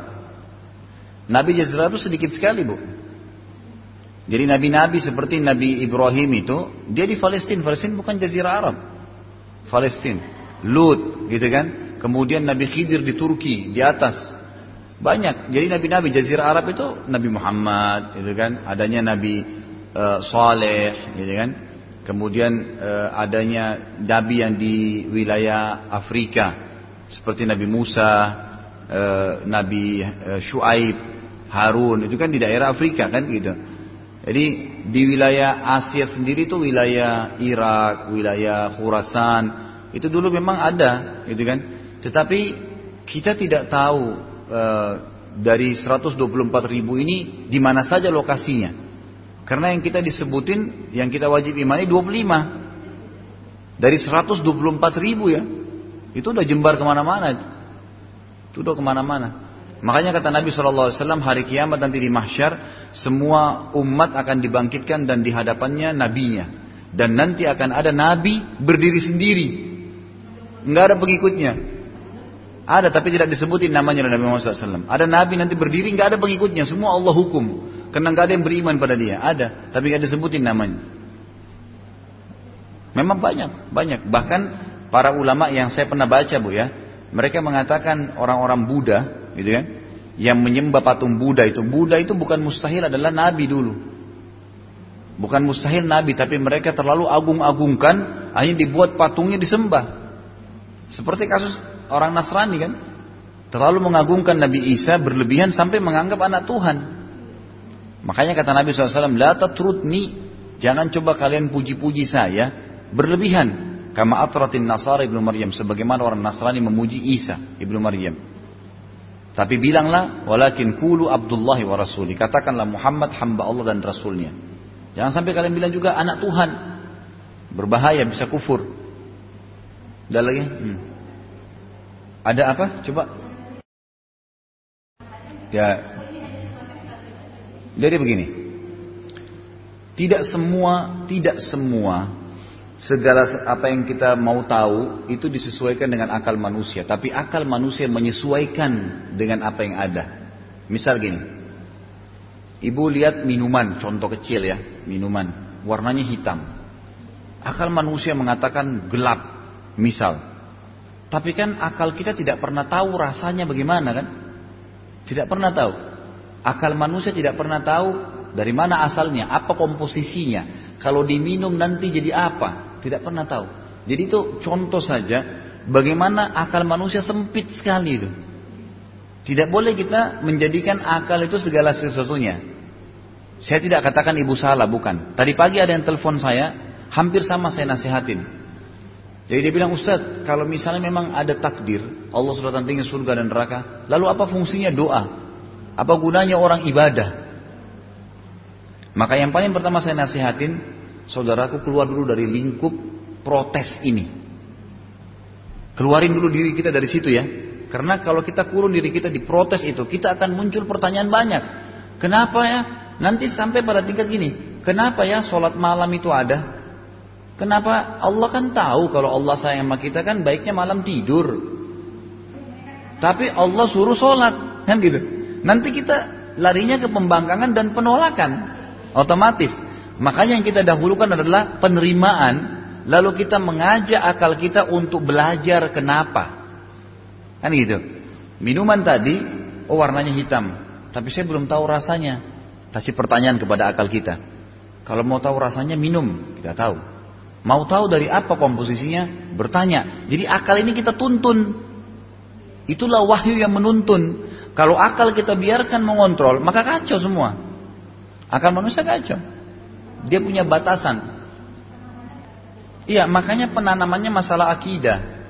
Nabi jazirah itu sedikit sekali, Bu. Jadi nabi-nabi seperti Nabi Ibrahim itu, dia di Palestina. Palestina bukan jazirah Arab. Palestina. Lut, gitu kan. Kemudian Nabi Khidir di Turki, di atas. Banyak. Jadi nabi-nabi jazirah Arab itu Nabi Muhammad, gitu kan. Adanya Nabi uh, Saleh, gitu kan. Kemudian uh, adanya nabi yang di wilayah Afrika seperti Nabi Musa, uh, Nabi uh, Shu'aib, Harun, itu kan di daerah Afrika kan gitu. Jadi di wilayah Asia sendiri itu wilayah Irak, wilayah Khurasan, itu dulu memang ada, gitu kan. Tetapi kita tidak tahu e, dari 124 ribu ini di mana saja lokasinya. Karena yang kita disebutin, yang kita wajib imani 25. Dari 124 ribu ya, itu udah jembar ke mana-mana. Itu udah ke mana-mana. Makanya kata Nabi SAW hari kiamat nanti di mahsyar semua umat akan dibangkitkan dan di hadapannya nabinya. Dan nanti akan ada nabi berdiri sendiri. Enggak ada pengikutnya. Ada tapi tidak disebutin namanya Nabi Muhammad SAW. Ada nabi nanti berdiri enggak ada pengikutnya. Semua Allah hukum. Karena enggak ada yang beriman pada dia. Ada tapi enggak disebutin namanya. Memang banyak, banyak. Bahkan para ulama yang saya pernah baca bu ya, mereka mengatakan orang-orang Buddha gitu kan? Yang menyembah patung Buddha itu, Buddha itu bukan mustahil adalah nabi dulu. Bukan mustahil nabi, tapi mereka terlalu agung-agungkan, hanya dibuat patungnya disembah. Seperti kasus orang Nasrani kan? Terlalu mengagungkan Nabi Isa berlebihan sampai menganggap anak Tuhan. Makanya kata Nabi SAW, La tatrutni, jangan coba kalian puji-puji saya, berlebihan. Kama atratin Nasara ibnu Maryam, sebagaimana orang Nasrani memuji Isa ibnu Maryam. Tapi bilanglah, walakin kulu Abdullah wa Rasuli. Katakanlah Muhammad hamba Allah dan Rasulnya. Jangan sampai kalian bilang juga anak Tuhan. Berbahaya, bisa kufur. Ada lagi? Hmm. Ada apa? Coba. Ya. Jadi begini. Tidak semua, tidak semua segala apa yang kita mau tahu itu disesuaikan dengan akal manusia, tapi akal manusia menyesuaikan dengan apa yang ada. Misal gini, ibu lihat minuman, contoh kecil ya, minuman, warnanya hitam. Akal manusia mengatakan gelap, misal. Tapi kan akal kita tidak pernah tahu rasanya bagaimana kan? Tidak pernah tahu. Akal manusia tidak pernah tahu dari mana asalnya, apa komposisinya. Kalau diminum nanti jadi apa? Tidak pernah tahu. Jadi itu contoh saja bagaimana akal manusia sempit sekali itu. Tidak boleh kita menjadikan akal itu segala sesuatunya. Saya tidak katakan ibu salah, bukan. Tadi pagi ada yang telepon saya, hampir sama saya nasihatin. Jadi dia bilang, Ustadz, kalau misalnya memang ada takdir, Allah sudah tandingin surga dan neraka, lalu apa fungsinya doa? Apa gunanya orang ibadah? Maka yang paling pertama saya nasihatin, saudaraku keluar dulu dari lingkup protes ini. Keluarin dulu diri kita dari situ ya. Karena kalau kita kurun diri kita di protes itu, kita akan muncul pertanyaan banyak. Kenapa ya? Nanti sampai pada tingkat gini. Kenapa ya sholat malam itu ada? Kenapa? Allah kan tahu kalau Allah sayang sama kita kan baiknya malam tidur. Tapi Allah suruh sholat. Kan gitu. Nanti kita larinya ke pembangkangan dan penolakan. Otomatis. Makanya yang kita dahulukan adalah penerimaan, lalu kita mengajak akal kita untuk belajar kenapa. Kan gitu. Minuman tadi, oh warnanya hitam, tapi saya belum tahu rasanya. Kasih pertanyaan kepada akal kita. Kalau mau tahu rasanya minum, kita tahu. Mau tahu dari apa komposisinya, bertanya. Jadi akal ini kita tuntun. Itulah wahyu yang menuntun. Kalau akal kita biarkan mengontrol, maka kacau semua. Akal manusia kacau. Dia punya batasan. Iya, makanya penanamannya masalah akidah.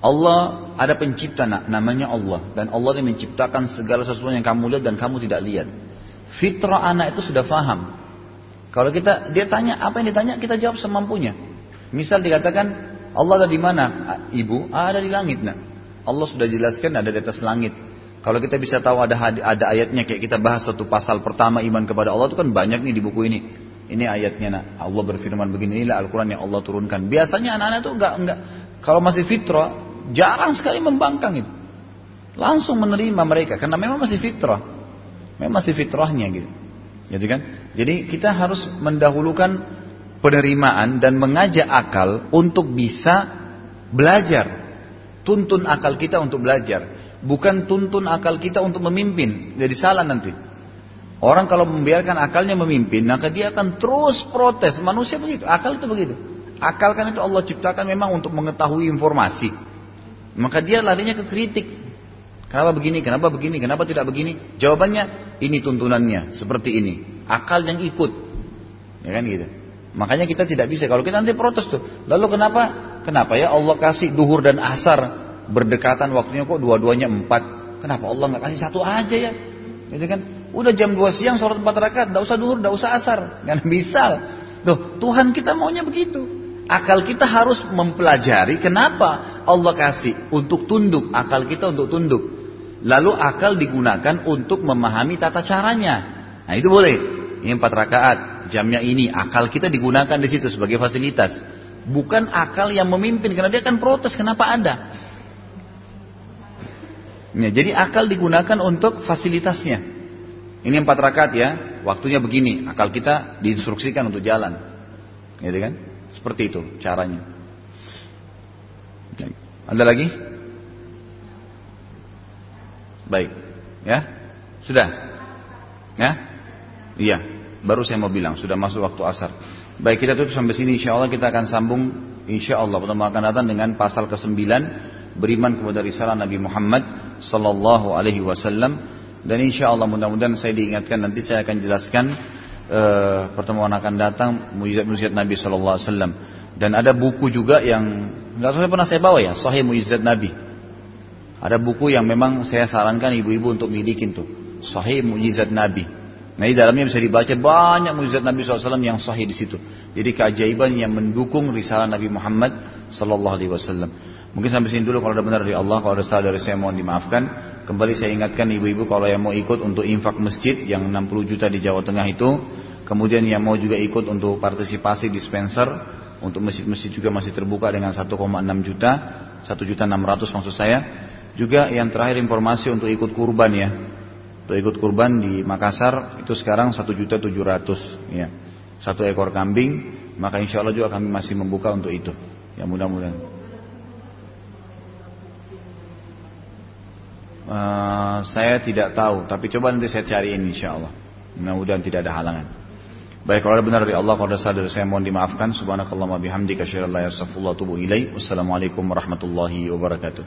Allah ada pencipta namanya Allah dan Allah yang menciptakan segala sesuatu yang kamu lihat dan kamu tidak lihat. Fitrah anak itu sudah faham. Kalau kita dia tanya apa yang ditanya kita jawab semampunya. Misal dikatakan Allah ada di mana? Ibu, ada di langit nak. Allah sudah jelaskan ada di atas langit. Kalau kita bisa tahu ada ada ayatnya kayak kita bahas satu pasal pertama iman kepada Allah itu kan banyak nih di buku ini. Ini ayatnya nak. Allah berfirman begini inilah Al-Quran yang Allah turunkan. Biasanya anak-anak itu enggak enggak kalau masih fitrah jarang sekali membangkang itu. Langsung menerima mereka karena memang masih fitrah. Memang masih fitrahnya gitu. Jadi kan? Jadi kita harus mendahulukan penerimaan dan mengajak akal untuk bisa belajar. Tuntun akal kita untuk belajar. Bukan tuntun akal kita untuk memimpin. Jadi salah nanti. Orang kalau membiarkan akalnya memimpin, maka dia akan terus protes. Manusia begitu, akal itu begitu. Akal kan itu Allah ciptakan memang untuk mengetahui informasi. Maka dia larinya ke kritik. Kenapa begini, kenapa begini, kenapa tidak begini? Jawabannya, ini tuntunannya, seperti ini. Akal yang ikut. Ya kan gitu. Makanya kita tidak bisa. Kalau kita nanti protes tuh. Lalu kenapa? Kenapa ya Allah kasih duhur dan asar berdekatan waktunya kok dua-duanya empat? Kenapa Allah nggak kasih satu aja ya? Gitu kan? Udah jam 2 siang sholat 4 rakaat, tidak usah duhur, tidak usah asar. Kan bisa. Tuh, Tuhan kita maunya begitu. Akal kita harus mempelajari kenapa Allah kasih untuk tunduk, akal kita untuk tunduk. Lalu akal digunakan untuk memahami tata caranya. Nah itu boleh. Ini empat rakaat, jamnya ini, akal kita digunakan di situ sebagai fasilitas. Bukan akal yang memimpin karena dia akan protes kenapa ada. Ya, jadi akal digunakan untuk fasilitasnya. Ini empat rakaat ya, waktunya begini. Akal kita diinstruksikan untuk jalan. Gitu kan? Seperti itu caranya. Ada lagi? Baik. Ya? Sudah? Ya? Iya. Baru saya mau bilang, sudah masuk waktu asar. Baik, kita tutup sampai sini. Insya Allah kita akan sambung. Insya Allah pertemuan akan datang dengan pasal ke-9 beriman kepada risalah Nabi Muhammad sallallahu alaihi wasallam dan insya Allah mudah-mudahan saya diingatkan nanti saya akan jelaskan uh, pertemuan akan datang mujizat-mujizat Nabi Shallallahu Alaihi Wasallam. Dan ada buku juga yang nggak pernah saya bawa ya, Sahih Mujizat Nabi. Ada buku yang memang saya sarankan ibu-ibu untuk milikin tuh, Sahih Mujizat Nabi. Nah di dalamnya bisa dibaca banyak mujizat Nabi SAW yang sahih di situ. Jadi keajaiban yang mendukung risalah Nabi Muhammad Sallallahu Alaihi Wasallam. Mungkin sampai sini dulu kalau ada benar dari Allah, kalau ada salah dari saya mohon dimaafkan. Kembali saya ingatkan ibu-ibu kalau yang mau ikut untuk infak masjid yang 60 juta di Jawa Tengah itu, kemudian yang mau juga ikut untuk partisipasi dispenser untuk masjid-masjid juga masih terbuka dengan 1,6 juta, 1 juta 600 maksud saya. Juga yang terakhir informasi untuk ikut kurban ya. Untuk ikut kurban di Makassar itu sekarang 1 juta 700 ya. Satu ekor kambing, maka insya Allah juga kami masih membuka untuk itu. Ya mudah-mudahan. Uh, saya tidak tahu, tapi coba nanti saya cariin insya Allah. Mudah-mudahan tidak ada halangan. Baik, kalau ada benar dari Allah, kalau ada dari saya mohon dimaafkan. Subhanakallah bihamdika astaghfiruka wa atubu ilaik. Wassalamualaikum warahmatullahi wabarakatuh.